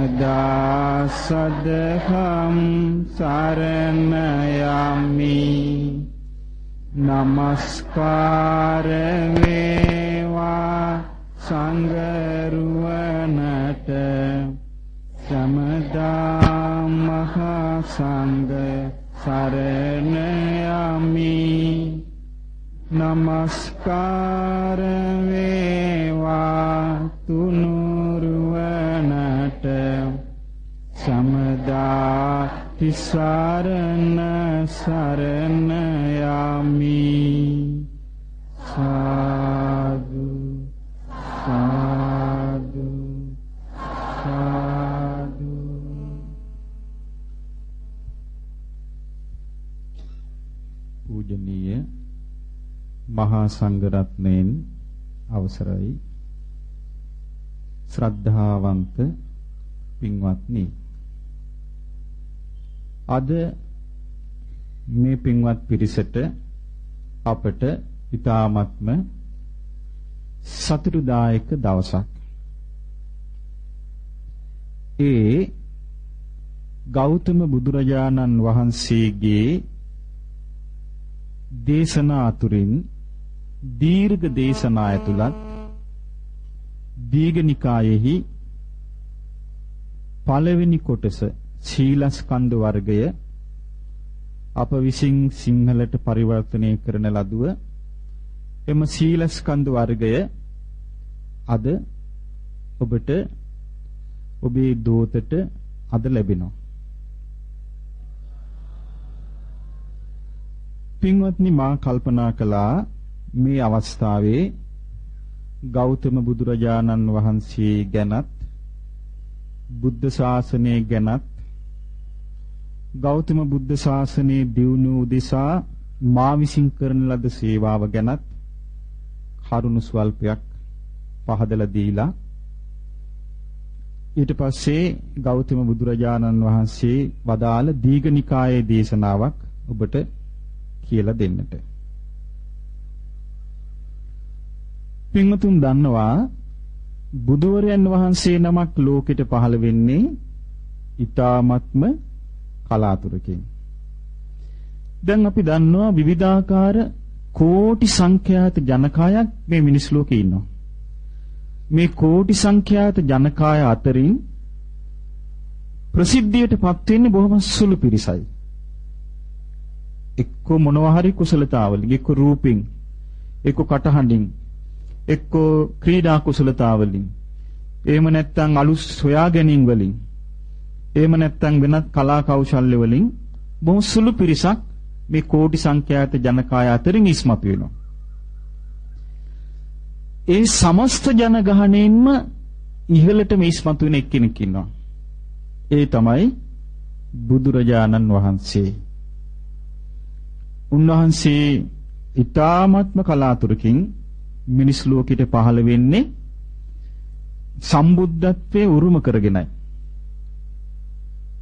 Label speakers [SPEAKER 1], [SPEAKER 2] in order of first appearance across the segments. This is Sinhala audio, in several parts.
[SPEAKER 1] සමදා සදහම් සරණ යමි නමස්කාර වේවා සංගරුවනට සමදා මහා සංඝ සරණ යමි නමස්කාර තිසරණ සරණ යමි සාදු සාදු සාදු.
[SPEAKER 2] පූජනීය මහා සංඝරත්නයන් අවසරයි. ශ්‍රද්ධාවන්ත පින්වත්නි අද මේ පින්වත් පිරිසට අපට ඊ타මත්ම සතුටුදායක දවසක්. ඒ ගෞතම බුදුරජාණන් වහන්සේගේ දේශනා අතුරින් දීර්ඝ දේශනා ඇතුළත් දීඝනිකායෙහි පළවෙනි කොටස ශීලස්කන්ධ වර්ගය අප විසින් සිංහලට පරිවර්තනය කරන ලදුව එම ශීලස්කන්ධ වර්ගය අද ඔබට ඔබේ දෝතට අද ලැබෙනවා. පින්වත්නි මා කල්පනා කළා මේ අවස්ථාවේ ගෞතම බුදුරජාණන් වහන්සේ ගැනත් බුද්ධ ශාසනය ගැනත් ගෞතම බුද්ධ ශාසනයේ දියුණුව උදෙසා මා විසින් කරන ලද සේවාව ගැනත් කරුණු ස්වල්පයක් පහදලා දීලා ඊට පස්සේ ගෞතම බුදුරජාණන් වහන්සේ වදාළ දීඝනිකායේ දේශනාවක් ඔබට කියලා දෙන්නට. පින්වතුන් දන්නවා බුදුවරයන් වහන්සේ නමක් ලෝකෙට පහළ වෙන්නේ ඊ타ත්ම කලාතුරකින්. දැන් අපි දන්නවා විවිධාකාර කෝටි සංඛ්‍යාත ජනකායක් මේ මිනිස් ලෝකේ ඉන්නවා. මේ කෝටි සංඛ්‍යාත ජනකාය අතරින් ප්‍රසිද්ධියටපත් වෙන්නේ බොහොම සුළු පිරිසයි. එක්ක මොනවා හරි කුසලතාවලින් එක්ක රූපින් එක්ක කටහඬින් එක්ක ක්‍රීඩා කුසලතාවලින් එහෙම නැත්නම් අලුත් සොයා ගැනීම වලින් එහෙම නැත්නම් වෙනත් කලා කෞශල්‍ය වලින් බොහොම සුළු පිරිසක් මේ කෝටි සංඛ්‍යාත ජනකාය අතරින් ඉස්මතු වෙනවා. ඒ සමස්ත ජනගහණයෙන්ම ඉහළටම ඉස්මතු වෙන එක්කෙනෙක් ඉන්නවා. ඒ තමයි බුදුරජාණන් වහන්සේ. උන්වහන්සේ ඊ타ත්ම කලාතුරකින් මිනිස් ලෝකෙට පහළ වෙන්නේ සම්බුද්ධත්වයේ උරුම කරගෙනයි.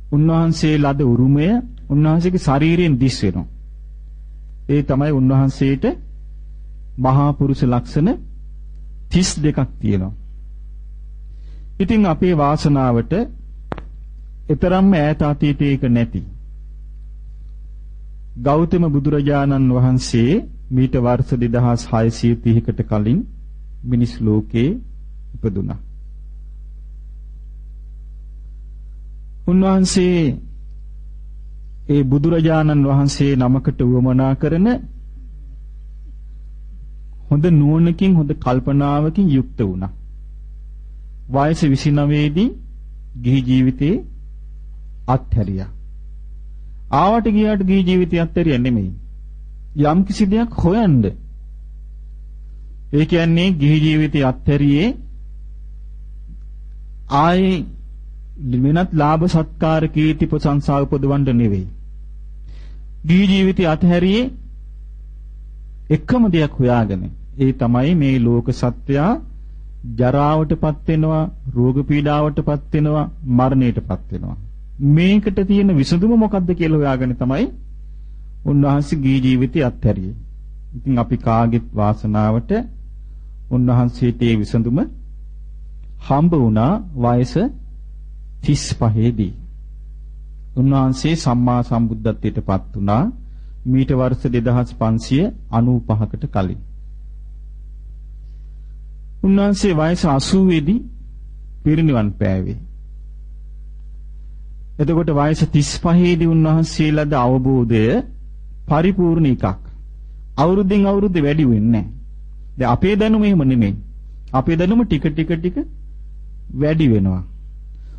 [SPEAKER 2] උන්වහන්සේ ලද උරුමය උන්වහන්සේගේ ශරීරයෙන් දිස් වෙනවා. ඒ තමයි උන්වහන්සේට මහා පුරුෂ ලක්ෂණ 32ක් තියෙනවා. ඉතින් අපේ වාසනාවට ඊතරම්ම ඈත අතීතයක නැති ගෞතම බුදුරජාණන් වහන්සේ මීට වර්ෂ 2630කට කලින් මිනිස් ලෝකේ ඉපදුනා. උන්වහන්සේ ඒ බුදුරජාණන් වහන්සේ නමකට උවමනා කරන හොඳ නුවණකින් හොඳ කල්පනාවකින් යුක්ත වුණා. වයස 29 දී ගිහි ජීවිතේ අත්හැරියා. ආවට ගියාට ගිහි ජීවිතය අත්හැරියා නෙමෙයි. යම් කිසි දෙයක් හොයන්න. ඒ කියන්නේ ගිහි ජීවිතය අත්හැරියේ ආයේ වෙනත් ලාභ සත්කාර කීර්ති ප්‍රශංසා උපදවන්න නෙවෙයි. ගිහි ජීවිතය අතහැරියේ එකම දෙයක් හොයාගෙන. ඒ තමයි මේ ලෝක සත්‍යයා ජරාවටපත් වෙනවා, රෝග පීඩාවටපත් වෙනවා, මරණයටපත් වෙනවා. මේකට තියෙන විසඳුම මොකක්ද කියලා හොයාගෙන තමයි උන්වහන්සේ ගිහි ජීවිතය අත්හැරියේ. ඉතින් අපි කාගෙත් වාසනාවට උන්වහන්සේට ඒ විසඳුම හම්බ වුණා වයස 35 දී. උන්වහන්සේ සම්මා සම්බුද්ධත්වයට පත් වුණා මීට වර්ෂ 2595කට කලින්. උන්වහන්සේ වයස 80 දී පිරිනිවන් පෑවේ. එතකොට වයස 35 දී උන්වහන්සේලාද අවබෝධය පරිපූර්ණ එකක්. අවුරුද්දෙන් අවුරුද්ද වැඩි වෙන්නේ නැහැ. දැන් අපේ දැනුම එහෙම නෙමෙයි. අපේ දැනුම ටික ටික ටික වැඩි වෙනවා.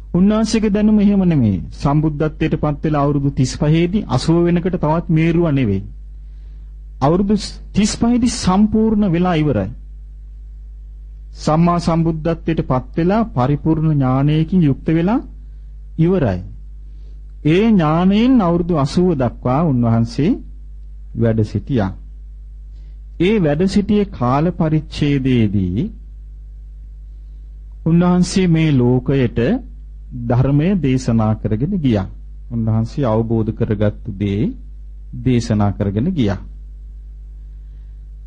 [SPEAKER 2] උන්වහන්සේගේ දැනුම එහෙම නෙමෙයි. සම්බුද්ධත්වයට පත් වෙලා අවුරුදු 35 දී 80 වෙනකට තවත් මේරුවා නෙවෙයි. අවුරුදු 35 දී සම්පූර්ණ වෙලා ඉවරයි. සම්මා සම්බුද්ධත්වයට පත් වෙලා පරිපූර්ණ ඥානයකින් යුක්ත වෙලා ඉවරයි. ඒ ඥානයෙන් අවුරුදු 80 දක්වා උන්වහන්සේ වැඩ සිටියා. ඒ වැඩ සිටියේ කාල පරිච්ඡේදයේදී උන්වහන්සේ මේ ලෝකයට ධර්මය දේශනා කරගෙන ගියා. උන්වහන්සේ අවබෝධ කරගත්තු දේ දේශනා කරගෙන ගියා.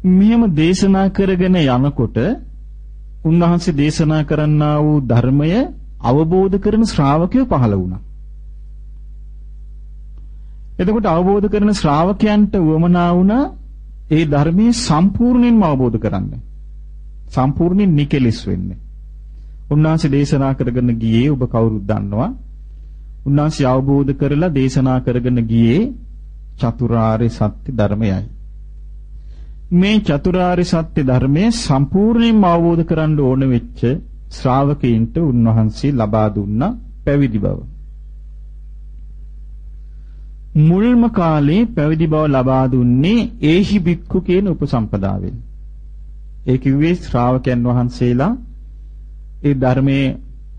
[SPEAKER 2] මෙහෙම දේශනා කරගෙන යනකොට උන්වහන්සේ දේශනා කරන්නා වූ ධර්මය අවබෝධ කරන ශ්‍රාවකයෝ පහළ වුණා. එතකොට අවබෝධ කරන ශ්‍රාවකයන්ට වමනා වුණා ඒ ධර්මයේ සම්පූර්ණයෙන්ම අවබෝධ කරගන්න. සම්පූර්ණයෙන් නිකෙලිස් වෙන්න. උන්වහන්සේ දේශනා කරගෙන ගියේ ඔබ කවුරුත් දන්නවා. උන්වහන්සේ අවබෝධ කරලා දේශනා කරගෙන ගියේ චතුරාර්ය සත්‍ය ධර්මයයි. මේ චතුරාර්ය සත්‍ය ධර්මයේ සම්පූර්ණයෙන්ම අවබෝධ කරගන්න ඕන වෙච්ච ශ්‍රාවකයින්ට උන්වහන්සේ ලබා දුන්න පැවිදි බව. මුල්ම කාලේ පැවිදි බව ලබා දුන්නේ ඒහි බික්ඛු කියන උපසම්පදාවෙන්. ඒ කිව්වේ ශ්‍රාවකයන් වහන්සේලා ඒ ධර්මයේ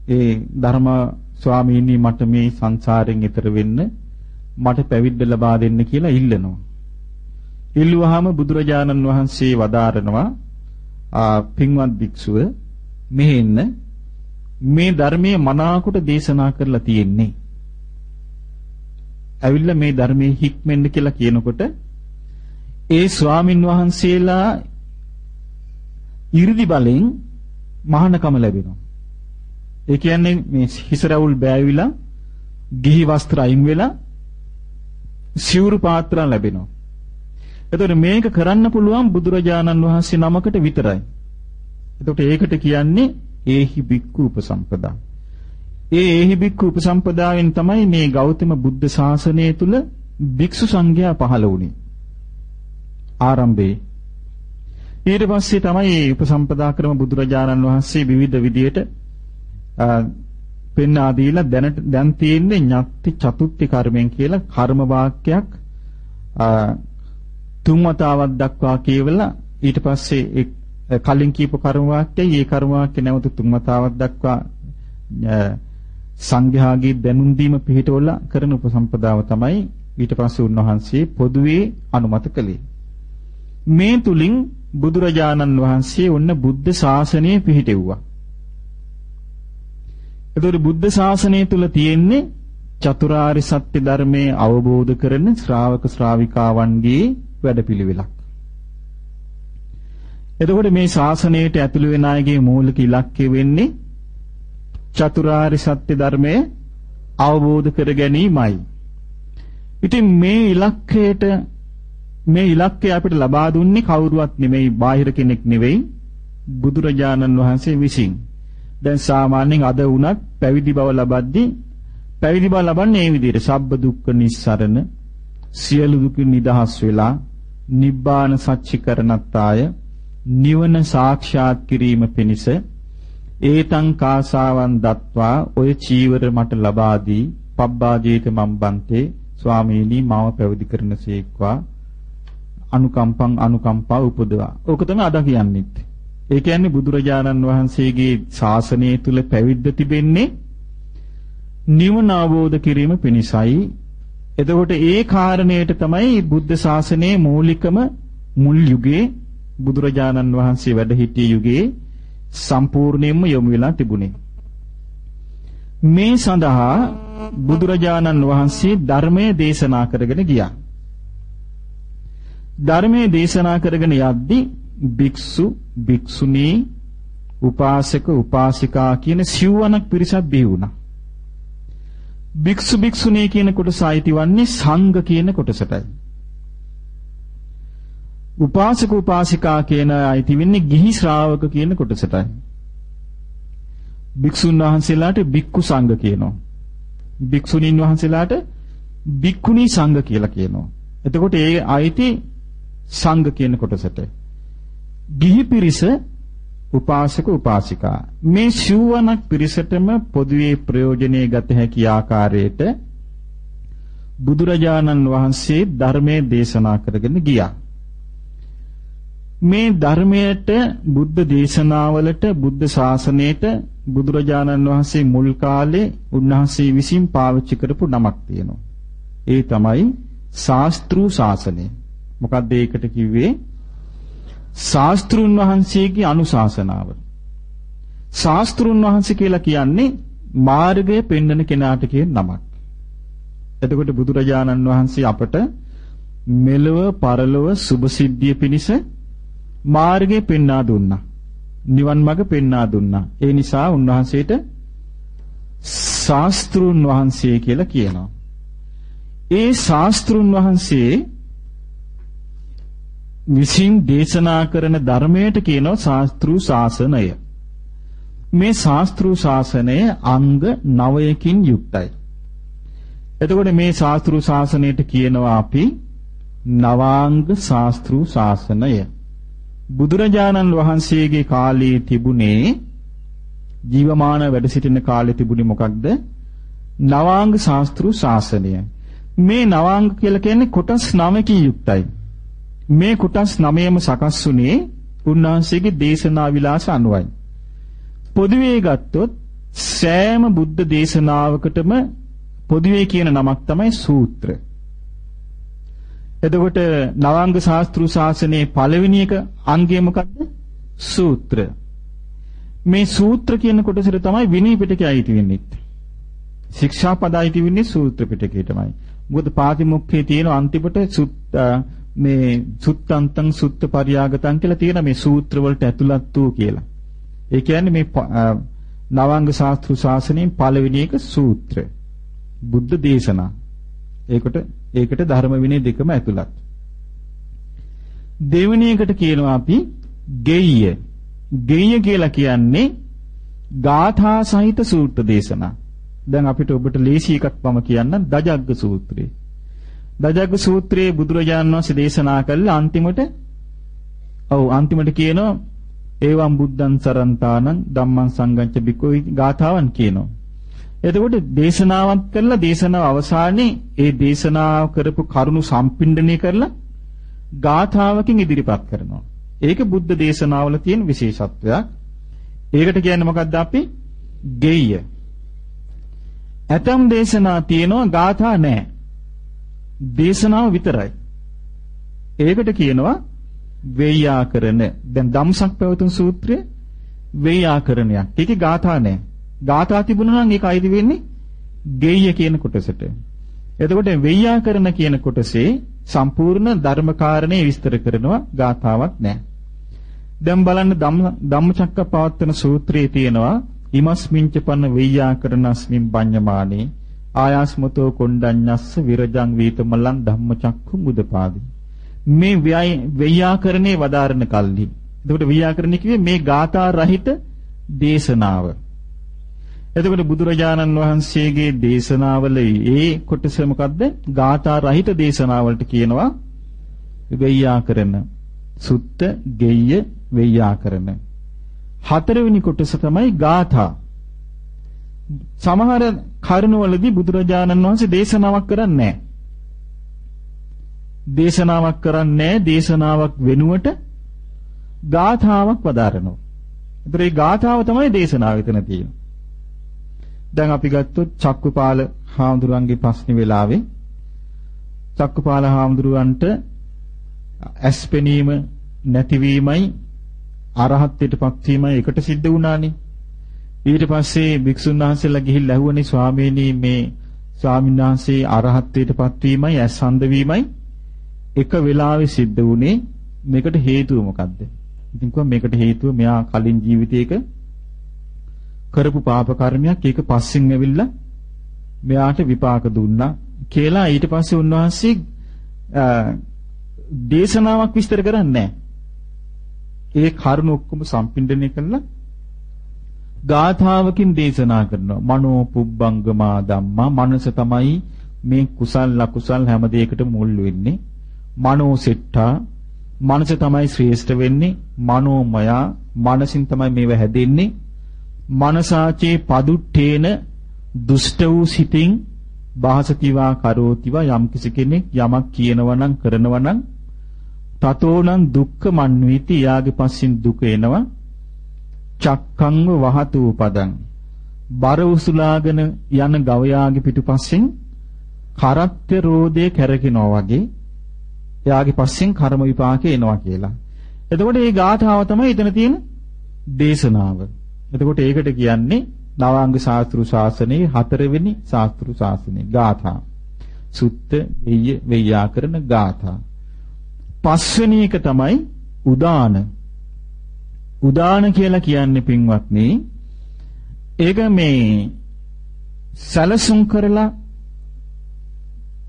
[SPEAKER 2] ඒ ධර්ම ස්වාමීනි මට මේ සංසාරයෙන් ඈතර වෙන්න මට පැවිද්ද ලබා දෙන්න කියලා ඉල්ලනවා. ඉල්ලුවාම බුදුරජාණන් වහන්සේ වදාරනවා පින්වත් භික්ෂුව මෙහෙන්න මේ ධර්මයේ මනාකොට දේශනා කරලා තියෙන්නේ ඇවිල්ලා මේ ධර්මයේ හික්මෙන්න කියලා කියනකොට ඒ ස්වාමින් වහන්සේලා 이르දි බලෙන් මහානකම ලැබෙනවා. ඒ කියන්නේ මේ හිසරවුල් බෑවිලා ගිහි වස්ත්‍ර අයින් වෙලා සිවුරු පාත්‍රා ලැබෙනවා. එතකොට මේක කරන්න පුළුවන් බුදුරජාණන් වහන්සේ නමකට විතරයි. එතකොට ඒකට කියන්නේ ඒහි බික්කු උපසම්පදා. ඒ ඒහි බික්කු උපසම්පදාවෙන් තමයි මේ ගෞතම බුද්ධ ශාසනය තුල භික්ෂු සංඝයා පහළ වුණේ. ආරම්භයේ ඊට පස්සේ තමයි මේ උපසම්පදා ක්‍රම බුදුරජාණන් වහන්සේ විවිධ විදියට පෙන්වා දීලා දැනට දැන් තියෙන්නේ ඤත්ති චතුත්ති කර්මෙන් කියලා කර්ම වාක්‍යයක් තුන් වතාවක් දක්වා කියවලා ඊට පස්සේ කලින් කියපු කර්ම වාක්‍යය ඒ කර්ම වාක්‍ය නැවත තුන් වතාවක් දක්වා සංඝයාගේ දැනුම් දීම පිළිටවලා කරන උපසම්පදාව තමයි ඊට පස්සේ උන්වහන්සේ පොදුවේ අනුමත කළේ. මේ තුලින් බුදුරජාණන් වහන්සේ ඔන්න බුද්ධ ශාසනය පිහිටෙව්වා. එතකොට බුද්ධ ශාසනය තුල තියෙන්නේ චතුරාර්ය සත්‍ය ධර්මයේ අවබෝධ කරන ශ්‍රාවක ශ්‍රාවිකාවන්ගේ වැඩපිළිවෙලක්. එතකොට මේ ශාසනයට ඇතුළු වෙන අයගේ මූලික ඉලක්කය වෙන්නේ චතුරාර්ය සත්‍ය ධර්මය අවබෝධ කර ගැනීමයි. ඉතින් මේ ඉලක්කයට මේ ඉලක්කය අපිට ලබා දුන්නේ කවුරුවත් නෙමෙයි බාහිර කෙනෙක් නෙවෙයි බුදුරජාණන් වහන්සේ විසින්. දැන් සාමාන්‍යයෙන් අද වුණත් පැවිදි බව ලබද්දී පැවිදි බව ලබන්නේ මේ විදිහට සබ්බ දුක්ඛ නිස්සරණ සියලු දුක නිදහස් වෙලා නිබ්බාන සච්චිකරණත්තාය නිවන සාක්ෂාත් කිරීම පිණිස ඒතං කාසාවන් දත්වා ඔය චීවර මට ලබා දී පබ්බාජේත මම්බන්තේ ස්වාමීනි මාව පැවිදි කරනසේක්වා අනුකම්පං අනුකම්පා උපදවා. ඕක තමයි අද කියන්නේත්. ඒ කියන්නේ බුදුරජාණන් වහන්සේගේ ශාසනය තුල පැවිද්ද තිබෙන්නේ නිවන අවබෝධ කිරීම පිණිසයි එතකොට ඒ කාරණයට තමයි බුද්ධ ශාසනයේ මූලිකම මුල් යුගයේ බුදුරජාණන් වහන්සේ වැඩ සිටිය යුගයේ සම්පූර්ණයෙන්ම යොමු වෙලා තිබුණේ. මේ සඳහා බුදුරජාණන් වහන්සේ ධර්මයේ දේශනා කරගෙන ගියා. ධර්මයේ දේශනා කරගෙන යද්දී භික්ෂු භික්ෂුණී උපාසක උපාසිකා කියන සිව්වනක් පිරිසක් බිහි වුණා. භික්ෂු භික්ෂුණී කියන කොටස අයිතිවන්නේ සංඝ කියන කොටසටයි. උපාසක උපාසිකා කියන අයිති වෙන්නේ ගිහි ශ්‍රාවක කියන කොටසටයි. භික්ෂුන් වහන්සේලාට භික්ඛු සංඝ කියනවා. භික්ෂුණීන් වහන්සේලාට භික්ඛුණී සංඝ කියලා කියනවා. එතකොට ඒ අයිති සංඝ කියන කොටසට. ගිහි පිරිස උපාසක උපාසිකා මේ සිව්වනක් පිරිසටම පොදුවේ ප්‍රයෝජනෙ ගත හැකි ආකාරයට බුදුරජාණන් වහන්සේ ධර්මයේ දේශනා කරගෙන ගියා. මේ ධර්මයට බුද්ධ දේශනාවලට බුද්ධ ශාසනයට බුදුරජාණන් වහන්සේ මුල් කාලේ උන්වහන්සේ විසින් පාවිච්චි කරපු නමක් තියෙනවා. ඒ තමයි ශාස්ත්‍රු ශාසනය. මොකක්ද ඒකට කිව්වේ? ශාස්ත්‍රුන් වහන්සේගේ අනුශාසනාව. ශාස්ත්‍රුන් වහන්සේ කියලා කියන්නේ මාර්ගය පෙන්වන කෙනාට කියන නමක්. එතකොට බුදුරජාණන් වහන්සේ අපට මෙලව පරලොව සුභසිද්ධිය පිණිස මාර්ගය පෙන්වා දුන්නා. නිවන් මඟ පෙන්වා දුන්නා. ඒ නිසා උන්වහන්සේට ශාස්ත්‍රුන් වහන්සේ කියලා කියනවා. ඒ ශාස්ත්‍රුන් වහන්සේ විසින් දේශනා කරන ධර්මයට කියනවා ශාස්ත්‍රු ශාසනය. මේ ශාස්ත්‍රු ශාසනය අංග 9කින් යුක්තයි. එතකොට මේ ශාස්ත්‍රු ශාසනයට කියනවා අපි නවාංග ශාස්ත්‍රු ශාසනය. බුදුරජාණන් වහන්සේගේ කාලයේ තිබුණේ ජීවමාන වැඩ සිටින කාලේ තිබුණේ මොකක්ද? නවාංග ශාස්ත්‍රු ශාසනය. මේ නවාංග කියලා කියන්නේ කොටස් 9කින් යුක්තයි. මේ කොටස් 9ම සකස් වුණේ උන්වහන්සේගේ දේශනා විලාස අනුවයි. පොදුවේ ගත්තොත් සෑම බුද්ධ දේශනාවකටම පොදුවේ කියන නමක් තමයි සූත්‍ර. එතකොට නවාංග ශාස්ත්‍රු ශාසනයේ පළවෙනි එක අංගය මොකද්ද? සූත්‍ර. මේ සූත්‍ර කියන කොටසට තමයි විනය පිටකය අයිති වෙන්නේ. ශික්ෂාපද අයිති වෙන්නේ සූත්‍ර පිටකයටමයි. මොකද පාතිමුක්ඛයේ තියෙන අන්තිමට මේ සුත්තන්තං සුත්ත පරියාගතං කියලා තියෙන මේ සූත්‍ර වලට ඇතුළත් වූ කියලා. ඒ කියන්නේ මේ නවාංග ශාස්ත්‍රු ශාසනයෙන් පළවෙනි එක සූත්‍ර. බුද්ධ දේශනා. ඒකට ඒකට ධර්ම විනය දෙකම ඇතුළත්. දෙවෙනි එකට කියනවා අපි ගෙය්‍ය. ගෙය්‍ය කියලා කියන්නේ ගාථා සහිත සූත්‍ර දේශනා. දැන් අපිට ඔබට ලේසි එකක් මම කියන්නම් දජග්ග සූත්‍රය. දජග්ග සූත්‍රයේ බුදුරජාණන් වහන්සේ දේශනා කළා අන්තිමට ඔව් අන්තිමට කියනවා ඒවම් බුද්ධං සරන්තානං ධම්මං සංගච්ඡ බිකෝයි ගාථාවන් කියනවා. එතකොට දේශනාවක් කරලා දේශනාව අවසානයේ ඒ දේශනාව කරපු කරුණු සම්පින්ඩණය කරලා ගාථාවකින් ඉදිරිපත් කරනවා. ඒක බුද්ධ දේශනාවල තියෙන විශේෂත්වයක්. ඒකට කියන්නේ මොකක්ද අපි? ගෙය්‍ය. ඇතම් දේශනා තියෙනවා ගාථා නැහැ. දේශනාව විතරයි. ඒකට කියනවා වේයාකරණ. දැන් ධම්සක් පැවතුම් සූත්‍රය වේයාකරණයක්. ඒකේ ගාථා නැහැ. ගාථා තිබුණා නම් ඒක අයිති වෙන්නේ ගෙය්‍ය කියන කොටසට. එතකොට වෙය්‍යාකරණ කියන කොටසේ සම්පූර්ණ ධර්මකාරණේ විස්තර කරනවා ගාථාවක් නැහැ. දැන් බලන්න ධම්මචක්කපවත්තන සූත්‍රයේ තියෙනවා ඉමස්මින්ච පන්න වෙය්‍යාකරණස්මින් බඤ්ඤමානේ ආයාස්මතෝ කොණ්ඩඤ්ඤස්ස විරජං වීතමලං ධම්මචක්ඛු මුදපාදි මේ වෙය්‍යාකරණේ වදාරන කල්හි එතකොට වෙය්‍යාකරණේ කිව්වේ මේ ගාථා රහිත දේශනාව එතකොට බුදුරජාණන් වහන්සේගේ දේශනාවල ඒ කොටස මොකද්ද? ගාථා රහිත දේශනාවලට කියනවා වෙය්‍යාකරණ. සුත්ත, ගෙය්‍ය, වෙය්‍යාකරණ. හතරවෙනි කොටස තමයි ගාථා. සමහර කරුණවලදී බුදුරජාණන් වහන්සේ දේශනාවක් කරන්නේ නැහැ. දේශනාවක් කරන්නේ දේශනාවක් වෙනුවට ගාථාවක් වදාරනවා. ඒතර ඒ ගාථාව තමයි දේශනාව එතන තියෙන්නේ. දැන් අපි ගත්තොත් චක්කුපාල හාමුදුරන්ගේ ප්‍රශ්න වෙලාවේ චක්කපාල හාමුදුරුවන්ට ඇස් පෙනීම නැතිවීමයි අරහත්ත්වයටපත් වීමයි එකට සිද්ධ වුණානේ. ඊට පස්සේ භික්ෂුන් වහන්සේලා ගිහිල්ලා ඇහුවනේ ස්වාමීනි මේ ස්වාමීන් වහන්සේ අරහත්ත්වයටපත් වීමයි ඇස් අන්ධ වීමයි එක වෙලාවෙ සිද්ධ වුණේ මේකට හේතුව මොකද්ද? ඉතින් කිව්වා මේකට හේතුව මෙයා කලින් ජීවිතයක කරපු පාප කර්මයක්. ඒක පස්සෙන් ඇවිල්ලා මෙයාට විපාක දුන්නා. කියලා ඊට පස්සේ උන්වහන්සේ දේශනාවක් විස්තර කරන්නේ ඒ කරුණ ඔක්කොම සම්පින්ඩණය කළා. ගාථාවකින් දේශනා කරනවා. මනෝ පුබ්බංගමා ධම්මා. මනස තමයි මේ කුසල් අකුසල් හැම දෙයකටම මුල් වෙන්නේ. මනෝ සෙට්ටා. මනස තමයි ශ්‍රේෂ්ඨ වෙන්නේ. මනෝමයා මනසින් තමයි මේව හැදෙන්නේ. මනසාචේ පදුට්ඨේන දුෂ්ට වූ සිතින් භාසතිවා කරෝතිවා යම් කිසි කෙනෙක් යමක් කියනවා නම් කරනවා නම් තතෝනං දුක්ඛ මන්විති යාගේ පස්සෙන් දුක එනවා. චක්කංව වහතු පදං බර උසුලාගෙන යන ගවයාගේ පිටුපස්සෙන් කරත්‍ය රෝදේ කැරකිනවා වගේ එයාගේ පස්සෙන් කර්ම විපාකේ එනවා කියලා. එතකොට මේ ගාථාව තමයි එතන තියෙන දේශනාව. එතකොට ඒකට කියන්නේ නවාංග ශාස්ත්‍රු ශාසනයේ හතරවෙනි ශාස්ත්‍රු ශාසනය ගාථා. සුත්ත වෙය්‍ය වෙය්‍යාකරණ ගාථා. පස්වෙනි එක තමයි උදාන. උදාන කියලා කියන්නේ පින්වත්නි ඒක මේ සැලසුම් කරලා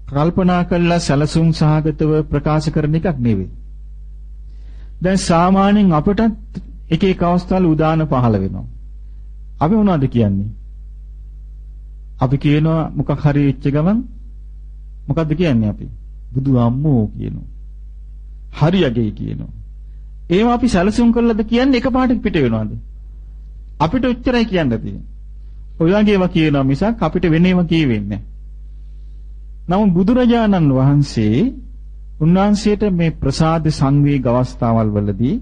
[SPEAKER 2] කල්පනා කළා සැලසුම් සහගතව ප්‍රකාශ කරන එකක් නෙවෙයි. දැන් සාමාන්‍යයෙන් අපටත් එක එක අවස්ථාවල උදාන පහළ වෙනවා. අපි මොනවද කියන්නේ? අපි කියනවා මොකක් හරි වෙච්ච ගමන් මොකද්ද කියන්නේ අපි? බුදු අම්මෝ කියනවා. හරියගේ කියනවා. ඒව අපි සැලසුම් කළාද කියන්නේ එකපාරට පිට වෙනවද? අපිට උච්චරයි කියන්න තියෙන්නේ. ඔය වගේම කියනවා මිසක් අපිට වෙනේම කියවෙන්නේ නමුත් බුදුරජාණන් වහන්සේ උන්වහන්සේට මේ ප්‍රසාද සංවේග අවස්ථාවල් වලදී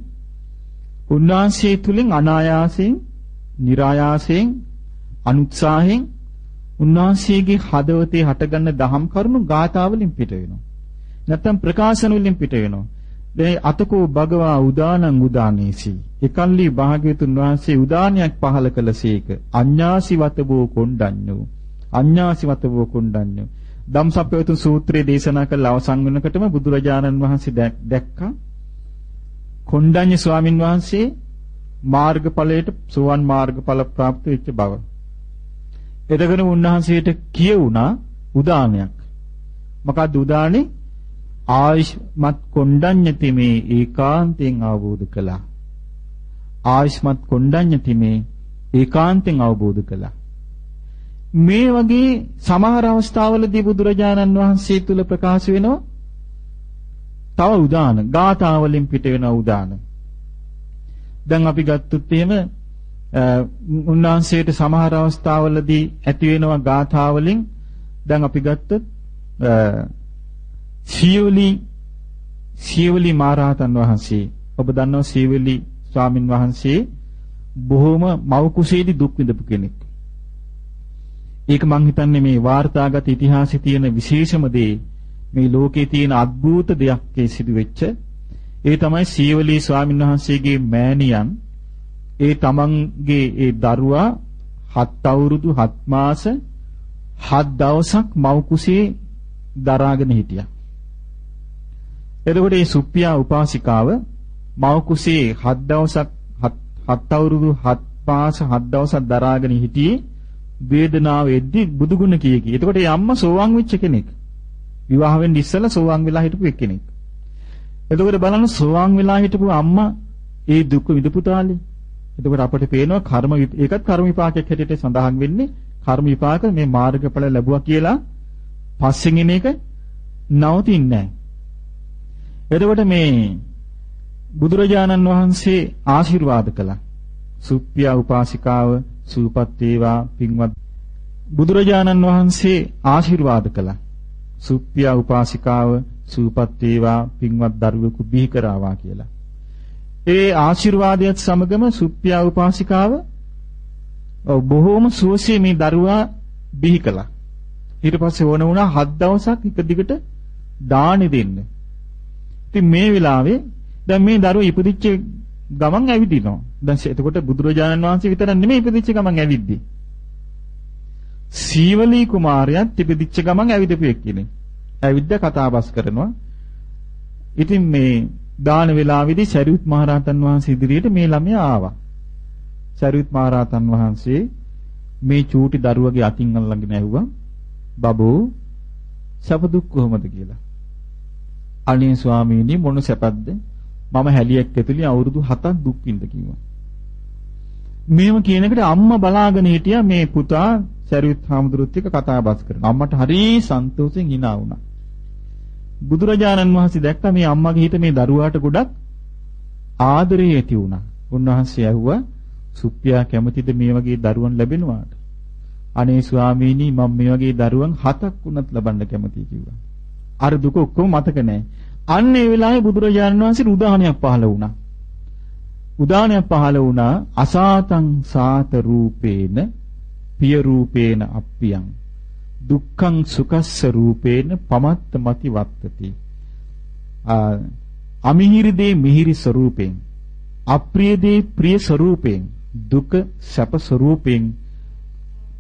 [SPEAKER 2] උන්වහන්සේ තුලින් අනායාසයෙන්, નિરાයාසයෙන්, අනුත්සාහයෙන් උන්වහන්සේගේ හදවතේ හටගන්න දහම් කරුණු ගාථාවලින් පිට වෙනවා. නැත්තම් ප්‍රකාශන වලින් පිට වෙනවා. දැන් අතකෝ භගවා උදානං උදානේසි. එකල්ලි භාග්‍යතුන් වහන්සේ උදානයක් පහල කළසේක. අඤ්ඤාසිවතබෝ කොණ්ඩඤ්ඤෝ. අඤ්ඤාසිවතබෝ කොණ්ඩඤ්ඤෝ. ධම්සප්පවතුන් සූත්‍රයේ දේශනා කළ අවසන් වෙනකොටම බුදුරජාණන් වහන්සේ දැක්කා කොණ්ඩඤ්ඤ ස්වාමින් වහන්සේ මාර්ගඵලයට සුවන් මාර්ගඵල ප්‍රාප්ත වෙච්ච බව. එතකන උන්වහන්සේට කියුණා උදානයක්. මොකක්ද උදානේ? ආයුෂ්මත් කොණ්ඩඤ්ඤතිමේ ඒකාන්තයෙන් අවබෝධ කළා. ආයුෂ්මත් කොණ්ඩඤ්ඤතිමේ ඒකාන්තයෙන් අවබෝධ කළා. මේ වගේ සමහර අවස්ථාවලදී බුදුරජාණන් වහන්සේ තුල ප්‍රකාශ වෙනවා තව උදාන ගාථාවලින් පිට වෙන උදාන දැන් අපි ගත්තොත් එහෙම උන්වහන්සේට සමහර අවස්ථාවලදී ඇති වෙනවා ගාථාවලින් දැන් අපි ගත්තොත් සියවලි සියවලි මහරහතන් වහන්සේ ඔබ දන්නවා සියවලි ස්වාමින් වහන්සේ බොහොම මව් කුසේදී දුක් විඳපු කෙනෙක්. ඒක මං හිතන්නේ මේ වාර්තාගත ඉතිහාසයේ තියෙන විශේෂම දේ මේ ලෝකේ තියෙන අద్భుත දෙයක් ඒ සිදු වෙච්ච ඒ තමයි සීවලී ස්වාමීන් වහන්සේගේ මෑණියන් ඒ තමන්ගේ ඒ දරුවා හත් අවුරුදු හත් මාස හත් දවසක් මව් කුසේ දරාගෙන හිටියා. එතකොට මේ සුප්පියා උපාසිකාව මව් කුසේ හත් දවසක් හත් අවුරුදු හත් මාස හත් දවසක් දරාගෙන හිටියේ වේදනාව එද්දි බුදුගුණ කිය කී. එතකොට ඒ අම්මා සෝවාන් වෙච්ච කෙනෙක්. විවාහ වෙන්න ඉස්සෙල්ලා සෝවාන් වෙලා හිටපු එක්කෙනෙක්. එතකොට බලන්න සෝවාන් වෙලා හිටපු අම්මා ඒ දුක් විඳපු තාලේ. එතකොට අපට පේනවා කර්ම ඒකත් කර්ම විපාකයක් හැටියට සඳහන් වෙන්නේ කර්ම විපාක මේ මාර්ගඵල ලැබුවා කියලා පස්සෙන් එන එක නවතින්නේ නැහැ. එතකොට මේ බුදුරජාණන් වහන්සේ ආශිර්වාද කළා. සුප්පියා උපාසිකාව සූපත් වේවා පින්වත් බුදුරජාණන් වහන්සේ ආශිර්වාද කළා. සුප්පියා උපාසිකාව සූපත් වේවා පින්වත් දරුවෙකු බිහි කරාවා කියලා. ඒ ආශිර්වාදයත් සමගම සුප්පියා උපාසිකාව බොහෝම සුවසේ මේ දරුවා බිහි කළා. ඊට පස්සේ ඕන වුණා හත් දවසක් එක දිගට දානි දෙන්න. ඉතින් මේ වෙලාවේ දැන් මේ දරුවෝ ඉපදිච්ච ගමන් ඇවිදිනවා. දැන් එතකොට බුදුරජාණන් වහන්සේ විතර නෙමෙයි ඉපදිච්ච ගමන් ඇවිද්දි. සීවලී කුමාරයාත් ඉපදිච්ච ගමන් ඇවිදපු එක්කෙනෙක්. ඇවිද්ද කතාබස් කරනවා. ඉතින් මේ දාන වේලාවේදී සරියුත් මහරහතන් වහන්සේ ඉදිරියට මේ ළමයා ආවා. සරියුත් මහරහතන් වහන්සේ මේ චූටි දරුවගේ අතින් අල්ලගෙන ඇහුවා බබෝ සැප දුක් කොහොමද කියලා. අනේ ස්වාමීනි මොන සැපද්ද? මම හැලියක් ඇතුළේ අවුරුදු 7ක් දුක් විඳ කිව්වා. මේව කියන එකට අම්මා බලාගෙන හිටියා මේ පුතා සරියුත් හාමුදුරුවොත් එක්ක කතා බස් කරනවා. අම්මට හරි සන්තෝෂෙන් hina වුණා. බුදුරජාණන් වහන්සේ දැක්ක මේ අම්මගේ හිත මේ දරුවාට ගොඩක් ආදරේ ඇති වුණා. උන්වහන්සේ ඇහුවා සුප්පියා කැමතිද මේ වගේ දරුවන් ලැබෙනවාට? අනේ ස්වාමීනි මම මේ වගේ දරුවන් හතක් වුණත් ලබන්න කැමතියි කිව්වා. අර දුක ඔක්කොම මතක නැහැ. අන්න ඒ වෙලාවේ බුදුරජාණන් වහන්සේ උදාහරණයක් පහළ වුණා. උදාහරණයක් පහළ වුණා අසාතං සාත රූපේන පිය රූපේන අප්පියං දුක්ඛං සුකස්ස රූපේන පමත්ත මති වත්තති. අමිහිරි දේ මිහිරි ස්වરૂපෙන් අප්‍රිය දේ ප්‍රිය ස්වરૂපෙන් දුක සැප ස්වરૂපෙන්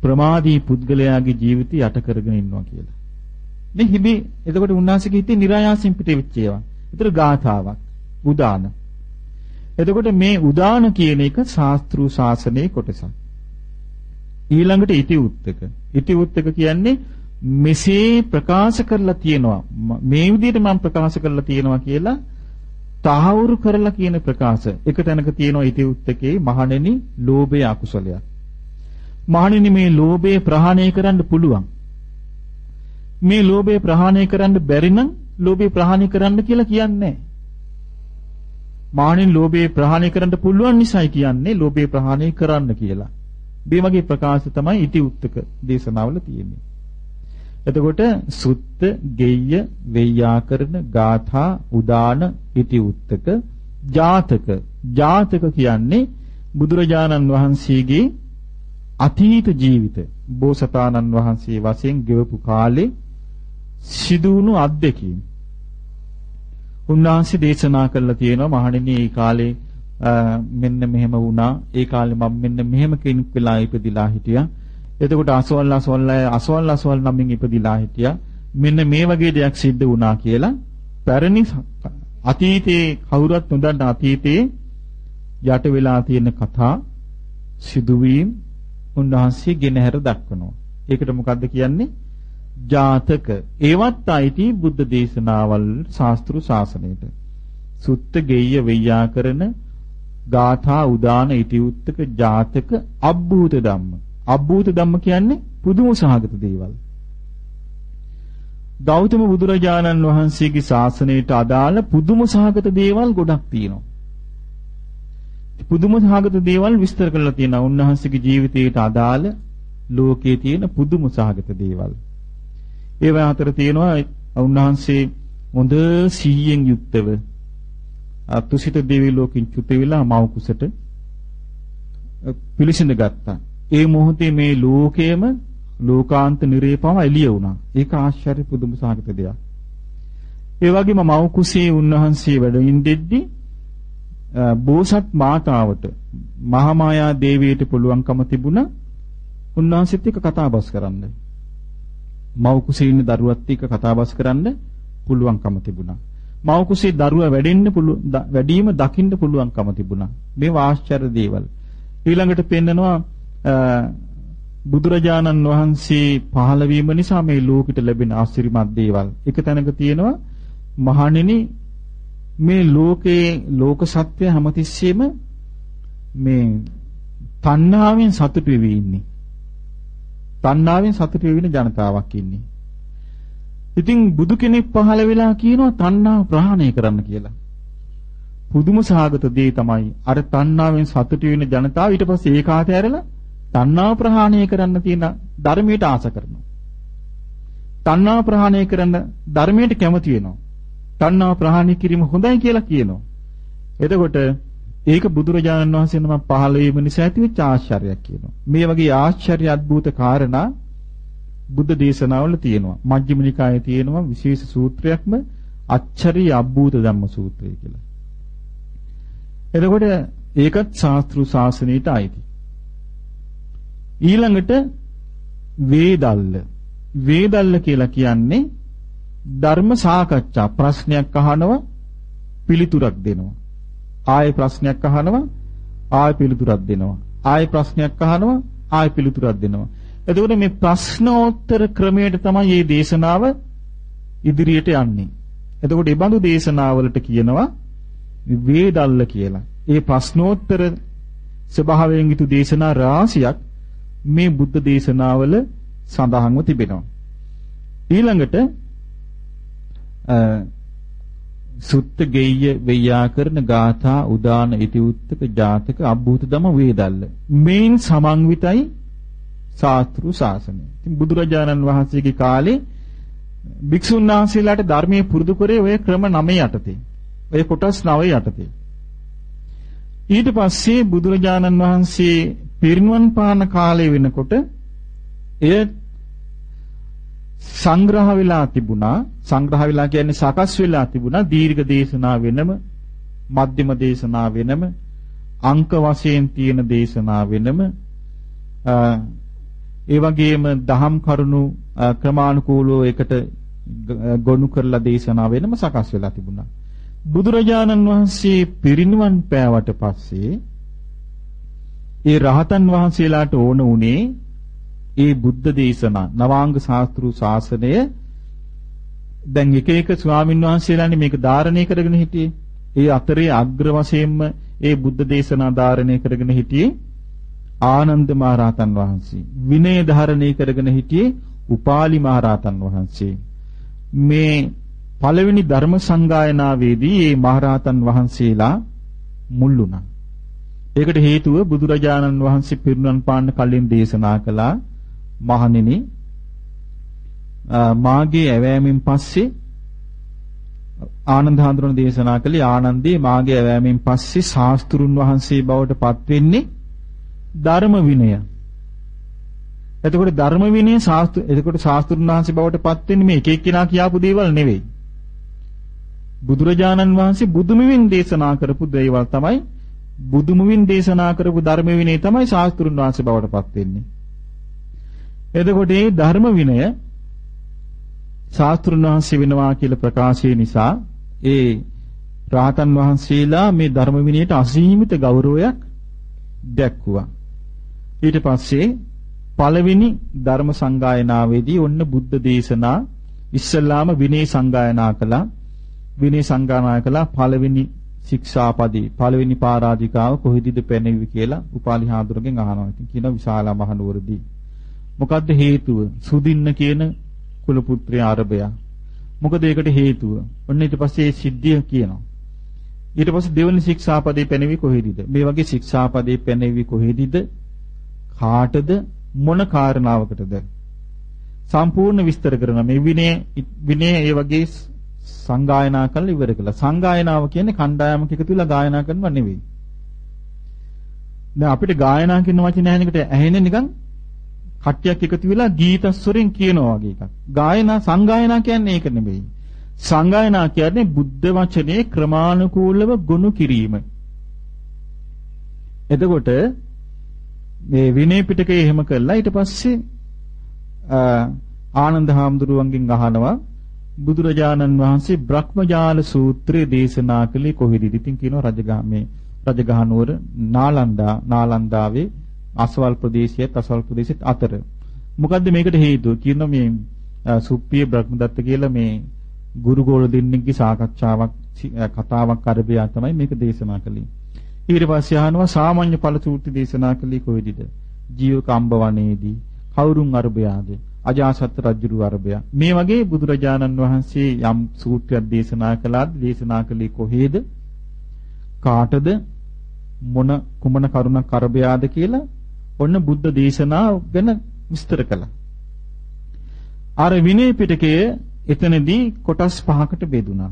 [SPEAKER 2] ප්‍රමාදී පුද්ගලයාගේ ජීවිතය යට කරගෙන ඉන්නවා කියලා. මේ හිමි එතකොට උන්වහන්සේගේ හිතේ નિરાයාසයෙන් පිට වෙච්ච ඒවා. ඒතර ගාථාවක් උදාන. එතකොට මේ උදාන කියන එක ශාස්ත්‍රු ශාසනයේ කොටසක්. ඊළඟට ඉති උත්තක. ඉති උත්තක කියන්නේ මෙසේ ප්‍රකාශ කරලා තියෙනවා. මේ විදිහට මම ප්‍රකාශ කරලා තියෙනවා කියලා තහවුරු කරලා කියන ප්‍රකාශ. එක තැනක තියෙනවා ඉති උත්තකේ මහණෙනි ලෝභය අකුසලයක්. මහණෙනි මේ ලෝභය ප්‍රහාණය කරන්න පුළුවන්. මේ ලෝභය ප්‍රහාණය කරන්න බැරි නම් ලෝභය ප්‍රහාණය කරන්න කියලා කියන්නේ මානෙන් ලෝභය ප්‍රහාණය කරන්න පුළුවන් නිසායි කියන්නේ ලෝභය ප්‍රහාණය කරන්න කියලා. මේ වගේ ප්‍රකාශ තමයි ඉති උත්තක දේශනාවල තියෙන්නේ. එතකොට සුත්ත, ගෙය්‍ය, වෙය්‍යාකරණ, ගාථා, උදාන, ඉති උත්තක, ජාතක. ජාතක කියන්නේ බුදුරජාණන් වහන්සේගේ අතීත ජීවිත බෝසතාණන් වහන්සේ වශයෙන් ගෙවපු කාලේ සිදුවුණු අත්දැකීම්. උන්වහන්සේ දේශනා කළා තියෙනවා මහණෙනි මේ කාලේ මෙන්න මෙහෙම වුණා. ඒ කාලේ මම මෙන්න මෙහෙම කෙනෙක් වෙලා ඉපදිලා හිටියා. එතකොට අසවල් අසවල් අය අසවල් අසවල් නමින් ඉපදිලා හිටියා. මෙන්න මේ වගේ දෙයක් සිද්ධ වුණා කියලා පැරණි අතීතයේ කවුරුත් නොදන්න අතීතයේ යට වෙලා තියෙන කතා සිදුවීම් උන්වහන්සේ ගෙනහැර දක්වනවා. ඒකට මොකද්ද කියන්නේ? ජාතක ඒවත් අයිති බුද්ධ දේශනාවල් ශාස්ත්‍රු ශාසනයට. සුත්ත ගෙය්‍ය වෙය්‍යාකරණ ගාථා උදාන ඉතිඋත්තක ජාතක අබ්බූත ධම්ම. අබ්බූත ධම්ම කියන්නේ පුදුම සහගත දේවල්. ගෞතම බුදුරජාණන් වහන්සේගේ ශාසනයට අදාළ පුදුම සහගත දේවල් ගොඩක් තියෙනවා. පුදුම සහගත දේවල් විස්තර කරලා තියෙනවා. උන්වහන්සේගේ ජීවිතයට අදාළ ලෝකයේ තියෙන පුදුම සහගත දේවල්. ඒවා අතර තියෙනවා උන්වහන්සේ හොඳ සීයෙන් යුක්තව තුසිත දෙවි ලෝකින් චුත වෙලා මව කුසට පිළිසිඳ ගත්තා. ඒ මොහොතේ මේ ලෝකයේම ලෝකාන්ත නිරේපම එළිය වුණා. ඒක ආශ්චර්ය පුදුම සාගත දෙයක්. ඒ වගේම මව කුසේ උන්වහන්සේ වැඩ ඉඳෙද්දී බෝසත් මාතාවට මහාමායා දේවියට පුළුවන්කම තිබුණා උන්වහන්සේත් එක්ක කතා බස් කරන්න. මව කුසේ ඉන්න දරුවත් එක්ක කතා බස් කරන්න පුළුවන්කම තිබුණා. මව කුසේ දරුවා වැඩෙන්න වැඩිම දකින්න පුළුවන්කම තිබුණා. මේ ආශ්චර්ය දේවල්. ඊළඟට පෙන්නනවා බුදුරජාණන් වහන්සේ පහළ වීම නිසා මේ ලෝකෙට ලැබෙන ආශිර්වාද දේවල්. එක තැනක තියෙනවා මහණෙනි මේ ලෝකේ ලෝක සත්‍ය හැමතිස්සෙම මේ තණ්හාවෙන් සතුටු වෙවි ඉන්නේ. තණ්හාවෙන් සතුටු වෙවින ජනතාවක් ඉන්නේ. ඉතින් බුදු කෙනෙක් පහළ වෙලා කියනවා තණ්හාව ප්‍රහාණය කරන්න කියලා. පුදුම සහගත දේ තමයි අර තණ්හාවෙන් සතුටු වෙන ජනතාව ඊට පස්සේ ඒකාත ඇරලා තණ්හාව ප්‍රහාණය කරන්න තියෙන ධර්මයට ආස කරනවා. තණ්හාව ප්‍රහාණය කරන්න ධර්මයට කැමති වෙනවා. තණ්හාව ප්‍රහාණය කිරීම හොඳයි කියලා කියනවා. එතකොට ඒක බුදුරජාණන් වහන්සේ නම පහළ වීම නිසා ඇතිවෙච්ච ආශ්චර්යයක් කියනවා. මේ වගේ ආශ්චර්ය අద్భుත කාරණා බුද්ධ දේශනාවල තියෙනවා. මජ්ක්‍ධිම නිකායේ තියෙනවා විශේෂ සූත්‍රයක්ම අච්චරි අබ්බූත ධම්ම සූත්‍රය කියලා. එතකොට ඒකත් ශාස්ත්‍රු ශාසනයට අයිති. ඊළඟට වේදල්ල. වේදල්ල කියලා කියන්නේ ධර්ම සාකච්ඡා ප්‍රශ්නයක් අහනවා පිළිතුරක් දෙනවා. ආයෙ ප්‍රශ්නයක් අහනවා ආයෙ පිළිතුරක් දෙනවා. ආයෙ ප්‍රශ්නයක් අහනවා ආයෙ පිළිතුරක් දෙනවා. එතකොට මේ ප්‍රශ්නෝත්තර ක්‍රමයට තමයි මේ දේශනාව ඉදිරියට යන්නේ. එතකොට මේ බඳු දේශනාවලට කියනවා වේදල්ල කියලා. ඒ ප්‍රශ්නෝත්තර ස්වභාවයෙන් යුතු දේශනා රාශියක් මේ බුද්ධ දේශනාවල සඳහන්ව තිබෙනවා. ඊළඟට සුත්ත ගෙය්‍ය වෙය්‍යාකරණ ගාථා උදාන ඉතිඋත්තක ජාතක අභූත දම වේදල්ල මේන් සමන්විතයි සාස්ත්‍රු ශාසනය. ඉතින් බුදුරජාණන් වහන්සේගේ කාලේ භික්ෂුන් වහන්සේලාට ධර්මයේ පුරුදු කරේ ඔය ක්‍රම 9 යටතේ. ඔය කොටස් 9 යටතේ. ඊට පස්සේ බුදුරජාණන් වහන්සේ පිරිනුවන් පාන කාලය වෙනකොට එය සංග්‍රහ වෙලා තිබුණා. සංග්‍රහ වෙලා කියන්නේ සකස් වෙලා තිබුණා. දීර්ඝ දේශනා වෙනම මධ්‍යම දේශනා වෙනම අංක වශයෙන් තියෙන දේශනා වෙනම. ඒ වගේම දහම් කරුණු ක්‍රමානුකූලව එකට ගොනු කරලා දේශනා වෙනම සකස් වෙලා තිබුණා. බුදුරජාණන් වහන්සේ පිරිනිවන් පෑවට පස්සේ ඒ රහතන් වහන්සේලාට ඕන උනේ ඒ බුද්ධ දේශනා නවාංග ශාස්ත්‍රු ශාසනය දැන් එක එක ස්වාමින් වහන්සේලානේ මේක ධාරණය කරගෙන හිටියේ. ඒ අතරේ අග්‍ර වශයෙන්ම ඒ බුද්ධ දේශනා ධාරණය කරගෙන හිටියේ ආනන්ද මහරහතන් වහන්සේ. විනය ධාරණය කරගෙන හිටියේ උපාලි මහරහතන් වහන්සේ. මේ පළවෙනි ධර්ම සංගායනාවේදී මේ මහරහතන් වහන්සේලා මුල් වුණා. ඒකට හේතුව බුදුරජාණන් වහන්සේ පිරිනුවන් පාන්න කලින් දේශනා කළා මහණෙනි මාගේ ඇවෑමෙන් පස්සේ ආනන්ද හඳුරන දේශනා කළේ ආනන්දේ මාගේ ඇවෑමෙන් පස්සේ ශාස්ත්‍රුන් වහන්සේ බවට පත් වෙන්නේ ධර්ම විනය. එතකොට ධර්ම විනය ශාස්ත්‍ර එතකොට ශාස්ත්‍රුන් වහන්සේ බවට පත් වෙන්නේ මේ එක එක්කිනා කියාපු දේවල් නෙවෙයි. බුදුරජාණන් වහන්සේ බුදුමුවින් දේශනා කරපු දේවල් තමයි බුදුමුවින් දේශනා කරපු ධර්ම විනය තමයි ශාස්ත්‍රුන් වහන්සේ බවට පත් වෙන්නේ. එතකොට මේ ධර්ම විනය ශාස්ත්‍රුන් වහන්සේ වෙනවා කියලා ප්‍රකාශය නිසා ඒ රාතන් වහන්සේලා මේ ධර්ම විනයට අසීමිත ගෞරවයක් දැක්වුවා. ඊට පස්සේ පළවෙනි ධර්ම සංගායනාවේදී ඔන්න බුද්ධ දේශනා ඉස්සල්ලාම විනය සංගායනා කළා. විනය සංගායනා කළා පළවෙනි ශික්ෂාපදී පළවෙනි පරාජිකාව කොහෙදද පැනෙවි කියලා උපාලි හාමුදුරගෙන් අහනවා. ඉතින් කියන විශාලා මහනුවරදී මොකද්ද හේතුව? සුදින්න කියන කුල පුත්‍රයා අරබයා. මොකද ඒකට හේතුව? ඔන්න ඊට පස්සේ ඒ සිද්ධිය කියනවා. ඊට පස්සේ දෙවනි ශික්ෂාපදේ පැනවි කොහෙදද? මේ වගේ ශික්ෂාපදේ පැනවි කොහෙදද? කාටද මොන කාරණාවකටද? සම්පූර්ණ විස්තර කරන මේ විනය විනය ඒ වගේ සංගායනා කරලා ඉවර කළා. සංගායනාව කියන්නේ කණ්ඩායමක එකතු වෙලා ගායනා කරනවා නෙවෙයි. දැන් අපිට ගායනා කියන වචනේ ඇහෙනකොට ඇහෙන්නේ නිකන් කට්ටියක් එකතු වෙලා ගීතස්වරෙන් කියනවා වගේ එකක්. ගායනා සංගායනා කියන්නේ ඒක නෙමෙයි. සංගායනා කියන්නේ බුද්ධ වචනේ ක්‍රමානුකූලව ගොනු කිරීම. එතකොට මේ විනය පිටකේ එහෙම කළා ඊට පස්සේ ආනන්ද හාමුදුරුවන්ගෙන් අහනවා බුදුරජාණන් වහන්සේ බ්‍රහ්මජාල සූත්‍රය දේශනා කළේ කොහෙද? ඉතින් කියනවා රජගහ මේ රජගහ නුවර නාලන්දා නාලන්දාවේ අසවල් ප්‍රදේශයත් අසවල් ප්‍රදේශෙත් අතර. මොකද්ද මේකට හේතුව? කියන මේ සුප්පිය බ්‍රහ්මදත්ත කියලා මේ ගුරුගෝල දෙන්නෙක්ගේ සාකච්ඡාවක් කතාවක් අරබයා තමයි මේක දේශනා කළේ. ඊට පස්සේ අහනවා සාමාන්‍ය ඵල සූත්‍ර දේශනා කළේ කොහෙදද? ජීවක අම්බවනේදී කවුරුන් අරබයාද? අජාසත් රජුරු අරබයා. මේ වගේ බුදුරජාණන් වහන්සේ යම් සූත්‍රයක් දේශනා කළාද දේශනා කළේ කොහේද? කාටද? මොන කුමන කරුණක් අරබයාද කියලා ඔන්න බුද්ධ දේශනාව ගැන විස්තර කළා. අර විනය පිටකයේ එතනදී කොටස් පහකට බෙදුණා.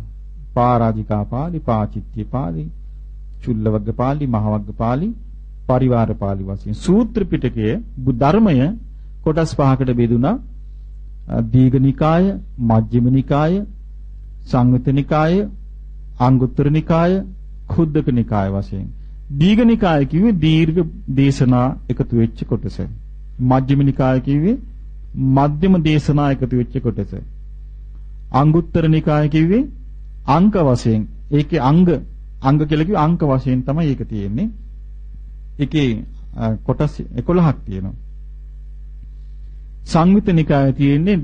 [SPEAKER 2] පාරාජිකා පාළි, පාචිත්‍ය පාළි, චුල්ලවග්ග පාළි, මහවග්ග පාළි, පරිවාර පාළි වශයෙන් සූත්‍ර පිටකයේ ධර්මය කොටස් පහකට බෙදුණා. දීඝනිකාය, මජ්ක්‍ධිම නිකාය, සංයුත නිකාය, අංගුත්තර නිකාය, කුද්දක නිකාය වශයෙන්. දීඝනිකාය කිව්වේ දීර්ඝ දේශනා එකතු වෙච්ච කොටස. මජ්ක්‍ධිම නිකාය කිව්වේ මධ්‍යම දේශනා එකතු වෙච්ච කොටස. අංගුත්තර නිකාය කිව්වේ අංක වශයෙන්. ඒකේ අංග අංග කියලා කිව්වේ අංක වශයෙන් තමයි ඒක තියෙන්නේ. ඒකේ කොටස් 11ක් තියෙනවා. සංයුත නිකායේ තියෙන්නේ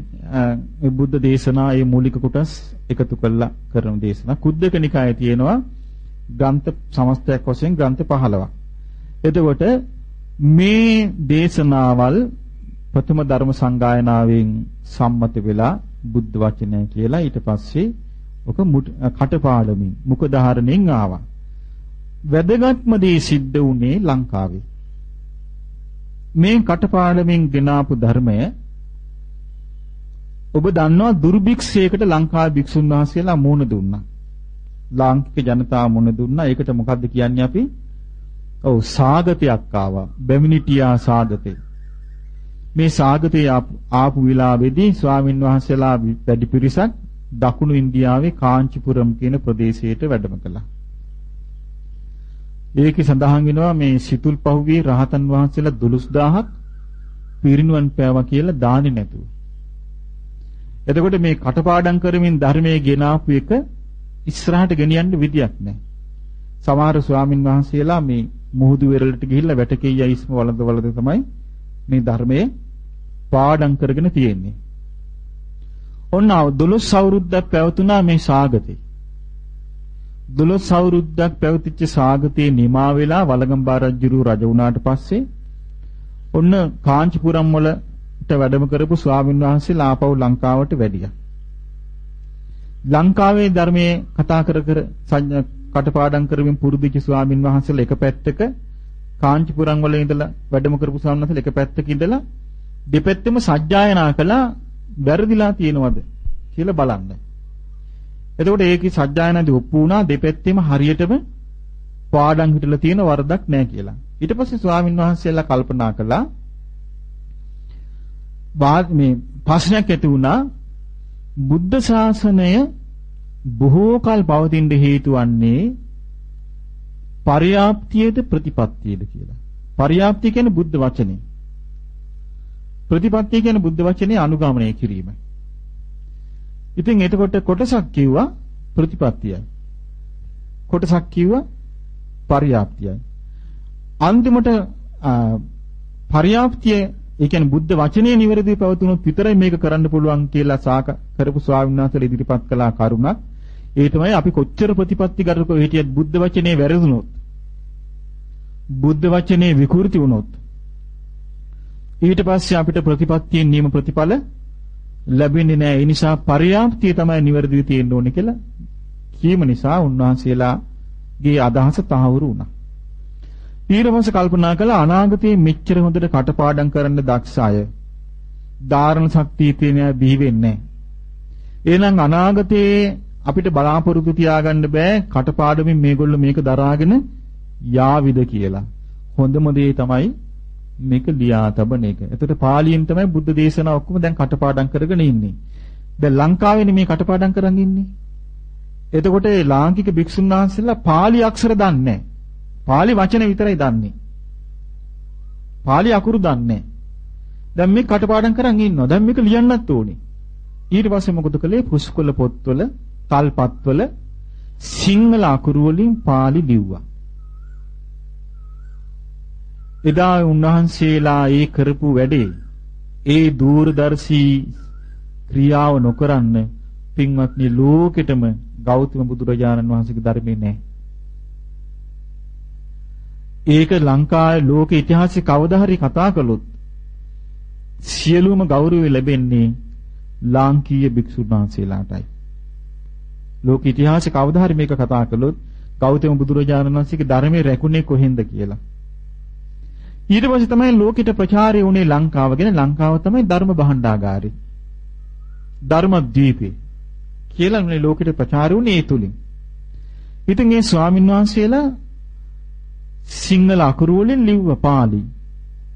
[SPEAKER 2] බුද්ධ දේශනා ඒ මූලික කොටස් එකතු කරලා කරන දේශනා. කුද්දක නිකායේ තියෙනවා ග්‍රන්ථ සමස්තයක් වශයෙන් ග්‍රන්ථ 15ක්. එතකොට මේ දේශනාවල් ප්‍රථම ධර්ම සංගායනාවෙන් සම්මත වෙලා බුද්ධ වචනය කියලා ඊට පස්සේ ඔක කටපාඩමින් මුඛධාරණයෙන් ආවා. වැදගත්ම දේ සිද්ධ වුණේ ලංකාවේ. මේ කටපාඩමින් ගෙනාපු ධර්මය ඔබ දන්නවා දුර්භික්ෂයකට ලංකාවේ භික්ෂුන් වහන්සේලා මුණ දුන්නා. ලාංකික ජනතාව මුණ දුන්නා. ඒකට මොකද්ද කියන්නේ අපි? ඔව් සාගතයක් ආවා. බැමිණිටියා සාගතේ. මේ සාගතේ ආපු වෙලාවේදී ස්වාමින් වහන්සේලා වැඩි පිරිසක් දකුණු ඉන්දියාවේ කාංචිපුරම් කියන ප්‍රදේශයට වැඩම කළා. ඒකේ සඳහන් වෙනවා මේ සිතුල් පහුගියේ රහතන් වහන්සේලා 12000ක් පිරිනුවන් පෑවා කියලා දාන්නේ නැතුව. එතකොට මේ කටපාඩම් කරමින් ධර්මයේ ගෙනාපු එක ඉස්සරහට ගෙනියන්න විදියක් නැහැ. සමහර ස්වාමින් වහන්සේලා මේ මුහුදු වෙරළට ගිහිල්ලා වැටකෙයි අයිස්ම වළඳ වළඳ තමයි මේ ධර්මයේ පාඩම් කරගෙන තියෙන්නේ. ඔන්න 12 අවුරුද්දක් පැවතුනා මේ සාගතේ. 12 අවුරුද්දක් පැවතිච්ච සාගතේ නිමා වෙලා වලගම්බා රජුරු රජ වුණාට පස්සේ ඔන්න කාංචිපුරම් වලට වැඩම කරපු ස්වාමීන් වහන්සේලා ආපහු ලංකාවට වැඩියා. ලංකාවේ ධර්මයේ කතා කර කර කටපාඩම් කරමින් පුරුදුච්ච ස්වාමින් වහන්සේලා එක පැත්තක කාංචිපුරම් වල ඉඳලා වැඩම කරපු ස්වාමීන් වහන්සේලා එක පැත්තක ඉඳලා දෙපැත්තෙම සජ්ජායනා කළා වැරදිලා තියෙනවද කියලා බලන්න. එතකොට ඒකේ සජ්ජායනාදී ඔප්පු වුණා දෙපැත්තෙම හරියටම පාඩම් හිටලා තියෙන වරදක් නැහැ කියලා. ඊට පස්සේ ස්වාමින් වහන්සේලා කල්පනා කළා මේ ප්‍රශ්නයක් ඇති වුණා බුද්ධ ශාසනය බොහෝ කල් පවතින හේතු වන්නේ පරියාප්තියද ප්‍රතිපත්තියද කියලා. පරියාප්තිය කියන්නේ බුද්ධ වචනේ. ප්‍රතිපත්තිය කියන්නේ බුද්ධ වචනේ අනුගමනය කිරීම. ඉතින් එතකොට කොටසක් කිව්වා ප්‍රතිපත්තියයි. කොටසක් කිව්වා පරියාප්තියයි. අන්තිමට පරියාප්තිය ඒ කියන්නේ බුද්ධ වචනේ නිවැරදිව පැවතුනොත් විතරයි මේක කරන්න පුළුවන් කියලා සාක කරපු ස්වාමීන් වහන්සේලා ඉදිරිපත් කළා කරුණක්. ඒ තමයි අපි කොච්චර ප්‍රතිපත්ති කරකෝ හිටියත් බුද්ධ වචනේ වැරදුනොත් බුද්ධ වචනේ විකෘති වුණොත් ඊට පස්සේ අපිට ප්‍රතිපත්තියෙන් නියම ප්‍රතිඵල ලැබෙන්නේ නැහැ. ඒ නිසා පරියාප්තිය තමයි නිවැරදිව තියෙන්න ඕනේ කියලා කීම නිසා උන්වහන්සේලාගේ අදහස තහවුරු වුණා. ඊට පස්සේ කල්පනා කළා අනාගතයේ මෙච්චර හොඳට කටපාඩම් කරන්න දක්ෂ අය ධාරණ ශක්තිය තියෙන අය බිහි වෙන්නේ එහෙනම් අනාගතයේ අපිට බලාපොරොත්තු තියාගන්න බෑ කටපාඩමින් මේගොල්ලෝ මේක දරාගෙන යාවිද කියලා. හොඳම දේ තමයි මේක ලියා තබන එක. එතකොට පාලියෙන් තමයි බුද්ධ දේශනාව ඔක්කොම දැන් කටපාඩම් කරගෙන ඉන්නේ. දැන් ලංකාවේනේ මේ කටපාඩම් කරන් ඉන්නේ. එතකොට ඒ ලාංකික භික්ෂුන් වහන්සේලා පාලි අක්ෂර දන්නේ නැහැ. පාලි වචන විතරයි දන්නේ. පාලි අකුරු දන්නේ දැන් මේ කටපාඩම් කරන් ඉන්නවා. දැන් මේක ලියන්නත් ඕනේ. ඊට පස්සේ මොකද කළේ? පුස්කොළ පොත්වල, තල්පත්වල සිංහල අකුරු වලින් පාලි ලිව්වා. එදා උන්වහන්සේලා ඒ කරපු වැඩේ ඒ දූරදර්ශී ක්‍රියාව නොකරන්න පින්වත්නි ලෝකෙටම ගෞතම බුදුරජාණන් වහන්සේගේ ධර්මයේ නැහැ. ඒක ලංකාවේ ලෝක ඉතිහාසයේ කවදා හරි කතා කළොත් සියලුම ගෞරවය ලැබෙන්නේ ලාංකීය භික්ෂුන් වහන්සේලාටයි. ලෝක ඉතිහාසයේ කවදා හරි මේක කතා කළොත් ගෞතම බුදුරජාණන් වහන්සේගේ ධර්මයේ රැකුනේ කොහෙන්ද කියලා. ඊට පස්සේ තමයි ලෝකෙට ප්‍රචාරය වුණේ ලංකාව ගැන ලංකාව තමයි ධර්ම භාණ්ඩාගාරය. ධර්මද්වීපේ කියලා මේ ලෝකෙට ප්‍රචාරය වුණේ ඒ තුලින්. ඉතින් මේ ස්වාමීන් වහන්සේලා සිංහල අකුරු වලින් ලිව්ව පාළි.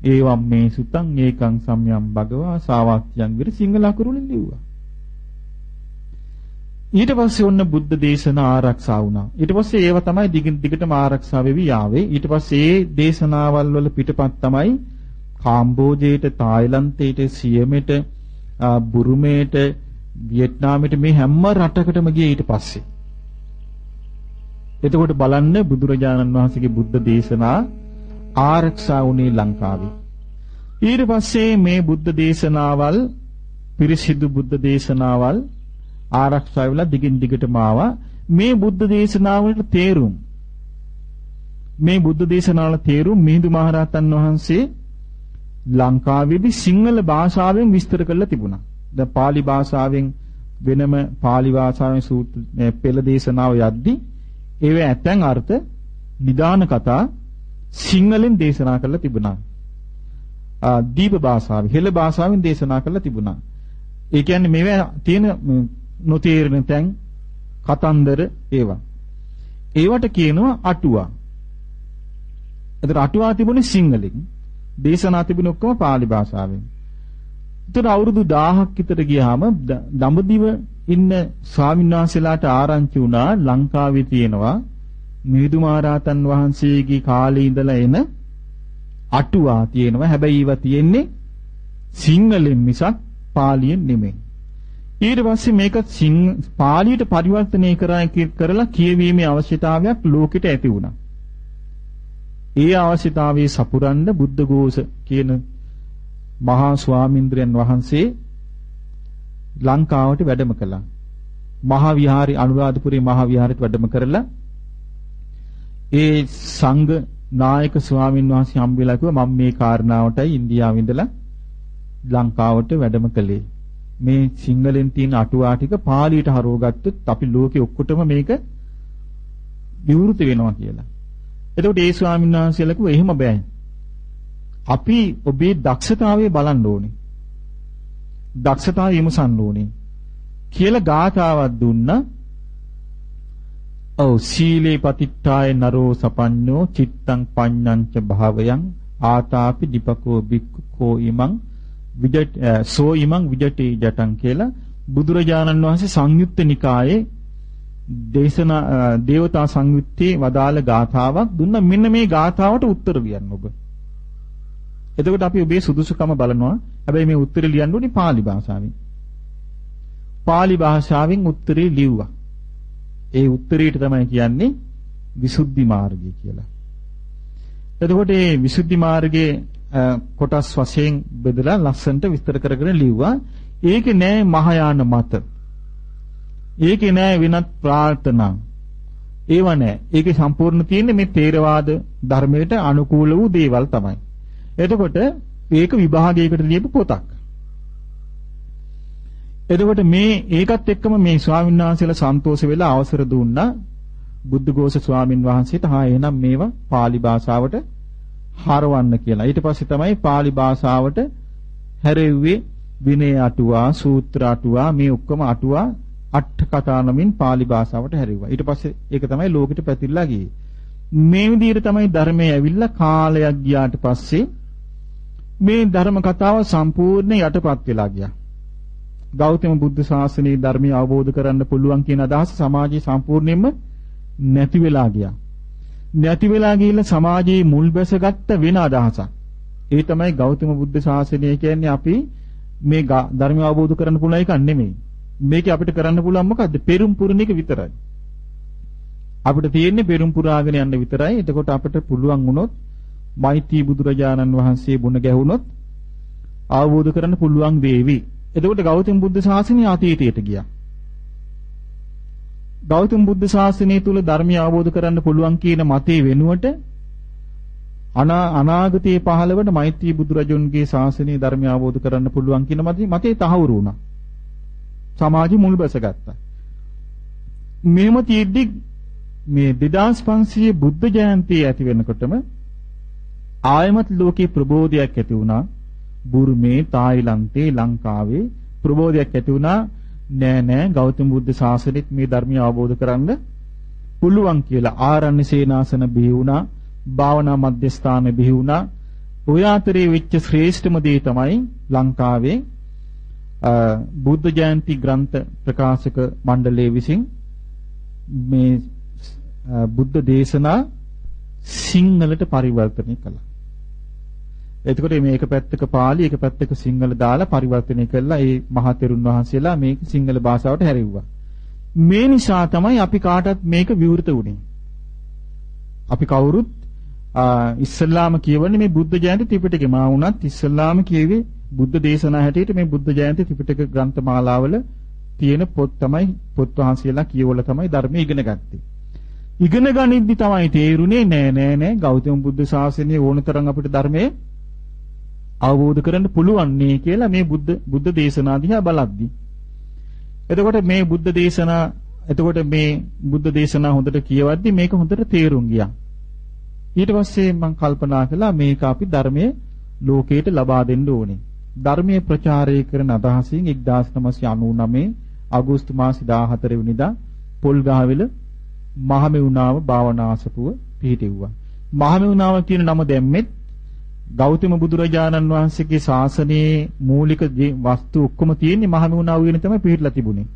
[SPEAKER 2] ඒවම් මේ සුතං ඒකං සම්යම් භගවා සාවාක්‍යං විර සිංහල අකුරුලින් ලිව්වා. ඊට පස්සේ ඔන්න බුද්ධ දේශනා ආරක්ෂා වුණා. ඊට පස්සේ ඒව තමයි දිගින් දිගටම ආරක්ෂා වෙවි යාවේ. ඊට පස්සේ ඒ දේශනාවල් වල පිටපත් තමයි කාම්බෝජයට, තායිලන්තයට, සියමෙට, බුරුමේට, වියට්නාමෙට මේ හැම රටකටම ගියේ ඊට පස්සේ. එතකොට බලන්න බුදුරජාණන් වහන්සේගේ බුද්ධ දේශනා ආරක්ෂා වුණේ ලංකාවේ. ඊට පස්සේ මේ බුද්ධ දේශනාවල් පිරිසිදු බුද්ධ දේශනාවල් ආරක්ෂා වෙලා දිගින් දිගටම ආවා. මේ බුද්ධ දේශනාවලට තේරුම් මේ බුද්ධ දේශනාවල තේරුම් මිහිඳු මහරහතන් වහන්සේ ලංකාවේදී සිංහල භාෂාවෙන් විස්තර කරලා තිබුණා. දැන් pāli භාෂාවෙන් වෙනම pāli භාෂාවෙන් සූත්‍ර පෙළ දේශනාව යද්දී ඒවේ ඇතැන් අර්ථ නිදාන කතා සිංහලෙන් දේශනා කරලා තිබුණා. දීප භාෂාවෙන් හෙළ භාෂාවෙන් දේශනා කරලා තිබුණා. ඒ කියන්නේ මේවා තියෙන නොතේරෙන තැන් කතන්දර ඒවා. ඒවට කියනවා අටුවා. එතකොට අටුවා තිබුණේ සිංහලෙන්. දේශනා තිබුණේ ඔක්කොම pāli භාෂාවෙන්. එතකොට අවුරුදු 1000ක් විතර ගියාම දඹදිව ඉන්න ස්වාමීන් වහන්සේලාට ආරංචි වුණා ලංකාවේ තියෙනවා මිහිඳුමාරාතන් වහන්සේගේ කාලේ ඉඳලා එන අටුවා තියෙනවා. හැබැයි ඒවා තියෙන්නේ සිංහලෙන් මිසක් පාලියෙන් නෙමෙයි. ඊට පස්සේ මේක පාලියට පරිවර්තනය කරලා කියවීමේ අවශ්‍යතාවයක් ලෝකෙට ඇති වුණා. ඒ අවශ්‍යතාවයේ සපුරන්න බුද්ධඝෝෂ කියන මහා ස්වාමින්ද්‍රයන් වහන්සේ ලංකාවට වැඩම කළා. මහා විහාරේ අනුරාධපුරේ මහා විහාරයට වැඩම කරලා ඒ සංඝ නායක ස්වාමින් වහන්සේ හම්බෙලා කිව්වා මම මේ කාරණාවටයි ඉන්දියාවේ ඉඳලා ලංකාවට වැඩම කළේ. මේ සිංහලෙන් තියෙන අටුවා ටික පාලියට හරවගත්තොත් අපි ලෝකෙ ඔක්කොටම මේක විවෘත වෙනවා කියලා. එතකොට ඒ ස්වාමීන් වහන්සේලා කිව්වා එහෙම බෑ. අපි ඔබේ දක්ෂතාවය බලන්න ඕනේ. දක්ෂතාවය විමසන්න ඕනේ. කියලා ගාථාවක් දුන්නා. ඔව් සීලේ පතිට්ඨාය නරෝ සපඤ්ඤෝ චිත්තං පඤ්ඤංච භාවයන් ආතාපි දීපකෝ බික්ඛෝ ඉමං විජට සෝ ඉමං විජටි ජටං කියලා බුදුරජාණන් වහන්සේ සංයුත්ත නිකායේ දේශනා දේවතා සංයුත්තේ වදාළ ගාථාවක් දුන්න මෙන්න මේ ගාථාවට උත්තර ලියන්න ඔබ. එතකොට අපි ඔබේ සුදුසුකම බලනවා. හැබැයි මේ උත්තරේ ලියන්න ඕනේ pāli භාෂාවෙන්. pāli භාෂාවෙන් උත්තරේ ලිව්වා. ඒ උත්තරේට තමයි කියන්නේ විසුද්ධි මාර්ගය කියලා. එතකොට මේ විසුද්ධි මාර්ගයේ කොටස් වශයෙන් බෙදලා ලස්සන්ට විස්තර කරගෙන ලිව්වා. ඒකේ නෑ මහායාන මත. ඒකේ නෑ වෙනත් ප්‍රාර්ථනා. ඒව නෑ. ඒකේ සම්පූර්ණ තියෙන්නේ මේ තේරවාද ධර්මයට අනුකූල වූ දේවල් තමයි. එතකොට ඒක විභාගයකට ලියපු පොතක්. එතකොට මේ ඒකත් එක්කම මේ ස්වාමීන් වහන්සේලා සන්තෝෂ වෙලා අවසර දුන්නා බුද්ධඝෝෂ ස්වාමින් වහන්සේට හා එහෙනම් මේවා pāli භාෂාවට හරවන්න කියලා. ඊට පස්සේ තමයි pāli භාෂාවට හැරෙව්වේ විනය අටුවා, සූත්‍ර අටුවා මේ ඔක්කොම අටුවා අට කතා නමින් pāli භාෂාවට හැරෙව්වා. ඊට පස්සේ ඒක තමයි ලෝකෙට පැතිරලා ගියේ. මේ විදිහට තමයි ධර්මයේ ඇවිල්ලා කාලයක් ගියාට පස්සේ මේ ධර්ම කතාව සම්පූර්ණ යටපත් වෙලා ගියා. ගෞතම බුද්ධ ශාසනයේ ධර්මය අවබෝධ කරන්න පුළුවන් කියන අදහස සමාජයේ සම්පූර්ණයෙන්ම නැති වෙලා ගියා. නැති වෙලා ගිහිල්ලා සමාජයේ මුල් බැසගත්ත වෙන අදහසක්. ඒ තමයි ගෞතම බුද්ධ ශාසනය කියන්නේ අපි මේ ධර්මය අවබෝධ කරන්න පුළුවන් එකක් නෙමෙයි. මේක අපිට කරන්න පුළුවන් මොකද්ද? පෙරම් පුරණ එක විතරයි. අපිට තියෙන්නේ පෙරම් පුරාගෙන යන්න විතරයි. එතකොට අපිට පුළුවන් වුණොත් මෛත්‍රී බුදුරජාණන් වහන්සේ බුණ ගැහුනොත් අවබෝධ කරන්න පුළුවන් වේවි. එතකොට ගෞතම බුද්ධ ශාසනය අතීතයට ගියා. ගෞතම බුද්ධ ශාසනය තුල ධර්මය අවබෝධ කරන්න පුළුවන් කියන මතේ වෙනුවට අනාගතයේ පහළ වෙන මෛත්‍රී බුදුරජුන්ගේ ශාසනයේ ධර්මය අවබෝධ කරන්න පුළුවන් කියන මතේ තහවුරු වුණා. සමාජෙ මුල් බැසගත්තා. මෙහෙම තියෙද්දි මේ 2500 බුද්ධ ජයන්තිය ඇති වෙනකොටම ආයමත් ලෝකේ ප්‍රබෝධයක් ඇති වුණා. බුරුමේ, තායිලන්තේ, ලංකාවේ ප්‍රබෝධයක් ඇති වුණා. නෑ නෑ ගෞතම බුද්ධ ශාසනෙත් මේ ධර්මය අවබෝධ කරගන්න පුළුවන් කියලා ආරණ්‍ය සේනාසන බිහි වුණා. භාවනා මධ්‍යස්ථාන බිහි වුණා. ඔය අතරේ වෙච්ච ශ්‍රේෂ්ඨම දේ තමයි ලංකාවේ බුද්ධ ජයන්ති ග්‍රන්ථ ප්‍රකාශක මණ්ඩලය විසින් මේ බුද්ධ දේශනා සිංහලට පරිවර්තනය කළා. එතකොට මේක පැත්තක පාලි එක පැත්තක සිංහල දාලා පරිවර්තනය කළා ඒ මහතෙරුන් වහන්සේලා මේක සිංහල භාෂාවට හැරෙව්වා. මේ නිසා තමයි අපි කාටත් මේක විවෘත වුනේ. අපි කවුරුත් ඉස්ලාම කියවන්නේ මේ බුද්ධ ජයන්ති ත්‍රිපිටකේ මා වුණත් ඉස්ලාම කියවේ බුද්ධ දේශනා හැටියට මේ බුද්ධ ජයන්ති ත්‍රිපිටක ග්‍රන්ථ මාලාවල තියෙන පොත් තමයි පොත් වහන්සේලා කියවල තමයි ධර්මය ඉගෙන ගත්තේ. ඉගෙන ගනිද්දි තමයි තේරුනේ නෑ නෑ නෑ ගෞතම බුද්ධ ශාසනය ඕනතරම් අපිට ධර්මයේ අවබෝධ කරගන්න පුළුවන් නේ කියලා මේ බුද්ධ බුද්ධ දේශනා දිහා බලද්දි. එතකොට මේ බුද්ධ දේශනා එතකොට මේ බුද්ධ දේශනා හොඳට කියවද්දි මේක හොඳට තේරුම් ගියා. ඊට පස්සේ මම කල්පනා කළා මේක අපි ධර්මයේ ලෝකයට ලබා දෙන්න ඕනේ. ධර්මයේ ප්‍රචාරය කරන අදහසින් 1999 අගෝස්තු මාසේ 14 වෙනිදා පොල්ගහවෙල මහමෙවුනාව භාවනාසපුව පිහිටෙව්වා. මහමෙවුනාව කියන නම දැම්මෙත් ගෞතම බුදුරජාණන් වහන්සේගේ ශාසනයේ මූලික වස්තු ඔක්කොම තියෙන්නේ මහමෙවුනාව කියන තමයි පිහිටලා තිබුණේ.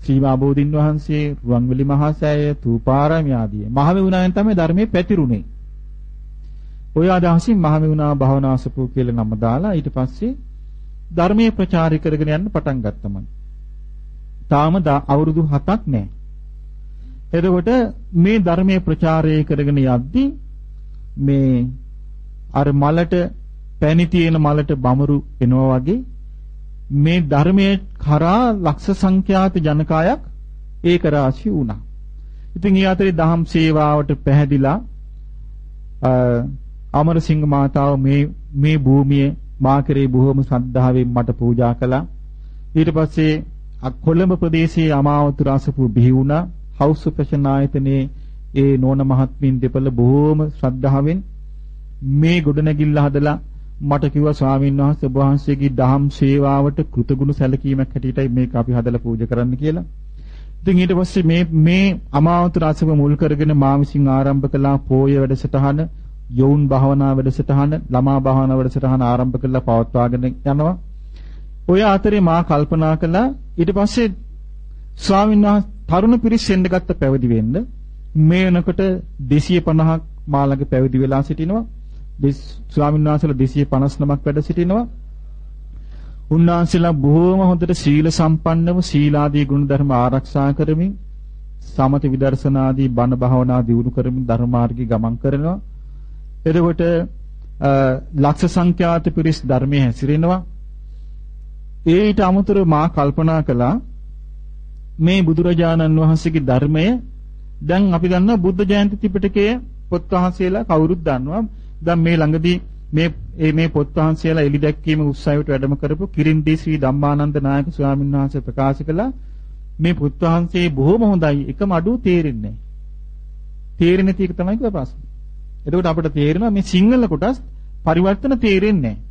[SPEAKER 2] ශ්‍රී මාබෝධින් වහන්සේ රුවන්වැලි මහා සෑය තූපාරාම ආදී මහමෙවුනායන් තමයි ධර්මයේ පැතිරුනේ. ඔය අදහසින් මහමෙවුනා භවනාසපු කියලා නම දාලා ඊට පස්සේ ධර්මයේ ප්‍රචාරය කරගෙන යන්න පටන් ගත්තම. තාම අවුරුදු 7ක් නැහැ. එතකොට මේ ධර්මයේ ප්‍රචාරය කරගෙන යද්දී මේ අර මලට පැණි තියෙන මලට බමරු එනවා වගේ මේ ධර්මයේ කරා ලක්ෂ සංඛ්‍යාත ජනකායක් ඒක රාශි වුණා. ඉතින් ඒ අතරේ දහම් සේවාවට පැහැදිලා අමරසිංහ මාතාව මේ මේ භූමිය මා කෙරේ බොහොම ශ්‍රද්ධාවෙන් මට පූජා කළා. ඊට පස්සේ කොළඹ ප්‍රදේශයේ අමාවතු රසපු බිහි වුණා. හවුස් ප්‍රශන ආයතනයේ ඒ නෝන මහත්මින් දෙපළ බොහොම ශ්‍රද්ධාවෙන් මේ ගොඩනැගිල්ල හදලා මට කිව්වා ස්වාමීන් වහන්සේ ඔබ වහන්සේගේ දහම් සේවාවට කෘතගුණ සැලකීමක් හැටියටයි මේක අපි හදලා පූජා කරන්න කියලා. ඉතින් ඊට පස්සේ මේ මේ අමාවතු රසව මුල් කරගෙන මා විසින් ආරම්භ කළා පෝය වැඩසටහන යෝන් භාවනා වැඩසටහන ළමා භාවනා වැඩසටහන ආරම්භ කළා පවත්වාගෙන යනවා. ඔය අතරේ මා කල්පනා කළා ඊට පස්සේ ස්වාමීන් වහන්සේ තරුණ පිරිස් එන්න ගත්ත පැවිදි වෙන්න මේ වෙනකොට 250ක් මා ළඟ පැවිදි වෙලා සිටිනවා. ස්වාමීන් වහන්සේලා 259ක් වැඩ සිටිනවා. උන්වහන්සේලා බොහෝම හොඳට සීල සම්පන්නව සීලාදී ගුණධර්ම ආරක්ෂා කරමින් සමත විදර්ශනාදී බණ භාවනා දියුණු කරමින් ධර්ම මාර්ගී ගමන් කරනවා. එතකොට ලක්ෂ සංඛ්‍යාත පිරිස් ධර්මයේ හැසිරෙනවා. ඊට අමතරව මා කල්පනා කළා මේ බුදුරජාණන් වහන්සේගේ ධර්මය දැන් අපි දන්නවා බුද්ධ ජයන්ති ත්‍රිපිටකයේ පොත් වහන්සේලා කවුරුත් දන්නවා. දැන් මේ ළඟදී මේ මේ පොත් වහන්සේලා එලි දැක්වීම උත්සාහයට වැඩම කරපු කිරින්දී ශ්‍රී ධම්මානන්ද නායක ස්වාමීන් වහන්සේ ප්‍රකාශ කළා මේ පොත් වහන්සේ බොහොම හොඳයි එකම අඩුව තේරෙන්නේ නැහැ. තේරෙන්නේ නැති එක තමයි කියලා ප්‍රශ්නේ. එතකොට අපිට තේරෙනවා මේ සිංහල කොටස් පරිවර්තන තේරෙන්නේ නැහැ.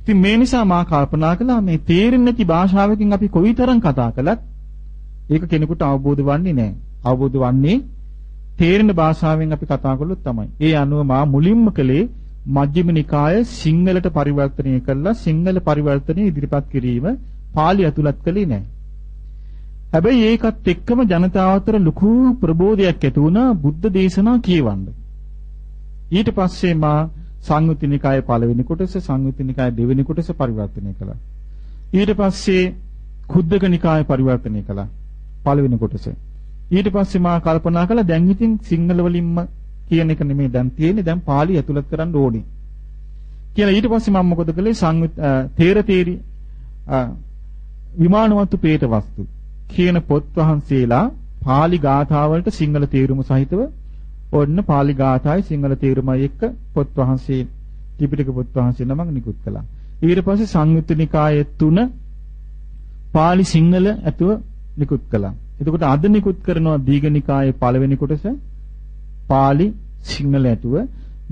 [SPEAKER 2] ඉතින් මේ නිසා මා කල්පනා කළා මේ තේරෙන්නේ නැති භාෂාවකින් අපි කොයිතරම් කතා කළත් ඒක කෙනෙකුට අවබෝධ වෙන්නේ නැහැ. අවබෝධ වන්නේ තේරෙන භාෂාවෙන් අපි කතා කළොත් තමයි. ඒ අනුව මා මුලින්ම කළේ මජ්ක්‍ධිම නිකාය සිංහලට පරිවර්තනය කළා සිංහල පරිවර්තනය ඉදිරිපත් කිරීම පාලි ඇතුළත් කළේ නැහැ. හැබැයි ඒකත් එක්කම ජනතාව අතර ලොකු ප්‍රබෝධයක් ඇති වුණා බුද්ධ දේශනා කියවන්න. ඊට පස්සේ මා සංයුත්ති නිකායේ පළවෙනි කොටස සංයුත්ති නිකායේ දෙවෙනි කොටස පරිවර්තනය කළා. ඊට පස්සේ කුද්දක නිකායේ පරිවර්තනය කළා. පළවෙනි කොටස. ඊට පස්සේ මා කල්පනා කළා දැන් ඉතින් සිංහල වලින්ම කියන එක නෙමෙයි දැන් තියෙන්නේ දැන් පාලි ඇතුළත් කරන්න ඕනේ. කියලා ඊට පස්සේ මම මොකද කළේ සංයුත් තේර තේරි විමානවත්තු පේත වස්තු කියන පොත් වහන්සේලා පාලි ගාථාවලට සිංහල තේරුම සහිතව ඔන්න පාලි ගාථායි සිංහල තේරුමයි එක්ක පොත් වහන්සේ ත්‍රිපිටක පොත් වහන්සේ නමක් නිකුත් කළා. ඊට පස්සේ සංයුත්ත නිකායේ 3 පාලි සිංහල ඇතුව නිකුත් කළා. එතකොට අද නිකුත් කරනවා දීඝනිකායේ පළවෙනි කොටස පාලි සිංහල ඇතුව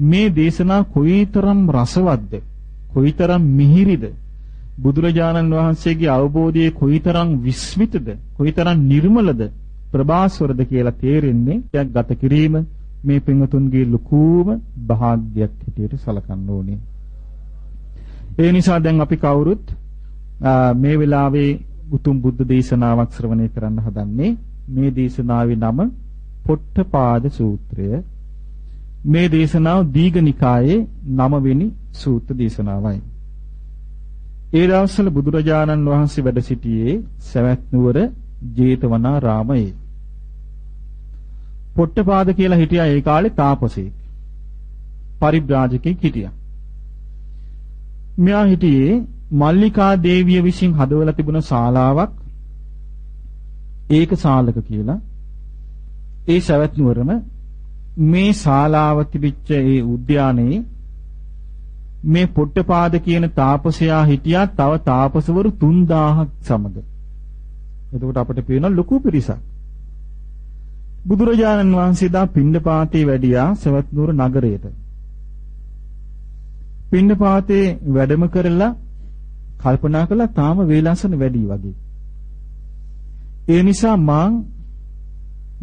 [SPEAKER 2] මේ දේශනා කොයිතරම් රසවත්ද කොයිතරම් මිහිරිද බුදුරජාණන් වහන්සේගේ අවබෝධයේ කොයිතරම් විස්මිතද කොයිතරම් නිර්මලද ප්‍රභාස්වරද කියලා තේරෙන්නේ යක් ගත කිරීම මේ පින්වතුන්ගේ ලකූම භාග්යක් හැටියට සලකන්න ඕනේ. ඒ නිසා දැන් අපි කවුරුත් මේ වෙලාවේ උතුම් බුද්ධ දේශනාවක් ශ්‍රවණය කරන්න හදන්නේ මේ දේශනාවේ නම පොට්ටපාද සූත්‍රය. මේ දේශනාව දීඝනිකායේ 9 වෙනි සූත්‍ර දේශනාවයි. ඒ දවස්වල බුදුරජාණන් වහන්සේ වැඩ සිටියේ සවැත් නුවර ජේතවනාරාමයේ. පොට්ටපාද කියලා හිටියා ඒ කාලේ තාපසෙක්. පරිබ්‍රාජකෙක් හිටියා. මෙයා හිටියේ මල්ලිකා දේවිය විසින් හදවලා තිබුණ ශාලාවක් ඒක ශාලක කියලා. ඒ සවැත් නුවරම මේ ශාලාව තිබිච්ච ඒ උද්‍යානයේ මේ පොට්ටපාද කියන තාපසයා හිටියා තව තාපසවරු 3000ක් සමග. එතකොට අපිට පේන ලොකු පිරිසක්. බුදුරජාණන් වහන්සේ දා පිණ්ඩපාතේ වැඩියා සවැත් නුවර නගරයට. පිණ්ඩපාතේ වැඩම කරලා කල්පනා කළා තාම වේලාසන වැඩි වගේ. ඒ නිසා මං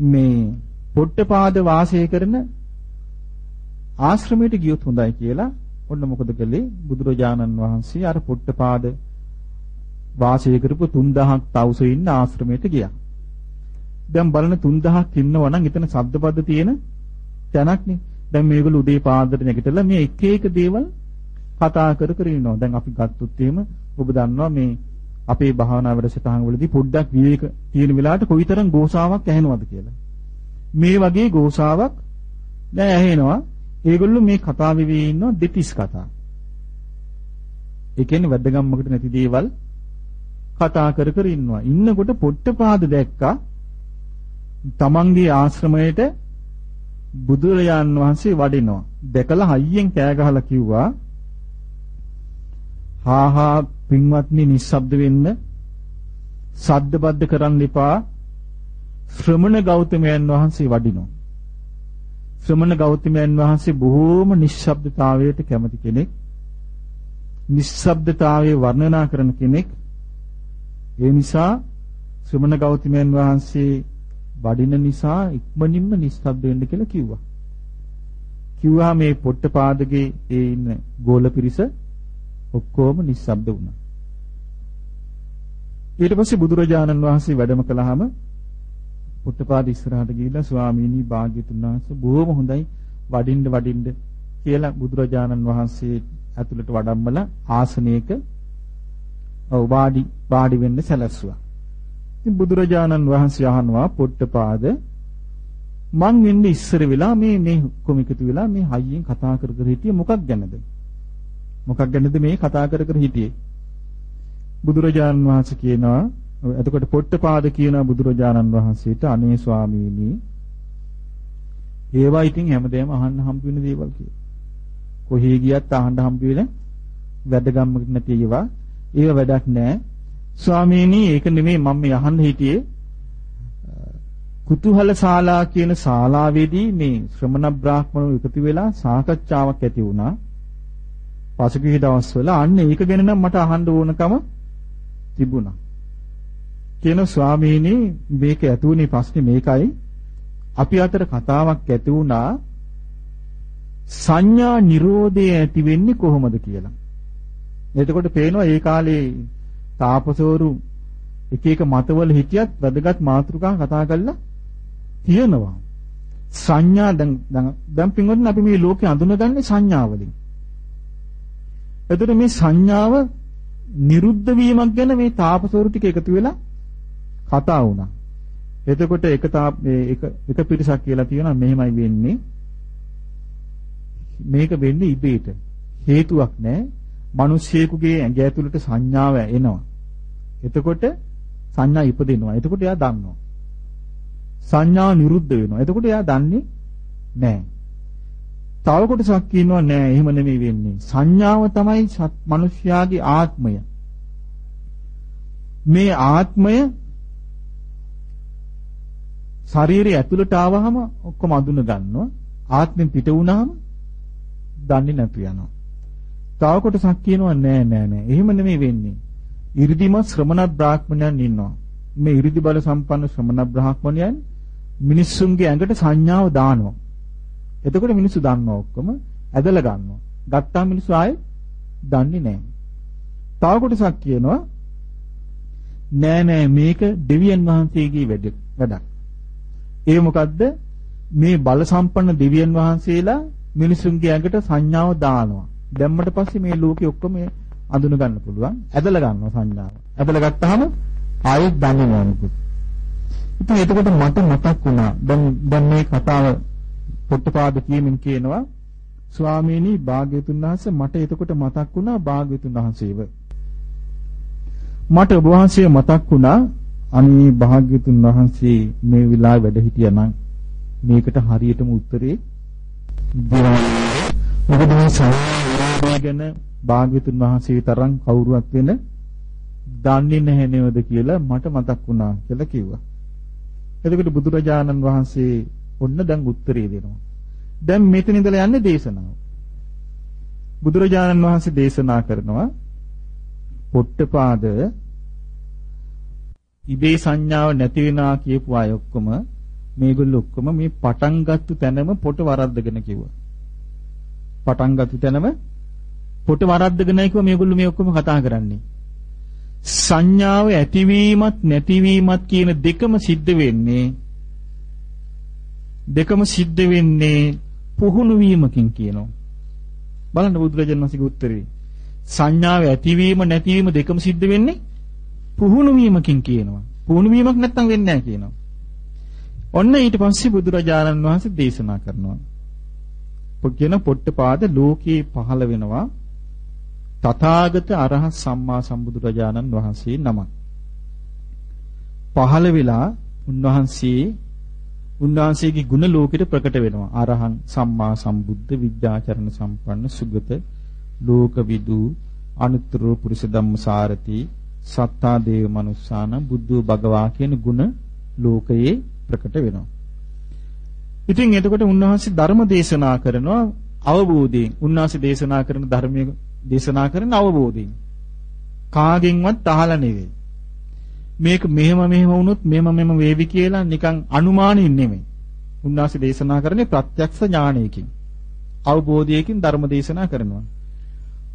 [SPEAKER 2] මේ පොට්ටපාද වාසය කරන ආශ්‍රමයට ගියොත් හොඳයි කියලා ඔන්න මොකද කළේ බුදුරජාණන් වහන්සේ අර පොට්ටපාද වාසය කරපු 3000ක් තවුසෙ ඉන්න ආශ්‍රමයට ගියා. දැන් බලන 3000ක් ඉන්නවා නම් එතන සද්දපද්ද තියෙන තැනක්නේ. දැන් මේගොල්ලෝ උදේ පාන්දර නැගිටලා මේ එක එක දේවල් කතා කර කර ඉන්නවා. දැන් අපි ගත්තොත් එහෙම ඔබ දන්නවා මේ අපේ භාවනා වැඩසටහන් වලදී පොඩ්ඩක් විවේක තියෙන වෙලාවට කොයිතරම් ගෝසාවක් ඇහෙනවද කියලා. මේ වගේ ගෝසාවක් දැන් ඇහෙනවා. ඒගොල්ලෝ මේ කතා වෙවි ඉන්නවා දෙතිස් කතා. ඒ කියන්නේ වැදගම්මකට නැති දේවල් කතා කර කර ඉන්නවා. ඉන්නකොට පොට්ටපාද දැක්කා තමන්ගේ ආශ්‍රමයට බුදුරජාන් වහන්සේ වඩිනවා. දැකලා හයියෙන් කෑ ගහලා කිව්වා හා හා පින්වත්නි නිස්සබ්ද වෙන්න සද්ද බද්ද කරන්න එපා. ශ්‍රමණ ගෞතමයන් වහන්සේ වඩිනවා. ශ්‍රමණ ගෞතමයන් වහන්සේ බොහෝම නිශ්ශබ්දතාවයට කැමති කෙනෙක්. නිශ්ශබ්දතාවයේ වර්ණනා කරන කෙනෙක්. ඒ නිසා ශ්‍රමණ ගෞතමයන් වහන්සේ වඩින නිසා ඉක්මනින්ම නිස්සබ්ද වෙන්න කියලා කිව්වා. කිව්වා මේ පොට්ටපාදගේ ඒ ඉන්න ගෝල පිරිස ඔක්කොම නිස්සබ්ද වුණා. ඊට පස්සේ බුදුරජාණන් වහන්සේ වැඩම කළාම පුට්ටපාද ඉස්සරහට ගිහිල්ලා ස්වාමීනි භාග්‍යතුන් වහන්සේ බොහොම හොඳයි වඩින්න වඩින්න කියලා බුදුරජාණන් වහන්සේ ඇතුළට වඩම්මලා ආසනයක ඔව් වාඩි වාඩි වෙන්න සැලැස්සුවා. ඉතින් බුදුරජාණන් වහන්සේ අහනවා පොට්ටපාද මං ඉන්නේ ඉස්සර වෙලා මේ මේ කොම එකතු වෙලා මේ හයියෙන් කතා කර කර හිටියේ මොකක් ගැනද? මොකක් ගැනද මේ කතා කර කර හිටියේ? බුදුරජාණන් වහන්සේ කියනවා එතකොට පොට්ටපාද කියන බුදුරජාණන් වහන්සේට අනේ ස්වාමීනි ඒවා ඉතින් හැමදේම අහන්න හම්බ වෙන දේවල් කියලා. කොහේ ගියත් අහන්න හම්බ වෙන වැඩගම්මකට නැති ඒවා. ඒව වැඩක් නැහැ. ස්වාමීනි ඒක නෙමෙයි මම මේ අහන්න හිටියේ කුතුහල ශාලා කියන ශාලාවේදී මේ ශ්‍රමණ බ්‍රාහ්මණෝ එකතු වෙලා සාකච්ඡාවක් ඇති වුණා. පසුගිය දවස්වල අන්න ඒක ගැන නම් මට අහන්න ඕනකම තිබුණා. කියන ස්වාමීනි මේක ඇතුණේ ප්‍රශ්නේ මේකයි අපි අතර කතාවක් ඇති වුණා සංඥා නිරෝධය ඇති වෙන්නේ කොහොමද කියලා. එතකොට පේනවා ඒ කාලේ තාපසවරු එක එක මතවල හිටියත් වැදගත් මාතෘකා කතා කරලා තියෙනවා. සංඥා දැන් දැන් පින්වත්නි අපි මේ ලෝකේ අඳුනගන්නේ සංඥා වලින්. එතකොට මේ සංඥාව නිරුද්ධ වීමක් ගැන මේ තාපසවරු ටික එකතු වෙලා කතා වුණා. එතකොට එක එක එක පිරිසක් කියලා තියෙනවා මෙහෙමයි වෙන්නේ. මේක වෙන්නේ ඉබේට. හේතුවක් නැහැ. මිනිස්සෙකුගේ ඇඟ ඇතුළට සංඥාව එනවා. එතකොට සංඥා ඉපදෙනවා. එතකොට එයා දන්නවා. සංඥා නිරුද්ධ වෙනවා. එතකොට එයා දන්නේ නැහැ. තව කොටසක් කියනවා නෑ එහෙම නෙමෙයි වෙන්නේ. සංඥාව තමයි මිනිස්යාගේ ආත්මය. මේ ආත්මය ශරීරය ඇතුළට ආවහම ඔක්කොම අඳුන ගන්නවා. ආත්මෙන් පිට වුණාම දන්නේ නැතු යනවා. තව කොටසක් කියනවා නෑ නෑ නෑ. එහෙම නෙමෙයි වෙන්නේ. 이르දිමත් ශ්‍රමණ බ්‍රාහ්මණයන් ඉන්නවා. මේ 이르දි බල සම්පන්න ශ්‍රමණ බ්‍රාහ්මණයන් මිනිස්සුන්ගේ ඇඟට සංඥාව දානවා. එතකොට මිනිස්සු දන්නවා ඔක්කොම ඇදලා ගන්නවා. ගත්තාම මිනිස්සු ආයේ දන්නේ නැහැ. තව කොටසක් කියනවා නෑ නෑ මේක දෙවියන් වහන්සේගේ වැඩක්. ඒ මොකද්ද? මේ බල සම්පන්න දෙවියන් වහන්සේලා මිනිසුන්ගේ ඇඟට සංඥාව දානවා. දැම්මට පස්සේ මේ ලෝකෙ ඔක්කොම අඳුන ගන්න පුළුවන්. ඇදලා ගන්නවා සංඥාව. ඇදලා ගත්තාම ආයෙත් දන්නේ නැහැ ඉතින් එතකොට මට මතක් වුණා දැන් දැන් මේ කතාව පොට්ටපාද කියමින් කියනවා ස්වාමීනි භාග්‍යතුන් වහන්සේ මට එතකොට මතක් වුණා භාග්‍යතුන් වහන්සේව මට ඔබ වහන්සේ මතක් වුණා අනේ භාග්‍යතුන් වහන්සේ මේ විලාය වැඩ හිටියා නම් මේකට හරියටම උත්තරේ දෙනවා මොකද මේ සාරය ගැන භාග්‍යතුන් වහන්සේ තරම් කවුරුවත් වෙන දන්නේ නැහැ නේද කියලා මට මතක් වුණා කියලා කිව්වා. එතකොට බුදුරජාණන් වහන්සේ ඔන්න දැන් උත්තරේ දෙනවා. දැන් මෙතන ඉඳලා යන්නේ දේශනාව. බුදුරජාණන් වහන්සේ දේශනා කරනවා පොට්ටපාද ඉබේ සංඥාව නැති වෙනා කියපු අය ඔක්කොම මේගොල්ලෝ ඔක්කොම මේ පටන් ගත්තු තැනම පොට වරද්දගෙන කිව්වා. පටන් ගත්තු තැනම පොට වරද්දගෙනයි කිව්වා මේගොල්ලෝ මේ ඔක්කොම කතා කරන්නේ. සංඥාව ඇතිවීමත් නැතිවීමත් කියන දෙකම සිද්ධ වෙන්නේ දෙකම සිද්ධ වෙන්නේ පුහුණු වීමකින් කියනවා. බලන්න බුදුරජාණන් වහන්සේගේ උත්තරේ. සංඥාව ඇතිවීම නැතිවීම දෙකම සිද්ධ වෙන්නේ පුහුණු වීමකින් කියනවා. පුහුණු වීමක් නැත්තම් වෙන්නේ නැහැ කියනවා. ඔන්න ඊට පස්සේ බුදුරජාණන් වහන්සේ දේශනා කරනවා. කියන පොට්ටපාද ලෝකේ පහළ වෙනවා තථාගත අරහත් සම්මා සම්බුදුරජාණන් වහන්සේ නමක්. පහළ වෙලා උන්වහන්සේ උන්වහන්සේගේ ගුණ ලෝකෙට ප්‍රකට වෙනවා. අරහං සම්මා සම්බුද්ධ විද්‍යාචරණ සම්පන්න සුගත ලෝකවිදු අනුත්තර පුරුෂ ධම්මසාරති සත්තා දේව මනුස්සාන බුද්ධ භගවා කියන ගුණ ලෝකයේ ප්‍රකට වෙනවා. ඉතින් එතකොට උන්වහන්සේ ධර්ම දේශනා කරනවා අවබෝධයෙන් උන්වහන්සේ දේශනා කරන ධර්මයේ දේශනා කරන අවබෝධයෙන් කාගෙන්වත් අහලා නෙවෙයි. මේක මෙහෙම මෙහෙම වුණොත් මෙහෙම මෙහෙම වේවි කියලා නිකන් අනුමානින් නෙමෙයි. උන්වහන්සේ දේශනා කරන්නේ ප්‍රත්‍යක්ෂ ඥානයකින්. අවබෝධයකින් ධර්ම දේශනා කරනවා.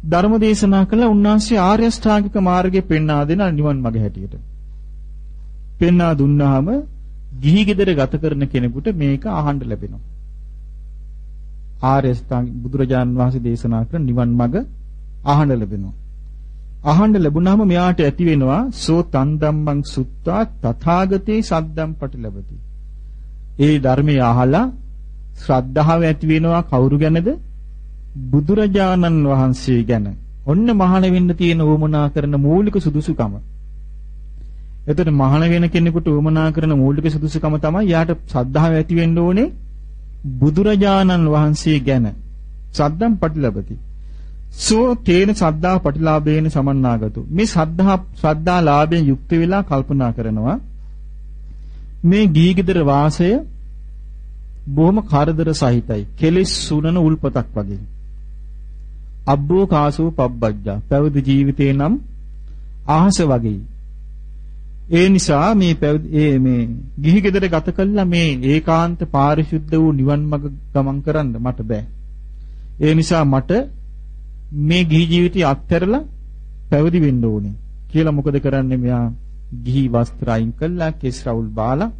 [SPEAKER 2] ධර්ම දේශනා කළ උන්වහන්සේ ආර්ය ශ්‍රාගික මාර්ගය පෙන්වා දෙන නිවන් මඟ හැටියට. පෙන්වා දුන්නාම ගිහි ගෙදර ගත කරන කෙනෙකුට මේක අහන්න ලැබෙනවා. ආර්ය ශ්‍රාගික බුදුරජාන් වහන්සේ දේශනා කරන නිවන් මඟ අහන්න ලැබෙනවා. අහන්න ලැබුණාම මෙයාට ඇති වෙනවා සෝ තන්දම්මං සුත්තා තථාගතේ සද්දම් පටිලබති. ඒ ධර්මය අහලා ශ්‍රද්ධාව ඇති වෙනවා කවුරු ගැනද? බුදුරජාණන් වහන්සේ ගැන. ඔන්න මහාන වෙන්න තියෙන උවමනා කරන මූලික සුදුසුකම. එතකොට මහාන වෙන කෙනෙකුට උවමනා කරන මූලික සුදුසුකම තමයි යාට ශ්‍රද්ධාව ඇති වෙන්න ඕනේ බුදුරජාණන් වහන්සේ ගැන. සද්දම් පටිලබති. සෝ තේන සද්ධා පටිලාභේන සමන්නාගතු. මේ සද්ධා ශ්‍රද්ධා ලාභයෙන් යුක්ත වෙලා කල්පනා කරනවා. මේ ගීගෙදර වාසය බොහොම කරදර සහිතයි. කෙලෙස් සුනන උල්පතක් වගේ. අබ්බෝ කාසෝ පබ්බජ්ජා. පැවිදි ජීවිතේ නම් ආහස වගේ. ඒ නිසා මේ ඒ මේ ගිහි ගෙදර ගත කළා මේ ඒකාන්ත පාරිශුද්ධ වූ නිවන් මඟ ගමන් කරන්න මට බෑ. ඒ නිසා මට මේ ගිහි ජීවිතය අත්හැරලා පැවිදි වෙන්න ඕනේ කියලා මොකද කරන්නේ? මෙයා ගිහි වස්ත්‍ර අයින් කළා කෙස් රවුල් බාලා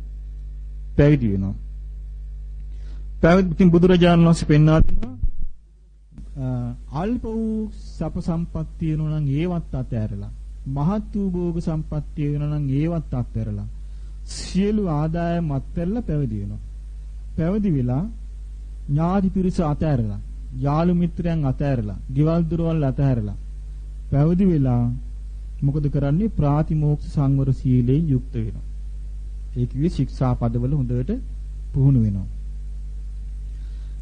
[SPEAKER 2] පැවිදි වෙනවා. පැවිදි ඉතින් බුදුරජාණන් වහන්සේ පෙන්වා දෙනවා අල්ප වූ සප සම්පත් තියෙනවා නම් ඒවත් අතහැරලා මහත් වූ භෝග සම්පත් තියෙනවා නම් ඒවත් අතහැරලා සියලු ආදායම් අත්හැරලා පැවිදි වෙනවා. පැවිදි වෙලා ඥාති පිරිස අතහැරලා යාළු මිත්‍රයන් අතහැරලා, ගෙවල් දොරවල් අතහැරලා පැවිදි වෙලා මොකද කරන්නේ? ප්‍රාතිමෝක්ෂ සංවර සීලයෙන් යුක්ත වෙනවා. ඒ කිව්වේ ශික්ෂා පදවල හොඳට පුහුණු වෙනවා.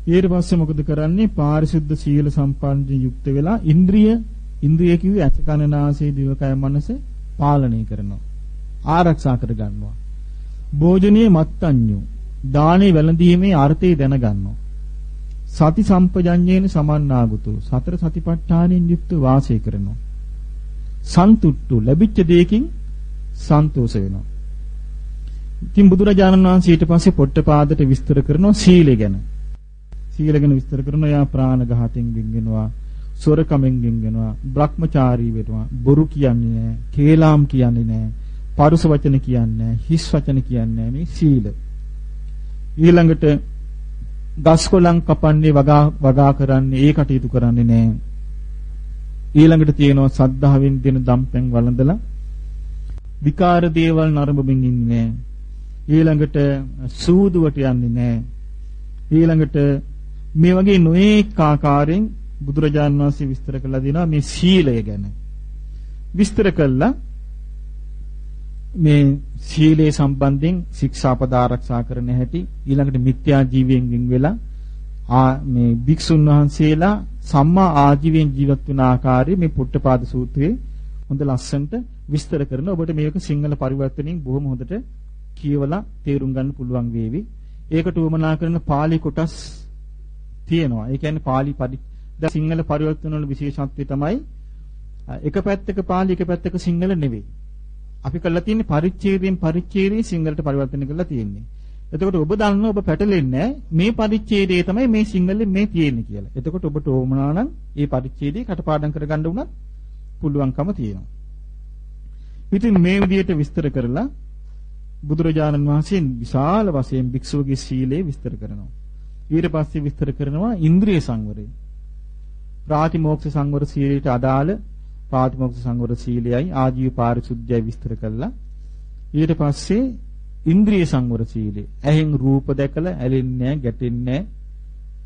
[SPEAKER 2] ඊට පස්සේ මොකද කරන්නේ? පාරිශුද්ධ සීල සම්පන්නයෙන් යුක්ත වෙලා ඉන්ද්‍රිය ඉන්ද්‍රිය කිව්වේ ඇස කන නාසය දිවකය මනස පාලනය කරනවා. ආරක්ෂා කර ගන්නවා. භෝජනීය මත්ඤ්ඤු දානේ වැළඳීමේ අර්ථය දැනගන්නවා. සති සම්පජඤ්ඤේන සමන්නාගතු සතර සතිපට්ඨානෙන් යුක්ත වාසය කරනවා. සන්තුට්ටු ලැබිච්ච දෙයකින් සන්තෝෂ වෙනවා. ඉතින් බුදුරජාණන් වහන්සේ ඊට පස්සේ පොට්ටපාදට විස්තර කරනවා සීලය ගැන. සීල ගැන විස්තර කරනවා යා ප්‍රාණඝාතයෙන් ගින්ගෙනවා සොරකමෙන් ගින්ගෙනවා භ්‍රමචාරී වෙනවා බොරු කියන්නේ නැහැ කේලාම් කියන්නේ නැහැ පරුස වචන කියන්නේ නැහැ හිස් වචන කියන්නේ මේ සීල ඊළඟට ගස් කොළන් කපන්නේ වගා වගා කරන්නේ ඒ කටයුතු කරන්නේ නැහැ ඊළඟට තියෙනවා සද්ධාවෙන් දෙන දම්පැන් වළඳලා විකාර දේවල් නරඹමින් ඉන්නේ ඊළඟට සූදුවට යන්නේ නැහැ ඊළඟට මේ වගේ නොඑක ආකාරයෙන් බුදුරජාණන් වහන්සේ විස්තර කළා දෙනවා මේ සීලය ගැන. විස්තර කළා මේ සීලේ සම්බන්ධයෙන් ශික්ෂාපද ආරක්ෂා කරන හැටි ඊළඟට මිත්‍යා ජීවයෙන් වෙලා ආ මේ භික්ෂුන් වහන්සේලා සම්මා ආජීවයෙන් ජීවත් වන ආකාරය මේ පුට්ටපාද සූත්‍රයේ හොඳ ලස්සනට විස්තර කරන ඔබට මේක සිංහල පරිවර්තනයෙන් බොහොම හොඳට කියවලා තේරුම් ගන්න පුළුවන් වේවි. ඒකට උවමනා කරන pāli කොටස් තියෙනවා. ඒ කියන්නේ pāli පරි සිංහල පරිවර්තන වල විශේෂත්වය තමයි එක පැත්තක pāli එක පැත්තක සිංහල නෙවෙයි. අපි කරලා තියෙන්නේ පරිච්ඡේදයෙන් පරිච්ඡේදයෙන් සිංහලට පරිවර්තන කරලා තියෙන්නේ. එතකොට ඔබ දන්නවා ඔබ පැටලෙන්නේ මේ පරිච්ඡේදයේ තමයි මේ සිංහලෙන් මේ තියෙන්නේ කියලා. එතකොට ඔබට ඕමනා නම් මේ පරිච්ඡේදය කටපාඩම් කරගන්න උනත් පුළුවන්කම තියෙනවා. ඉතින් මේ විදිහට විස්තර කරලා බුදුරජාණන් වහන්සේ විශාල වශයෙන් භික්ෂුවගේ සීලය විස්තර කරනවා. ඊට පස්සේ විස්තර කරනවා ඉන්ද්‍රිය සංවරය. ප්‍රාතිමෝක්ෂ සංවර සීලයට අදාළ ප්‍රාතිමෝක්ෂ සංවර සීලයයි ආජීව පාරිශුද්ධයයි විස්තර කළා. ඊට පස්සේ ඉන්ද්‍රිය සංවර සීලය. ඇහෙන් රූප දැකලා ඇලෙන්නේ ගැටෙන්නේ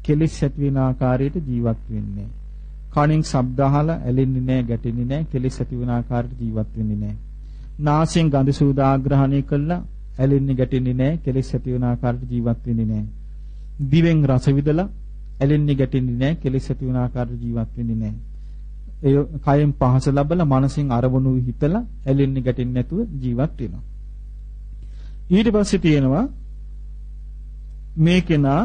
[SPEAKER 2] කෙලෙස් ඇති වෙන ආකාරයට ජීවත් වෙන්නේ. කණෙන් ශබ්ද අහලා ඇලෙන්නේ නැහැ, ගැටෙන්නේ නැහැ, කෙලෙස් ඇති වෙන ආකාරයට ජීවත් වෙන්නේ නැහැ. නාසයෙන් ගඳ සුවඳ ආග්‍රහණය කළා ඇලෙන්නේ ගැටෙන්නේ නැහැ, කෙලෙස් ඇති වෙන ආකාරයට ජීවත් වෙන්නේ නැහැ. දිවෙන් රස විදලා ඇලෙන්නේ ගැටෙන්නේ නැහැ, කෙලෙස් ඇති වෙන ආකාරයට ජීවත් වෙන්නේ නැහැ. ඒ කයෙන් පහස ලැබලා මනසින් අරමුණු හිතලා ඇලෙන්නේ ගැටෙන්නේ නැතුව ජීවත් වෙනවා. ඊට පස්සේ තියෙනවා මේ කෙනා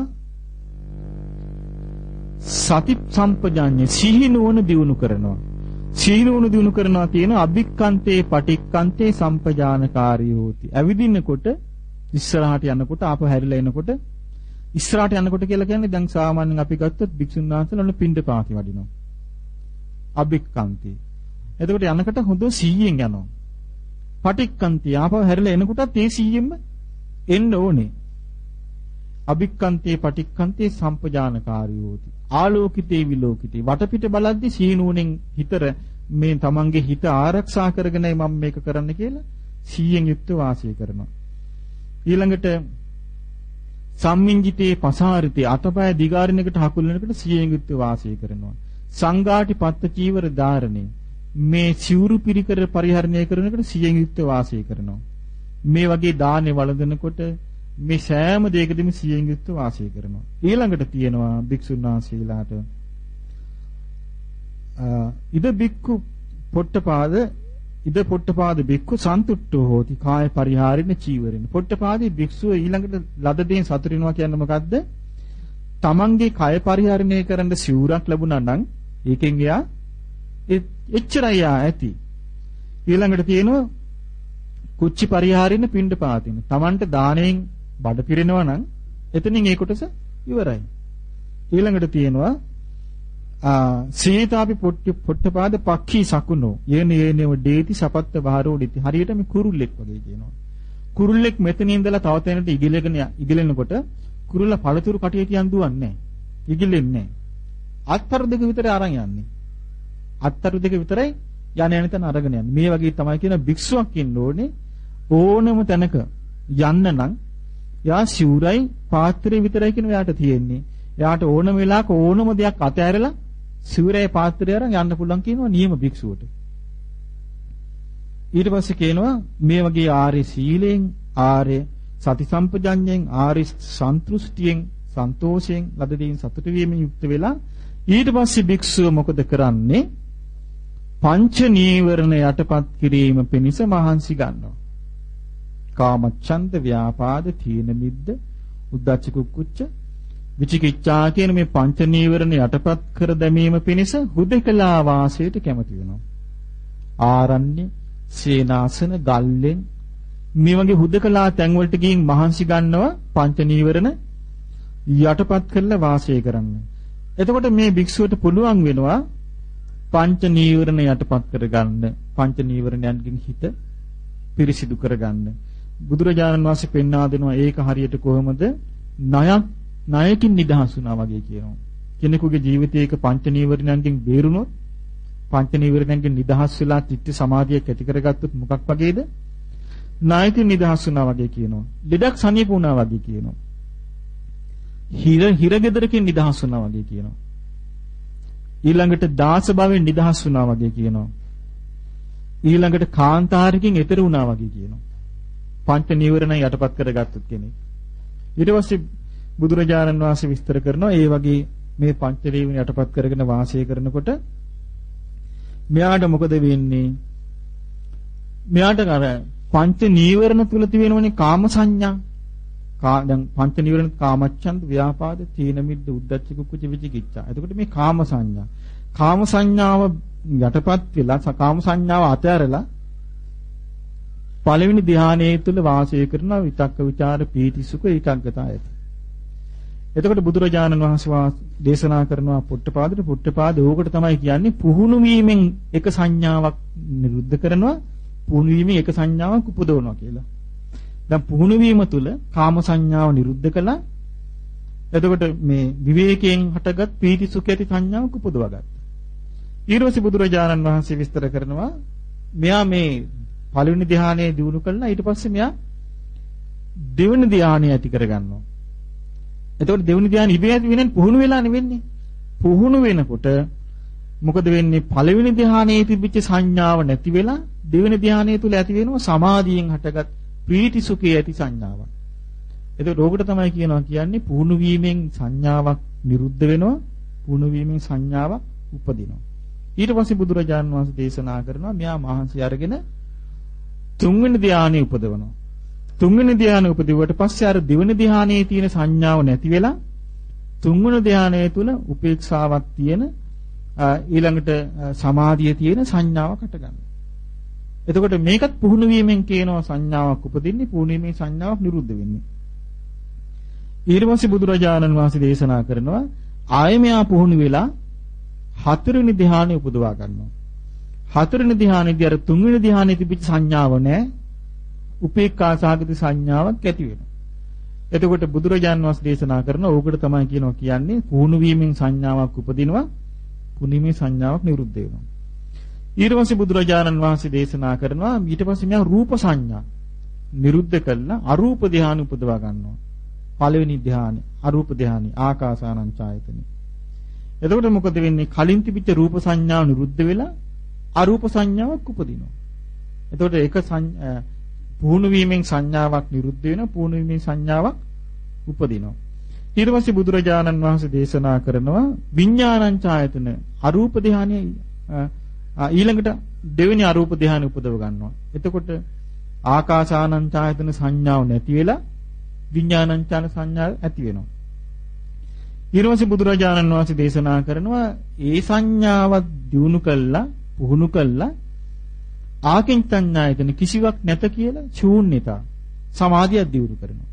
[SPEAKER 2] සති සම්පජාඤ්ඤ සිහි නුවණ දිනු කරනවා. සිහි නුවණ දිනු කරනවා කියන අභික්කන්තේ පටික්කන්තේ සම්පජානකාරී හෝති. ඇවිදින්නකොට ඉස්සරහට යනකොට ආපහු හැරිලා එනකොට ඉස්සරහට යනකොට කියලා කියන්නේ දැන් සාමාන්‍යයෙන් අපි ගත්තොත් භික්ෂුන් වහන්සේලා පින්ඩ පාති වඩිනවා. අභික්කන්තේ. එතකොට යනකොට හොඳ 100ෙන් යනවා. පටික්කන්තේ ආපහු හැරිලා එනකොටත් ඒ 100ෙන්ම එන්න ඕනේ. අභික්කන්තේ පටික්කන්තේ සම්පජානකාරී හෝති. ආලෝකිතේ විලෝකිතේ වටපිට බලද්දි සීනුවණෙන් හිතර මේ තමන්ගේ හිත ආරක්ෂා කරගෙනයි මම මේක කරන්න කියලා 100න් යුක්ත වාසය කරනවා. ඊළඟට සම්මිංජිතේ පසාරිතේ අතපය දිගාරිනකට හකුල් වෙනකොට 100න් යුක්ත වාසය කරනවා. සංඝාටි පත්ත චීවර ධාරණේ මේ සිවුරු පිරිකර පරිහරණය කරනකොට 100න් යුක්ත වාසය කරනවා. මේ වගේ දානේ වළඳනකොට මේ සෑම දෙයකදීම සියෙන් යුක්ත වාසය කරනවා. ඊළඟට තියෙනවා භික්ෂුන් වහන්සේලාට ඉද බික්කු පොට්ටපාද ඉද පොට්ටපාද බික්කු සන්තුට්ඨෝ හෝති කාය පරිහාරින චීවරෙන. පොට්ටපාදී භික්ෂුව ඊළඟට ලද දෙයින් සතුට වෙනවා කියන්නේ මොකද්ද? තමන්ගේ කය පරිහරණය කරන්න සිවුරක් ලැබුණා නම් ඒකෙන් එයා එච්චරයි ඇති. ඊළඟට තියෙනවා කුච්චි පරිහාරින පින්ඩ පාතින. තමන්ට දාණයෙන් බඩ පිරෙනවා නම් එතනින් ඒ කොටස ඉවරයි. ඊළඟට තියෙනවා සීතාපි පොට්ටි පොට්ටපාද පක්ඛී සකුණෝ යේන යේනව දේති සපත්ත බහරෝඩිති හරියට මේ කුරුල්ලෙක් වගේ කියනවා කුරුල්ලෙක් මෙතන ඉඳලා තව තැනට ඉගිලගෙන ඉගිලෙනකොට කුරුල්ල පළතුරු කටිය තියන් දුවන්නේ ඉගිලෙන්නේ අත්තර දෙක විතර අරන් යන්නේ අත්තර දෙක විතරයි යන යන තැන අරගෙන යන්නේ මේ වගේ තමයි කියන භික්ෂුවක් ඉන්න ඕනේ ඕනම තැනක යන්න නම් යා සිවුරයි පාත්‍රය විතරයි කියන එයාට තියෙන්නේ. එයාට ඕනම වෙලාවක ඕනම දෙයක් අතහැරලා සිවුරයි පාත්‍රය අරන් යන්න පුළුවන් කියනවා නියම භික්ෂුවට. ඊට පස්සේ කියනවා මේ වගේ ආර්ය සීලෙන් ආර්ය සති සම්පජඤ්ඤයෙන් ආර්ය සන්තුෂ්ටියෙන් සන්තෝෂයෙන් ලද දෙයින් සතුට වීමෙන් යුක්ත වෙලා ඊට පස්සේ භික්ෂුව මොකද කරන්නේ? පංච නීවරණ යටපත් කිරීම පිණිස මහන්සි ගන්නවා. කාමච්ඡන්ද ව්‍යාපාද තීන මිද්ද උද්ධච්ච කුක්කුච්ච විචිකිච්ඡා කියන මේ පංච නීවරණ යටපත් කර දැමීම පිණිස හුදකලා වාසයට කැමති වෙනවා. ආරණ්‍ය, සේනාසන, ගල්ලෙන් මේ වගේ හුදකලා තැන් වලට ගින් මහන්සි ගන්නවා පංච නීවරණ යටපත් කරලා වාසය කරන්න. එතකොට මේ භික්ෂුවට පුළුවන් වෙනවා පංච නීවරණ යටපත් කරගන්න පංච නීවරණයන්ගෙන් හිත පිරිසිදු කරගන්න. බුදුරජාණන් වහන්සේ පෙන්වා දෙනවා ඒක හරියට කොහොමද? ණයක් ණයකින් නිදහස් වුණා වගේ කියනවා. කෙනෙකුගේ ජීවිතයක පංච නීවරණයන්ගෙන් බේරුණොත් පංච නීවරණයන්ගෙන් නිදහස් වෙලා චිත්ත සමාධියක් ඇති කරගත්තොත් මොකක් වගේද? ණයකින් නිදහස් වුණා වගේ කියනවා. ලෙඩක් සනීප වුණා වගේ කියනවා. හිර හිරගෙදරකින් නිදහස් වුණා වගේ කියනවා ඊළඟට දාස භවෙන් නිදහස් වුණා වගේ කියනවා. ඊළඟට කාන්තාරකින් එතර වුණා වගේ කියනවා. පංච නීවරණ යටපත් කරගත්තොත් කෙනෙක්. ඊට පස්සේ බුදුරජාණන් වහන්සේ විස්තර කරනවා ඒ වගේ මේ පංච නීවරණ යටපත් කරගෙන වාසය කරනකොට මෙයාට මොකද වෙන්නේ? මෙයාට අර පංච නීවරණ තුල තියෙනවනේ කාම සංඥා දැන් පංච නිවරණ කාමච්ඡන්ද ව්‍යාපාද තීන මිද්ද උද්ධච්ච කුච්ච විචිකිච්ඡා. එතකොට මේ කාම සංඥා. කාම සංඥාව යටපත් වෙලා කාම සංඥාව අතහැරලා පළවෙනි ධානයේ තුල වාසය කරන විතක්ක ਵਿਚාර පීති සුඛ ඒකාග්‍රතාවය. එතකොට බුදුරජාණන් වහන්සේ දේශනා කරනවා පුට්ටපාදට පුට්ටපාද ඕකට තමයි කියන්නේ පුහුණු වීමෙන් එක සංඥාවක් නිරුද්ධ කරනවා පුහුණු වීමෙන් එක සංඥාවක් උපදවනවා කියලා. දැන් පුහුණු වීම තුළ කාම සංඥාව නිරුද්ධ කළා. එතකොට මේ විවේකයෙන් හටගත් පීති සුඛ ඇති සංඥාවක් උපදවා ගත්තා. ඊර්වසි බුදුරජාණන් වහන්සේ විස්තර කරනවා මෙයා මේ පළවෙනි ධ්‍යානයේ දිනු කළා ඊට පස්සේ මෙයා දෙවෙනි ධ්‍යානය ඇති කරගන්නවා. එතකොට දෙවෙනි ධ්‍යානෙ ඉබේ ඇති වෙනන්නේ පුහුණු වෙලා නෙවෙන්නේ. පුහුණු වෙනකොට මොකද වෙන්නේ පළවෙනි ධ්‍යානයේ තිබිච්ච සංඥාව නැති වෙලා දෙවෙනි ධ්‍යානය තුල ඇති වෙනවා සමාධියෙන් හටගත් ප්‍රීති සුඛයේ ඇති සංඥාවක්. එතකොට ඕකට තමයි කියනවා කියන්නේ පුහුණු වීමෙන් සංඥාවක් නිරුද්ධ වෙනවා පුහුණු වීමෙන් සංඥාවක් උපදිනවා. ඊට පස්සේ බුදුරජාන් වහන්සේ දේශනා කරනවා මෙයා මහන්සි අරගෙන තුන්වෙනි ධානය උපදවනවා. තුන්වෙනි ධානය උපදිවට පස්සේ අර දෙවෙනි ධානයේ තියෙන සංඥාව නැති වෙලා තුන්වෙනි ධානයේ තුල උපේක්ෂාවක් තියෙන ඊළඟට සමාධිය තියෙන සංඥාවක් හට ගන්නවා. එතකොට මේකත් පුහුණු වීමෙන් කියනවා සංඥාවක් උපදින්නේ පුහුණු වීමෙන් සංඥාවක් නිරුද්ධ වෙන්නේ. ඊට පස්සේ බුදුරජාණන් වහන්සේ දේශනා කරනවා ආයෙ මෙයා පුහුණු වෙලා හතරවෙනි ධ්‍යානෙ උපදවා ගන්නවා. හතරවෙනි ධ්‍යානෙදී අර තුන්වෙනි ධ්‍යානෙ තිබිච්ච සංඥාව නැහැ. උපේක්ඛා සාගත සංඥාවක් ඇති වෙනවා. එතකොට බුදුරජාන් වහන්සේ දේශනා කරන ඕකට තමයි කියනවා කියන්නේ පුහුණු වීමෙන් සංඥාවක් උපදිනවා පුනිමේ සංඥාවක් නිරුද්ධ වෙනවා. ඊට පස්සේ බුදුරජාණන් වහන්සේ දේශනා කරනවා ඊට පස්සේ මෙයා රූප සංඥා නිරුද්ධ කළා අරූප ධානය උපදවා ගන්නවා. පළවෙනි ධානය අරූප ධානය ආකාසානං ඡායතනෙ. එතකොට මොකද වෙන්නේ? කලින් තිබිච්ච රූප සංඥාව නිරුද්ධ වෙලා අරූප සංඥාවක් උපදිනවා. එතකොට ඒක පුහුණු වීමෙන් සංඥාවක් නිරුද්ධ වෙනවා පුහුණු වීමෙන් සංඥාවක් උපදිනවා. ඊට පස්සේ බුදුරජාණන් වහන්සේ දේශනා කරනවා විඥානං ඡායතන අරූප ධානය ඊළඟට දෙවෙනි අරූප ධානය උපදව ගන්නවා. එතකොට ආකාසානං ඡායතන සංඥාව නැති වෙලා විඥානං ඡාන සංඥාව ඇති වෙනවා. ඊළඟට බුදුරජාණන් වහන්සේ දේශනා කරනවා ඒ සංඥාවක් දිනු කළා පුහුණු කළා ආකින්චඤ්ඤායතන කිසිවක් නැත කියලා ශූන්‍යතා සමාධියක් දියුණු කරනවා.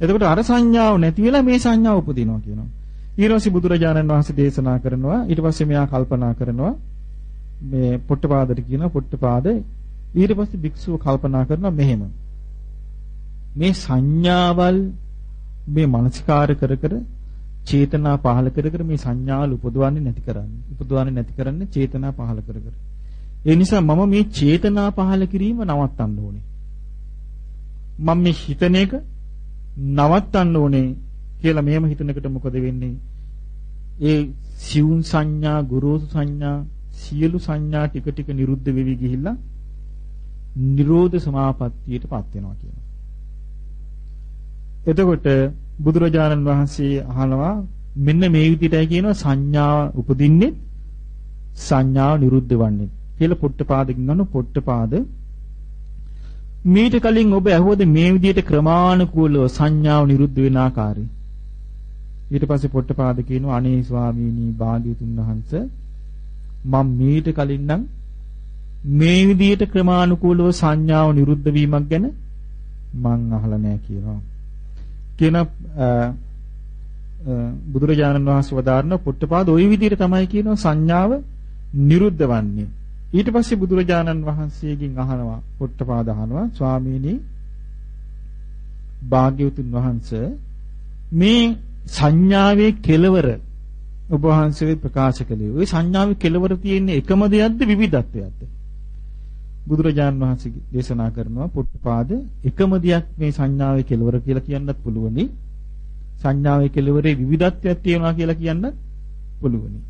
[SPEAKER 2] එතකොට අර සංඥාව නැති වෙලා මේ සංඥාව උපදිනවා කියනවා. ඊළඟට බුදුරජාණන් වහන්සේ දේශනා කරනවා ඊට පස්සේ මෙයා කල්පනා කරනවා මේ පොට්ටපාදට කියන පොට්ටපාද. ඊට පස්සේ භික්ෂුව කල්පනා කරනවා මෙහෙම. මේ සංඥාවල් මේ මානසිකාර කර කර චේතනා පහල කර කර මේ සංඥාවල් උපදවන්නේ නැති කරන්නේ. උපදවන්නේ නැති කරන්නේ චේතනා පහල කර කර. ඒ නිසා මම මේ චේතනා පහල කිරීම නවත්තන්න ඕනේ. මම මේ හිතන එක නවත්තන්න ඕනේ කියලා මෙහෙම හිතනකොට මොකද වෙන්නේ? ඒ සිවුන් සංඥා ගුරුසු සංඥා සියලු සංඥා ටික ටික නිරුද්ධ වෙවි ගිහිල්ලා නිරෝධ සමාපත්තියටපත් වෙනවා කියනවා. එතකොට බුදුරජාණන් වහන්සේ අහනවා මෙන්න මේ විදිහටයි කියනවා සංඥා උපදින්නේ සංඥාව නිරුද්ධ වන්නේ කියලා පොට්ටපාදකින් ගන්න පොට්ටපාද මීට කලින් ඔබ ඇහුවද මේ විදිහට ක්‍රමානුකූලව සංඥාව නිරුද්ධ වෙන ආකාරය ඊට පස්සේ පොට්ටපාද කියනවා අනේ ස්වාමීනි භාග්‍යතුන් වහන්සේ මම මීට කලින් නම් මේ විදිහට ක්‍රමානුකූලව සංඥාව නිරුද්ධ වීමක් ගැන මං අහලා නැහැ කියනවා. කියන බුදුරජාණන් වහන්සේ වදාරන පුට්ටපාද ওই විදිහට තමයි කියනවා සංඥාව නිරුද්ධ වන්නේ. ඊට පස්සේ බුදුරජාණන් වහන්සේගෙන් අහනවා පුට්ටපාද අහනවා ස්වාමීනි භාග්‍යවතුන් වහන්සේ මේ සංඥාවේ කෙලවර ඔබ වහන්සේ ප්‍රකාශ කළේ. ওই සංඥාවේ කෙලවර තියෙන්නේ එකම දෙයක්ද විවිධත්වයක්ද? බුදුරජාන් වහන්සේ දේශනා කරනවා පුට්ටපාද එකම දෙයක් මේ සංඥාවේ කෙලවර කියලා කියන්නත් පුළුවනි. සංඥාවේ කෙලවරේ විවිධත්වයක් තියෙනවා කියලා කියන්නත් පුළුවනි.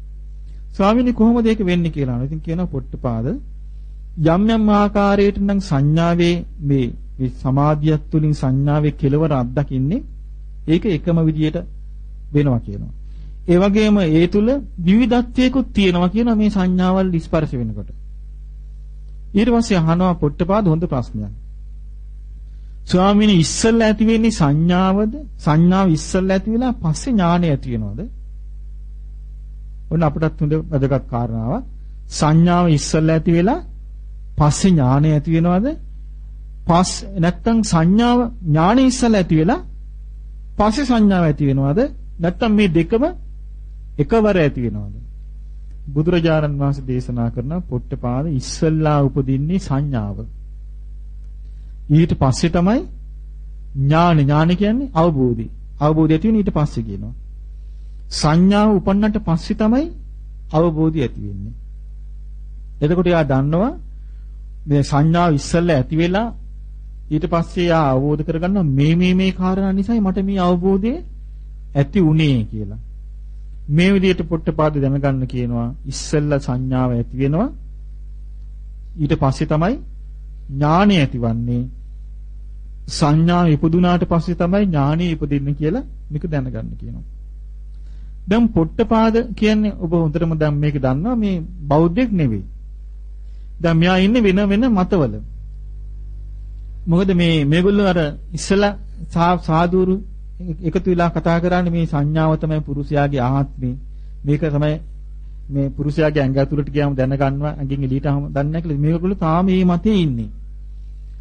[SPEAKER 2] ස්වාමීනි කොහොමද ඒක වෙන්නේ කියලා අහනවා. ඉතින් කියනවා පොට්ටපාද යම් යම් ආකාරයට නම් සංඥාවේ මේ මේ සමාධියක් තුලින් සංඥාවේ කෙලවර අත්දකින්නේ ඒක එකම විදියට වෙනවා කියනවා. ඒ වගේම ඒ තුල විවිධත්වයකුත් තියෙනවා කියනවා මේ සංඥාවල් ස්පර්ශ වෙනකොට. ඊට පස්සේ අහනවා පොට්ටපාද හොඳ ප්‍රශ්නයක්. ස්වාමීනි ඉස්සල්ලා ඇති වෙන්නේ සංඥාවද? සංඥාව ඉස්සල්ලා ඇති වෙලා පස්සේ ඥානය ඇති වෙනවද? ඔන්න අපටත් හොඳ වැදගත් කාරණාවක්. සංඥාව ඉස්සල්ලා ඇති වෙලා පස්සේ ඥානය ඇති වෙනවද? පස් නැත්තම් සංඥාව ඥානය ඉස්සල්ලා ඇති වෙලා පස්සේ සංඥාව ඇති වෙනවද? නැත්තම් මේ දෙකම එකවර ඇති වෙනවද? බුදුරජාණන් වහන්සේ දේශනා කරන පොට්ටපාද ඉස්සල්ලා උපදින්නේ සංඥාව. ඊට පස්සේ තමයි ඥාන ඥාන කියන්නේ අවබෝධي. අවබෝධය ඇති වෙන ඊට පස්සේ කියනවා. සංඥාව උපන්නට පස්සේ තමයි අවබෝධය ඇති වෙන්නේ. එතකොට යා දන්නවා මේ සංඥාව ඉස්සෙල්ලා ඇති වෙලා ඊට පස්සේ යා අවබෝධ කරගන්නවා මේ මේ මේ කාරණා නිසායි මට මේ අවබෝධය ඇති උනේ කියලා. මේ විදිහට පොට්ටපාද දැනගන්න කියනවා ඉස්සෙල්ලා සංඥාව ඇති වෙනවා ඊට පස්සේ තමයි ඥාණය ඇතිවන්නේ සංඥාව ඉපදුනාට පස්සේ තමයි ඥාණය ඉපදින්නේ කියලා මේක දැනගන්න කියනවා දැන් පොට්ටපාද කියන්නේ ඔබ හොඳටම දැන් මේක දන්නවා මේ බෞද්ධෙක් නෙවෙයි. දැන් මෙයා ඉන්නේ වෙන වෙන මතවල. මොකද මේ මේගොල්ලෝ අර ඉස්සලා සාදුරු එකතු වෙලා කතා කරන්නේ මේ සංඥාව තමයි පුරුෂයාගේ ආත්මේ. මේක තමයි මේ පුරුෂයාගේ ඇඟ ඇතුළට ගියාම දැනගන්නවා ඇඟෙන් එළියට ආවම දන්නේ නැහැ කියලා මේගොල්ලෝ තාම මේ මතේ ඉන්නේ.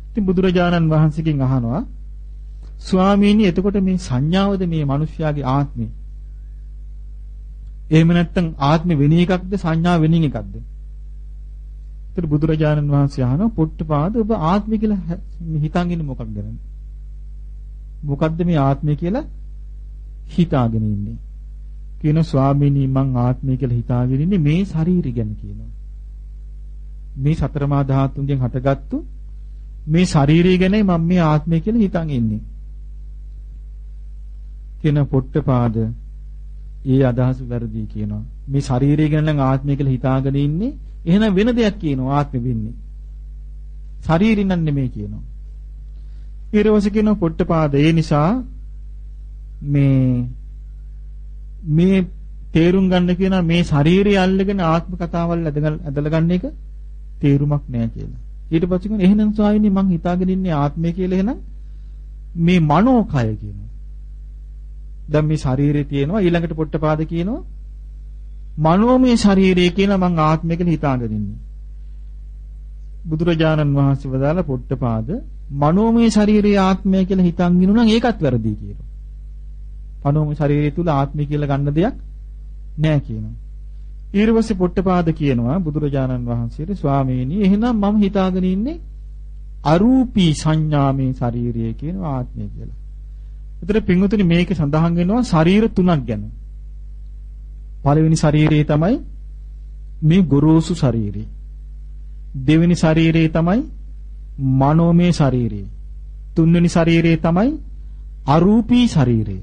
[SPEAKER 2] ඉතින් බුදුරජාණන් වහන්සේගෙන් අහනවා ස්වාමීනි එතකොට මේ සංඥාවද මේ මිනිස්යාගේ ආත්මේ එහෙම නැත්නම් ආත්ම වෙන එකක්ද සංඥා වෙන එකක්ද? ඒතර බුදුරජාණන් වහන්සේ අහනවා පොට්ටපාද ඔබ ආත්මය කියලා හිතන් ඉන්නේ මොකක් ගැනද? මොකද්ද මේ ආත්මය කියලා හිතාගෙන ඉන්නේ? කියන ස්වාමීනි මං ආත්මය කියලා හිතාගෙන ඉන්නේ මේ ශරීරය ගැන කියනවා. මේ සතර මා ධාතුන්ගෙන් හටගත්තු මේ ශරීරය ගැනයි මම මේ ආත්මය කියලා හිතන් ඉන්නේ. කියන පොට්ටපාද ඒ අදහස වැරදි කියනවා. මේ ශරීරය ගැන නම් ආත්මය කියලා හිතාගෙන ඉන්නේ. එහෙනම් වෙන දෙයක් කියනවා ආත්මෙ වෙන්නේ. ශරීරින් නම් නෙමෙයි කියනවා. ඊරවස කියනවා පොට්ටපාද ඒ නිසා මේ මේ තේරුම් ගන්න කියන මේ ශරීරය අල්ලගෙන ආත්ම කතාවල් ඇදලා ගන්න එක තේරුමක් නෑ කියලා. ඊට පස්සේ කියනවා එහෙනම් ස්වාමීනි මං හිතාගෙන ඉන්නේ ආත්මය කියලා එහෙනම් මේ මනෝකය කියනවා. දැන් මේ ශරීරේ තියෙනවා ඊළඟට පොට්ටපාද කියනවා මනෝමය ශරීරය කියලා මං ආත්මය කියලා හිතාගෙන ඉන්නේ. බුදුරජාණන් වහන්සේ වදාළ පොට්ටපාද මනෝමය ශරීරයේ ආත්මය කියලා හිතන් ඉන්නු නම් ඒකත් වැරදි කියනවා. මනෝමය ශරීරය තුල ආත්මය කියලා ගන්න දෙයක් නෑ කියනවා. ඊර්වසේ පොට්ටපාද කියනවා බුදුරජාණන් වහන්සේට ස්වාමීනි එහෙනම් මම හිතාගෙන ඉන්නේ අරූපී සංඥාමේ ශරීරය කියන ආත්මය කියලා. එතන පින්වතුනි මේකේ සඳහන් වෙනවා ශරීර තුනක් ගැන. පළවෙනි ශරීරය තමයි මේ ගොරෝසු ශරීරය. දෙවෙනි ශරීරය තමයි මනෝමය ශරීරය. තුන්වෙනි ශරීරය තමයි අරූපී ශරීරය.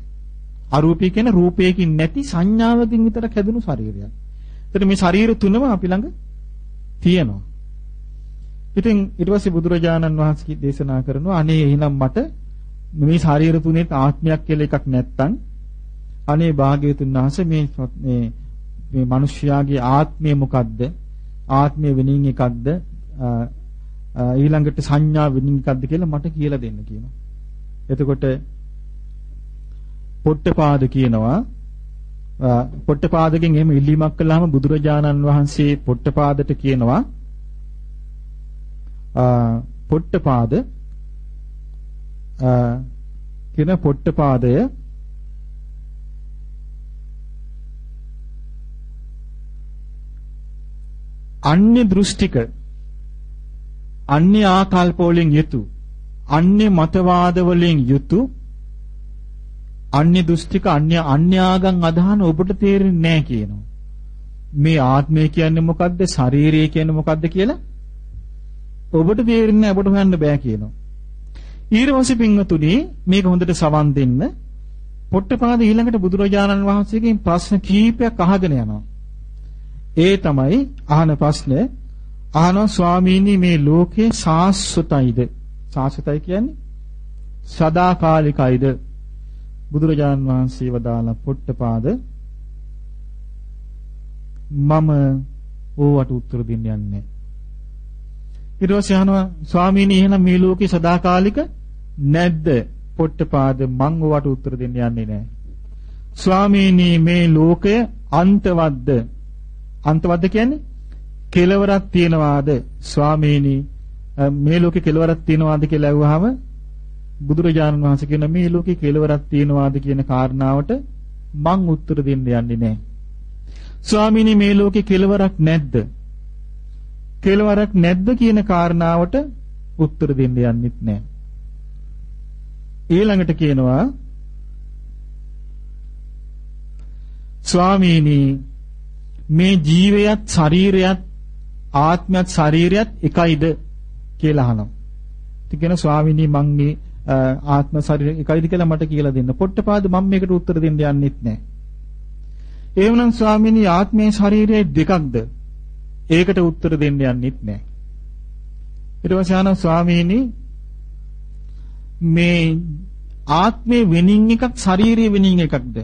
[SPEAKER 2] අරූපී කියන රූපයකින් නැති සංඥාවකින් විතර හැදුණු ශරීරයක්. එතන මේ ශරීර තුනම අපි ළඟ තියෙනවා. ඉතින් ඊට පස්සේ බුදුරජාණන් වහන්සේ දේශනා කරනවා අනේ එහෙනම් මට මේ ශරීර තුනේ ආත්මයක් කියලා එකක් නැත්තම් අනේ භාග්‍යවතුන් වහන්සේ මේ මේ මේ මිනිස්යාගේ ආත්මය මොකද්ද? ආත්මය වෙනින් එකක්ද? ඊළඟට සංඥා විනිකද්ද කියලා මට කියලා දෙන්න කියනවා. එතකොට පොට්ටපාද කියනවා පොට්ටපාදගෙන් එහෙම ඉල්ලීමක් කළාම බුදුරජාණන් වහන්සේ පොට්ටපාදට කියනවා පොට්ටපාද කියන පොට්ටපාදය අන්‍ය දෘෂ්ටික අන්‍ය ආකල්ප වලින් යුතු අන්‍ය මතවාද වලින් යුතු අන්‍ය දෘෂ්ටික අන්‍ය අන්‍යාගම් අදහන ඔබට තේරෙන්නේ නැහැ කියනවා. මේ ආත්මය කියන්නේ මොකද්ද? ශරීරය කියන්නේ මොකද්ද කියලා ඔබට තේරෙන්නේ ඔබට හොයන්න බෑ කියනවා. ඊර්වසි පින්වතුනි මේක හොඳට සවන් දෙන්න. පොට්ටපාද ඊළඟට බුදුරජාණන් වහන්සේගෙන් ප්‍රශ්න කීපයක් අහගෙන යනවා. ඒ තමයි අහන ප්‍රශ්නේ අහනවා ස්වාමීනි මේ ලෝකේ සාස්වතයිද? සාස්වතයි කියන්නේ සදාකාලිකයිද? බුදුරජාණන් වහන්සේ වදාළ පොට්ටපාද. මම ඕවට උත්තර දෙන්න යන්නේ ඊට පස්සේ අහනවා ස්වාමීනි එහෙනම් මේ ලෝකේ සදාකාලික නැද්ද? පොට්ටපාද මං ඕවට උත්තර දෙන්න යන්නේ නැහැ. ස්වාමීනි මේ ලෝකය අන්තවත්ද අන්තවත්ද කියන්නේ කෙලවරක් තියනවාද ස්වාමීනි මේ ලෝකේ කෙලවරක් තියනවාද කියලා අහුවාම බුදුරජාණන් වහන්සේ කියන මේ ලෝකේ කෙලවරක් තියනවාද කියන කාරණාවට මං උත්තර දෙන්න යන්නේ නැහැ. ස්වාමීනි මේ ලෝකේ කෙලවරක් නැද්ද? කෙලවරක් නැද්ද කියන කාරණාවට උත්තර දෙන්න යන්නෙත් නැහැ. ඊළඟට කියනවා ස්වාමීනි මේ ජීවයත් ශරීරයත් ආත්මයත් ශරීරයත් එකයිද කියලා අහනවා. ඉතින් කියන ස්වාමීනි මං මේ ආත්ම ශරීරය එකයිද කියලා මට කියලා දෙන්න. පොට්ටපාද මම මේකට උත්තර දෙන්න යන්නෙත් නැහැ. එහෙමනම් ස්වාමීනි ආත්මයේ ශරීරය දෙකක්ද? ඒකට උත්තර දෙන්න යන්නෙත් නැහැ. ඊට පස්සේ ආන ස්වාමීනි මේ ආත්මේ වෙනින් එකක් ශාරීරිය වෙනින් එකක්ද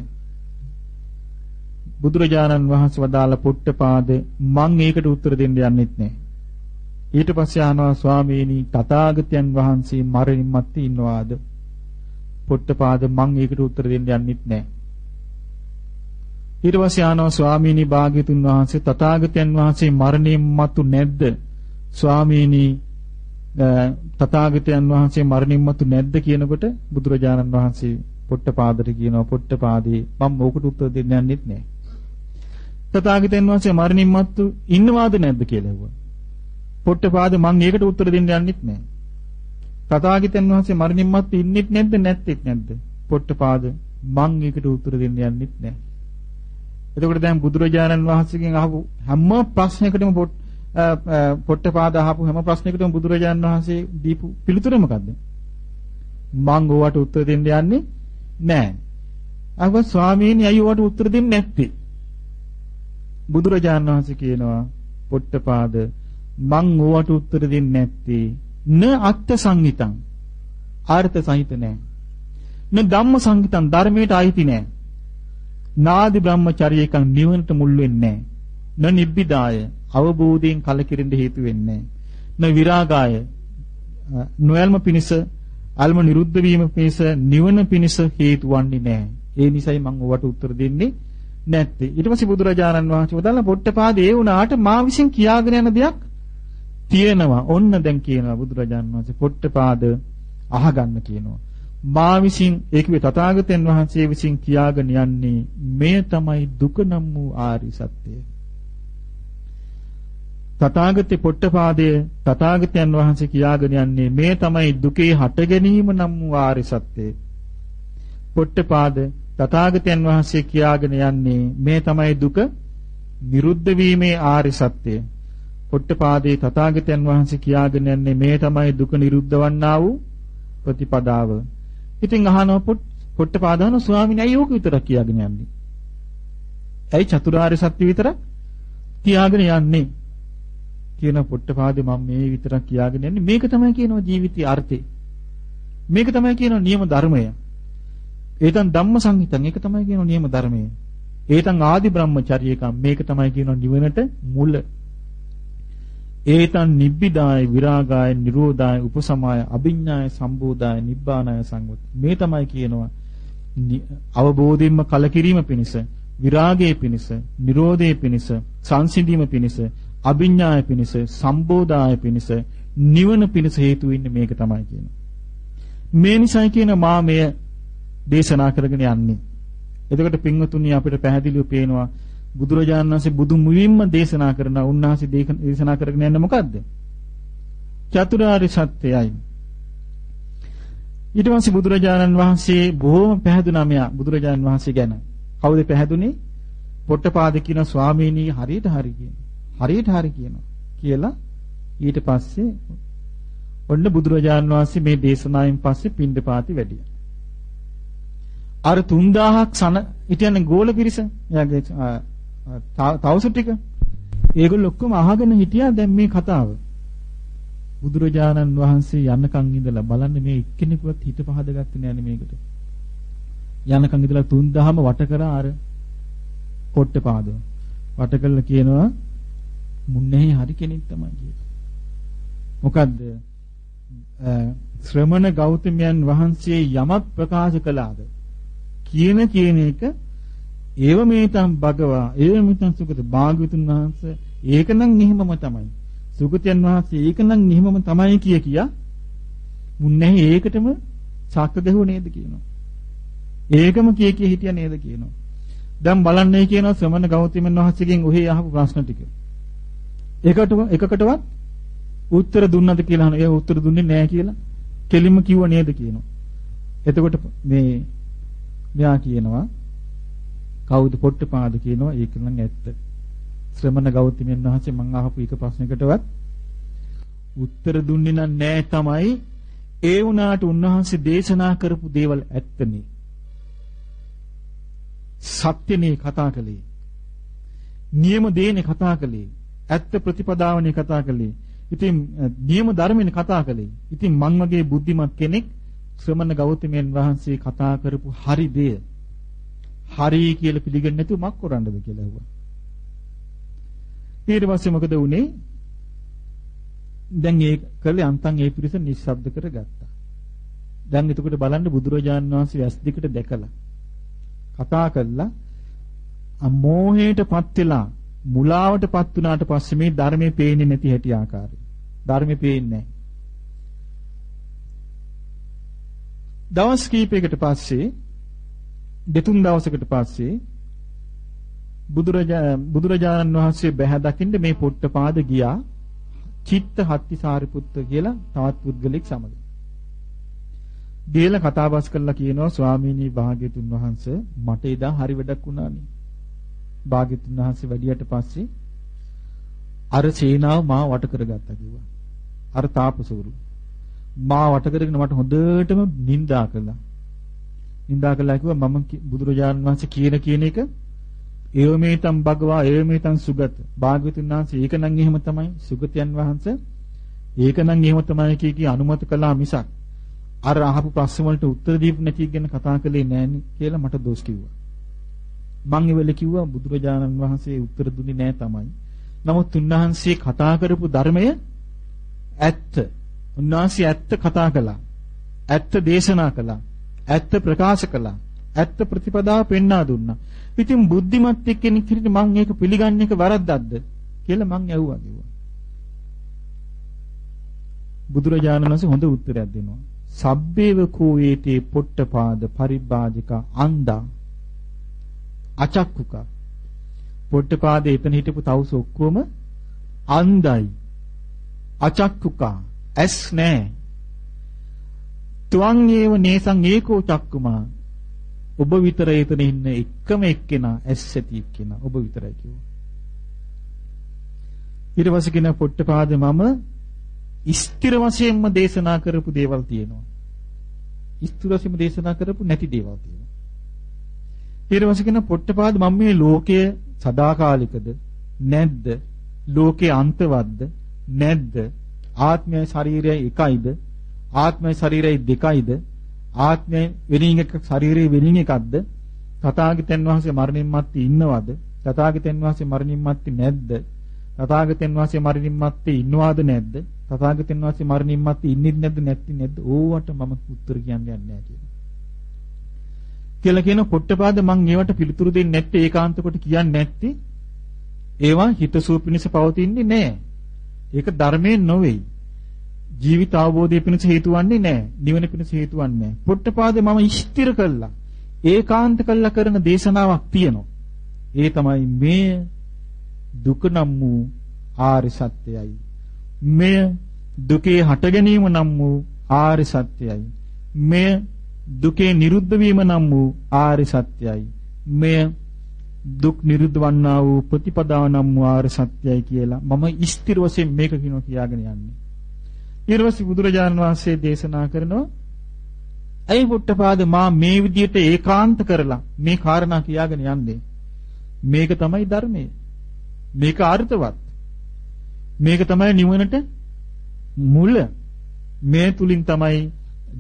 [SPEAKER 2] බුදුරජාණන් වහන්සේ වදාළ පුට්ටපාද මං ඒකට උත්තර දෙන්න යන්නෙත් නැහැ ඊට පස්සේ ආනවා ස්වාමීනි තථාගතයන් වහන්සේ මරණින් මත්තේ ඉන්නවාද? පොට්ටපාද මං ඒකට උත්තර දෙන්න යන්නෙත් නැහැ. ඊට පස්සේ ආනවා ස්වාමීනි භාග්‍යතුන් වහන්සේ තථාගතයන් වහන්සේ මරණින් මතු නැද්ද? ස්වාමීනි තථාගතයන් වහන්සේ මරණින් මතු නැද්ද කියනකොට බුදුරජාණන් වහන්සේ පොට්ටපාදට කියනවා පොට්ටපාදී මම ඕකට උත්තර දෙන්න යන්නෙත් නැහැ. තථාගතයන් වහන්සේ මරණින් මතු ඉන්නවාද නැද්ද කියලා ඇහුවා. පොට්ටපාද මං ඒකට උත්තර දෙන්න යන්නෙත් නෑ. තථාගතයන් වහන්සේ මරණින් මත්තේ ඉන්නෙත් නැද්ද නැත්තේත් නැද්ද? පොට්ටපාද මං ඒකට උත්තර දෙන්න යන්නෙත් නෑ. එතකොට දැන් බුදුරජාණන් වහන්සේගෙන් අහපු හැම ප්‍රශ්නයකටම පොට්ටපාද අහපු හැම ප්‍රශ්නයකටම බුදුරජාණන් වහන්සේ දීපු පිළිතුර මොකද්ද? මං ඕවට උත්තර දෙන්න යන්නේ නෑ. අහව ස්වාමීනි අයියෝ වට උත්තර දෙන්නේ නැත්තේ. බුදුරජාණන් වහන්සේ කියනවා පොට්ටපාද මං ඕවට උත්තර දෙන්නේ නැත්තේ න අත්ත සංහිතං ආර්ථ සහිත නැහැ. න ධම්ම සංහිතං ධර්මයට අයිති නැහැ. නාදි බ්‍රහ්මචර්යයකන් නිවනට මුල් වෙන්නේ නැහැ. න නිබ්බිදාය අවබෝධයෙන් කලකිරෙන්න හේතු වෙන්නේ නැහැ. න විරාගාය නොයල්ම පිනිස අල්ම නිරුද්ධ වීම පිණිස නිවන පිණිස හේතු වන්නේ නැහැ. ඒ නිසයි මම ඔබට උත්තර දෙන්නේ නැත්තේ. ඊට පස්සේ බුදුරජාණන් වහන්සේ වදාළා පොට්ටපාද ඒ වුණාට මා විසින් කියාගෙන යන දෙයක් තියෙනවා. ඔන්න දැන් කියනවා බුදුරජාන් වහන්සේ පොට්ටපාද අහගන්න කියනවා. මා විසින් ඒකේ තථාගතයන් වහන්සේ විසින් කියාගෙන යන්නේ මෙය තමයි දුක නම් වූ ආරි සත්‍යය. තථාගතේ පොට්ටපාදයේ තථාගතයන් වහන්සේ කියාගෙන යන්නේ මේ තමයි දුකේ හට ගැනීම නම් වූ ආරි සත්‍යය. පොට්ටපාද තථාගතයන් වහන්සේ කියාගෙන යන්නේ මේ තමයි දුක නිරුද්ධ වීමේ ආරි සත්‍යය. පොට්ටපාදේ තථාගතයන් වහන්සේ කියාගෙන යන්නේ මේ තමයි දුක නිරුද්ධ වන්නා වූ ප්‍රතිපදාව. ඉතින් අහනවා පොට්ටපාදාන ස්වාමීන් ඇයි ඕක විතරක් කියාගෙන යන්නේ? ඇයි චතුරාර්ය සත්‍ය විතරක් කියාගෙන යන්නේ? කියන පොට්ටපාදේ මම මේ විතරක් කියාගෙන යන්නේ මේක තමයි කියනවා ජීවිතයේ අර්ථය. මේක තමයි කියනවා නියම ධර්මය. ඒතන් ධම්ම සංහිතං ඒක තමයි කියනවා නියම ධර්මය. ඒතන් ආදි බ්‍රහ්මචර්යකම් මේක තමයි කියනවා නිවනට මුල. ඒතන් නිබ්බිදාය විරාගාය නිරෝධාය උපසමාය අභිඥාය සම්බෝධාය නිබ්බානාය සංවත. මේ තමයි කියනවා අවබෝධයෙන්ම කලකිරීම පිණිස විරාගයේ පිණිස නිරෝධයේ පිණිස සංසිඳීම පිණිස අභිඥාය පිණිස සම්බෝධාය පිණිස නිවන පිණිස හේතු වෙන්නේ මේක තමයි කියනවා. මේ නිසයි කියන මා මෙය දේශනා කරගෙන යන්නේ එතකොට පින්වතුනි අපිට පැහැදිලිව පේනවා බුදුරජාණන් වහන්සේ බුදු මුලින්ම දේශනා කරන උන්වහන්සේ දේශනා කරගෙන යන්නේ මොකද්ද? චතුරාර්ය සත්‍යයයි. ඊට පස්සේ බුදුරජාණන් වහන්සේ බොහොම පැහැදුනා මෙයා බුදුරජාණන් වහන්සේ ගැන. කවුද පැහැදුනේ? පොට්ටපාද කියන ස්වාමීනි හරියට හරි කියන. හරියට හරි කියනවා. කියලා ඊට පස්සේ ඔන්න බුදුරජාණන් වහන්සේ මේ දේශනාවෙන් පස්සේ පින්ඩපාති වැඩියා. අර 3000ක් සන හිටියන්නේ ගෝල පිරිස. එයාගේ තවුසු ටික. ඒගොල්ලෝ ඔක්කොම අහගෙන හිටියා දැන් මේ කතාව. බුදුරජාණන් වහන්සේ යනකන් ඉඳලා බලන්න මේ එක්කෙනෙකුවත් හිත පහදගත්තේ නෑනේ මේකට. යනකන් ඉඳලා 3000ම වට කරා අර පොට්ටපාද. වට කළා කියනවා මුන්නේ හරි කෙනෙක් තමයි කියලා. මොකද්ද? ශ්‍රමණ ගෞතමයන් වහන්සේ යමක් ප්‍රකාශ කළාද කියන කියන එක ඒව මේතම් භගවා ඒව මේතම් සුගත භාග්‍යතුන් වහන්සේ ඒකනම් නිහිමම තමයි සුගතයන් වහන්සේ ඒකනම් නිහිමම තමයි කිය කියා මුන්නේ ඒකටම සාක්ක දෙහුව නේද කියනවා ඒකම කිය කිය හිටියා නේද කියනවා දැන් බලන්නයි කියනවා ශ්‍රමණ ගෞතමයන් වහන්සේගෙන් ඔහේ අහපු ප්‍රශ්න ටික ඒකට එකකටවත් උත්තර දුන්නද කියලා අහන. ඒ උත්තර දුන්නේ නැහැ කියලා කෙලින්ම කිව්ව නේද කියනවා. එතකොට මේ මෙයා කියනවා කවුද පොට්ටපාද කියනවා ඒක නම් ඇත්ත. ශ්‍රමණ ගෞතමයන් වහන්සේ මං අහපු එක ප්‍රශ්නයකටවත් උත්තර දුන්නේ නැහැ තමයි ඒ වුණාට උන්වහන්සේ දේශනා කරපු දේවල් ඇත්තනේ. සත්‍යනේ කතා කළේ. නියම දේනේ කතා කළේ. ඇත්ත ප්‍රතිපදාවනේ කතා කළේ. ඉතින් නියම ධර්මෙන් කතා කළේ. ඉතින් මං වගේ බුද්ධිමත් කෙනෙක් ශ්‍රමණ ගෞතමයන් වහන්සේ කතා කරපු හරි දෙය හරි කියලා පිළිගන්නේ නැතුව මක් කරන්නද කියලා ඇහුවා. ඊට පස්සේ මොකද වුනේ? දැන් ඒ කළේ අන්තං ඒ පිරිස නිස්සබ්ද කරගත්තා. දැන් එතකොට බලන්න බුදුරජාණන් වහන්සේ වැස් දෙකට දැකලා කතා කළා අමෝහයටපත් වෙලා මුලාවටපත් වුණාට පස්සේ මේ ධර්මයේ පේන්නේ නැති හැටි ආකාරය. ධර්මයේ පේන්නේ නැහැ. දවස් කීපයකට පස්සේ දෙතුන් දවසකට පස්සේ බුදුරජාණන් වහන්සේ බැහැ දකින්න මේ පොට්ටපාද ගියා චිත්ත හත්ති සාරිපුත්ත කියලා තවත් පුද්ගලෙක් සමග. දීලා කතාබස් කරලා කියනවා ස්වාමීනි භාග්‍යතුන් වහන්සේ මට එදා හරි වැඩක් වුණානේ. භාග්‍යතුන් වහන්සේ වැඩියට පස්සේ අර සේනාව මාව වට කරගත්තා කිව්වා. අර තාපසවරු. මා වට කරගෙන මට හොඳටම නිඳා කළා. නිඳා කළා කිව්වා මම බුදුරජාණන් වහන්සේ කියන කියන එක ඒව මේතම් භගවා ඒව මේතම් සුගත. භාග්‍යවතුන් වහන්සේ ඒක නම් එහෙම තමයි සුගතයන් වහන්සේ ඒක නම් එහෙම තමයි කිය කී අනුමත කළා මිසක් අර අහපු ප්‍රශ්න වලට උත්තර දීපු නැති ගැන කතා කළේ නෑනේ කියලා මට දොස් කිව්වා. මං ඒ වෙලේ කිව්වා බුදුරජාණන් වහන්සේ උත්තර දුන්නේ නෑ තමයි. නමුත් උන්වහන්සේ කතා කරපු ධර්මය ඇත්ත. උන්වහන්සේ ඇත්ත කතා කළා. ඇත්ත දේශනා කළා. ඇත්ත ප්‍රකාශ කළා. ඇත්ත ප්‍රතිපදාව පෙන්වා දුන්නා. ඉතින් බුද්ධිමත් එක්කෙනෙක් හිටිට මං ඒක පිළිගන්න එක වැරද්දක්ද කියලා මං ඇහුවා කිව්වා. බුදුරජාණන් වහන්සේ හොඳ උත්තරයක් දෙනවා. සබ්බේව කෝයේතේ පොට්ටපාද පරිබ්බාජික අන්දා අචක්කුක පොට්ටපාද එතන හිටපු තවුස ඔක්කොම අන්දයි අචක්කුකා ඇස් නෑ. තුවන් ඒව නේසං ඒකෝ චක්කුමා. ඔබ විතර එතන ඉන්න එකම එක්කෙනා ඇස් ඇති එක්කෙනා ඔබ විතරයි කිව්වා. ඊට පස්සේ කියන පොට්ටපාද මම ස්ථිර වශයෙන්ම දේශනා කරපු දේවල් තියෙනවා. ස්ථිර වශයෙන්ම දේශනා කරපු නැති දේවල් තියෙනවා. ඊට පස්සේ කියන පොට්ටපාද මම මේ ලෝකය සදාකාලිකද නැද්ද? ලෝකේ අන්තවත්ද නැද්ද? ආත්මයයි ශරීරයයි එකයිද? ආත්මයයි ශරීරයයි දෙකයිද? ආත්මය වෙනින් එක ශරීරය වෙනින් එකක්ද? තථාගතයන් වහන්සේ මරණින් මත්තේ ඉන්නවද? තථාගතයන් වහන්සේ මරණින් මත්තේ නැද්ද? තථාගතයන් වහන්සේ මරණින් මත්තේ ඉන්නවද නැද්ද? තථාගතයන් වහන්සේ මරණින් මත්තේ ඉන්නේ නැද්ද නැත්ති නැද්ද? ඕවට මම උත්තර කියන්නේ නැහැ කියලා. කියලා කියන පොට්ටපාද මං ඒවට පිළිතුරු දෙන්නේ නැත්තේ ඒකාන්ත කොට කියන්නේ නැත්තේ ඒවා හිතසුව පිණිස පවතින්නේ නැහැ. ඒක ධර්මයෙන් නොවේයි. ජීවිත අවබෝධය පිණිස හේතු වන්නේ නැහැ. නිවන පිණිස හේතු වන්නේ නැහැ. පොට්ටපාදේ මම ස්ථිර කළා. ඒකාන්ත කළා කරන දේශනාවක් තියෙනවා. ඒ තමයි මේ දුක නම් වූ ආර්ය සත්‍යයයි. මෙය දුකේ හට ගැනීම නම් වූ ආර්ය සත්‍යයයි. මෙය දුකේ නිරුද්ධ වීම නම් වූ ආර්ය සත්‍යයයි. මෙය දුක් නිරුද්ධ වන්නා වූ ප්‍රතිපදාව නම් වූ ආර්ය සත්‍යයයි කියලා මම ස්ථිර වශයෙන් මේක කියනවා කියාගෙන යන්නේ. ඊළඟට බුදුරජාණන් වහන්සේ දේශනා කරනවා ඇයි පුට්ටපාද මා මේ විදියට ඒකාන්ත කරලා මේ කාරණා කියාගෙන යන්නේ? මේක තමයි ධර්මය. මේක අර්ථවත්. මේක තමයි නිවනට මුල. මේ තුලින් තමයි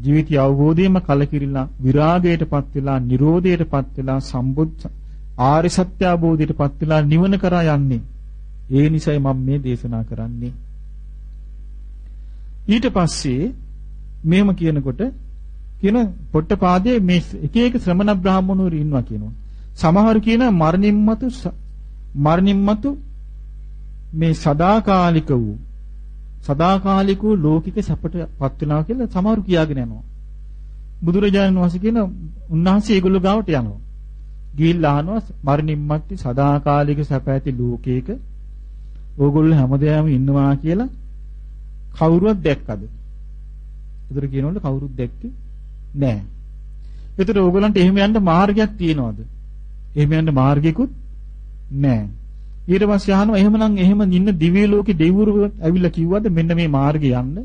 [SPEAKER 2] ජීවිතය අවබෝධයෙන්ම කලකිරිලා විරාගයටපත් වෙලා නිරෝධයටපත් වෙලා සම්බුද්ධ ආර්ය සත්‍ය අවබෝධයටපත් වෙලා නිවන කරා යන්නේ ඒ නිසයි මම මේ දේශනා කරන්නේ ඊට පස්සේ මෙහෙම කියනකොට කියන පොට්ටපාදයේ මේ එක එක ශ්‍රමණ බ්‍රාහ්මණවරු ඉන්නවා කියනවා. සමහර කියන මරණින් මතු මරණින් මතු මේ සදාකාලික වූ සදාකාලික වූ ලෞකික සැපටපත් වෙනවා කියලා සමහරු කියාගෙන යනවා. බුදුරජාණන් වහන්සේ කියන උන්වහන්සේ ඒගොල්ලෝ ගාවට යනවා. ගිහිල්ලා අහනවා මරණින් මතු සදාකාලික සැප ඇති ලෝකයක ඕගොල්ලෝ හැමදේම ඉන්නවා කියලා කවුරුවත් දැක්කද? ඒතර කියනවලු කවුරුත් දැක්කේ නෑ. ඒතර ඕගොල්ලන්ට එහෙම යන්න මාර්ගයක් තියනවද? එහෙම යන්න මාර්ගයකුත් නෑ. ඊට පස්සේ අහනවා එහෙමනම් එහෙම ඉන්න දිව්‍ය ලෝකේ දෙවිවරු ඇවිල්ලා කිව්වද මෙන්න මේ මාර්ගේ යන්න?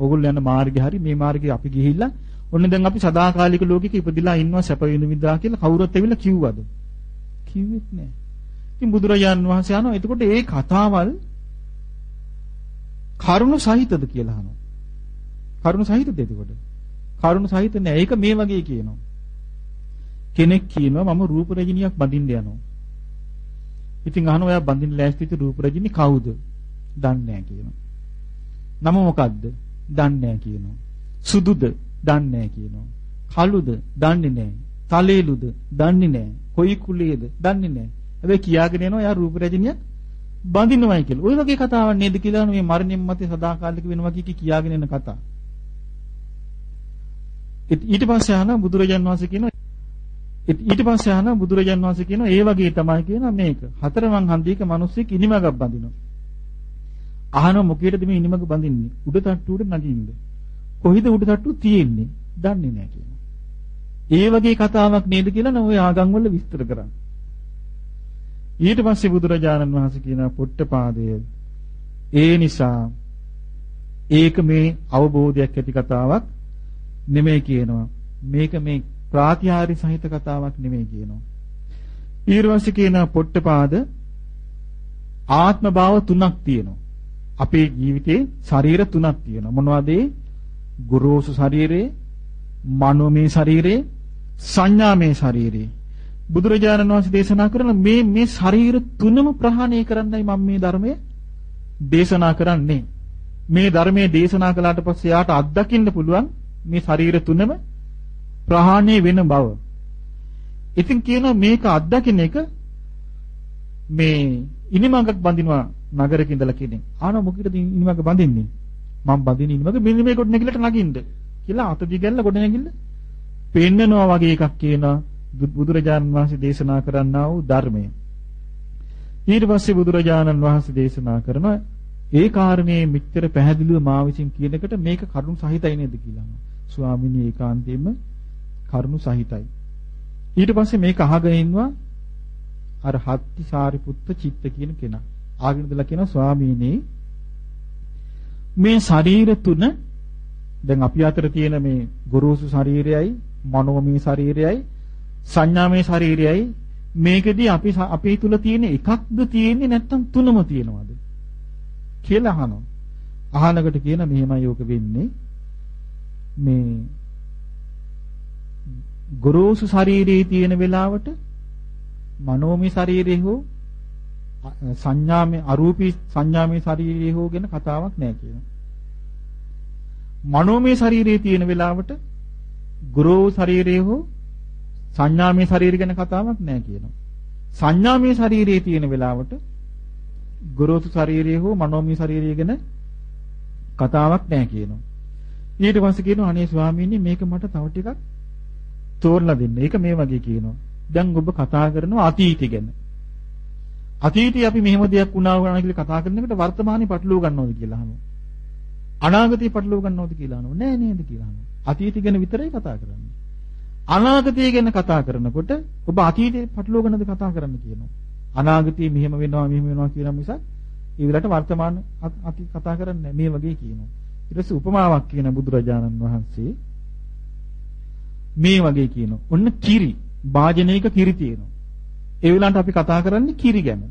[SPEAKER 2] ඕගොල්ලෝ යන මාර්ගේ හරි මේ මාර්ගේ අපි ගිහිල්ලා ඔන්න දැන් අපි සදාකාලික ලෝකෙක ඉපදිලා ඉන්නවා සැප විඳිනවා කියලා කවුරුත් ඇවිල්ලා කිව්වද? කිව්වෙත් නෑ. ඉතින් බුදුරජාණන් වහන්සේ අහනවා එතකොට මේ කතාවල් කරුණ සහිතද කියලා අහනවා. කරුණ සහිතද එතකොට? කරුණ සහිත නෑ. ඒක මේ වගේ කියනවා. කෙනෙක් කියනවා මම රූප රජිනියක් බඳින්න යනවා. ඉතින් අහනවා ඔයා බඳින්න ලෑස්තිද රූප රජිනි කවුද? දන්නේ නෑ කියනවා. නම මොකද්ද? දන්නේ නෑ කියනවා. සුදුද? දන්නේ නෑ කියනවා. කළුද? දන්නේ නෑ. තලේලුද? දන්නේ නෑ. කොයි කුලයේද? දන්නේ නෑ. හැබැයි කියාගෙන යනවා යා රූප රජිනියක් බඳිනවයි කියලා. ওই වගේ කතාවක් නේද කියලා මේ මරණයන් මතේ සදාකාලික වෙනවා කිය කියාගෙන යන කතා. ඊට පස්සේ අහන බුදුරජාන් වහන්සේ කියනවා ඊට පස්සේ අහන බුදුරජාන් වහන්සේ කියනවා ඒ වගේ තමයි කියන මේක. හතරමං හන්දියක මිනිස්සෙක් ඉනිමගක් බඳිනවා. අහන මොකේද මේ ඉනිමග බඳින්නේ? උඩ තට්ටුවට නගින්න. කොහිද උඩ තට්ටුව තියෙන්නේ? දන්නේ නැහැ කියනවා. ඒ වගේ කතාවක් නේද කියලා නම් ඔය ආගම් වල විස්තර කරන්නේ. ඊට පස්සේ බුදුරජාණන් වහන්සේ කියන පොට්ටපාදය ඒ නිසා ඒක මේ අවබෝධයක් ඇති කතාවක් නෙමෙයි කියනවා. මේක මේ ප්‍රාතිහාර්ය සහිත කතාවක් නෙමෙයි කියනවා. ඊර්වස්සේ කියන පොට්ටපාද ආත්ම භාව තුනක් තියෙනවා. අපේ ජීවිතේ ශරීර තුනක් තියෙනවා. මොනවද ගුරුසු ශරීරේ, මනෝමය ශරීරේ, සංඥාමය ශරීරේ. බුදුරජාණන් වහන්සේ දේශනා කරන මේ මේ ශරීර තුනම ප්‍රහාණය කරන්නයි මම මේ ධර්මය දේශනා කරන්නේ. මේ ධර්මයේ දේශනා කළාට පස්සේ යාට අත්දකින්න පුළුවන් මේ ශරීර තුනම ප්‍රහාණය වෙන බව. ඉතින් කියනවා මේක අත්දකින්න එක මේ ඉනිමඟක් බඳිනවා නගරක ඉඳලා කෙනෙක්. ආන මොකටද ඉනිමඟ බඳින්නේ? මම බඳින ඉනිමඟ මෙන්න මේ කොට නැගිලට නගින්න කියලා අත දිගැල්ල කොට නැගිල්ල පෙන්නනවා වගේ එකක් කියනවා බුදුරජාණන් වහන්සේ දේශනා කරන්නා වූ ධර්මය. ඊට පස්සේ බුදුරජාණන් වහන්සේ දේශනා කරන ඒ කාරණේ මෙච්චර පැහැදිලිව මා විසින් කියන එකට මේක කරුණු සහිතයි නේද කියලා. ස්වාමිනී ඒකාන්තයෙන්ම කරුණු සහිතයි. ඊට පස්සේ මේක අහගෙන ඉන්නවා අර හත්ති සාරිපුත්ත චිත්ත කියන කෙනා. ආගෙන ඉඳලා කියනවා ස්වාමීනි මේ ශරීර තුන දැන් අපි අතර තියෙන මේ ගොරෝසු ශරීරයයි මනෝමය ශරීරයයි සංඥාමය ශරීරයයි මේකෙදී අපි අපේ තුල තියෙන එකක්ද තියෙන්නේ නැත්නම් තුනම තියෙනවද කියලා අහනවා. අහනකට කියන මෙහෙමයි යෝක වෙන්නේ. මේ ගොරෝසු ශරීරයේ තියෙන වෙලාවට මනෝමය ශරීරයේ හෝ සංඥාමය අරූපී සංඥාමය ශරීරයේ හෝ ගැන කතාවක් නැහැ කියනවා. මනෝමය ශරීරයේ තියෙන වෙලාවට ගොරෝසු ශරීරයේ හෝ සංඥාමය ශරීරය ගැන කතාවක් නැහැ කියනවා. සංඥාමය ශරීරයේ තියෙන වෙලාවට ගොරෝසු ශරීරය හෝ මනෝමය ශරීරය ගැන කතාවක් නැහැ කියනවා. ඊට පස්සේ කියනවා අනේ ස්වාමීනි මේක මට තව ටිකක් තෝරලා දෙන්න. ඒක මේ වගේ කියනවා. දැන් ඔබ කතා කරනවා අතීතය ගැන. අතීතයේ අපි මෙහෙම දෙයක් වුණා වුණා කියලා කතා කරනකොට වර්තමානයේ පටලව ගන්නවද කියලා අහනවා. අනාගතේ පටලව ගන්නවද කියලා අහනවා. නෑ නේද කියලා අහනවා. අතීතය ගැන විතරයි කතා කරන්නේ. අනාගතය ගැන කතා කරනකොට ඔබ අතීතේ පටලව ගන්නද කතා කරන්න කියනවා. අනාගතේ මෙහෙම වෙනවා මෙහෙම වෙනවා කියන මිසක් ඒ විලට වර්තමාන අති කතා කරන්නේ මේ වගේ කියනවා. ඊට පස්සේ උපමාවක් කියන බුදුරජාණන් වහන්සේ මේ වගේ කියනවා. ඔන්න කිරි වාජනයක කිරි තියෙනවා. ඒ වෙලාවට අපි කතා කරන්නේ කිරි ගැන.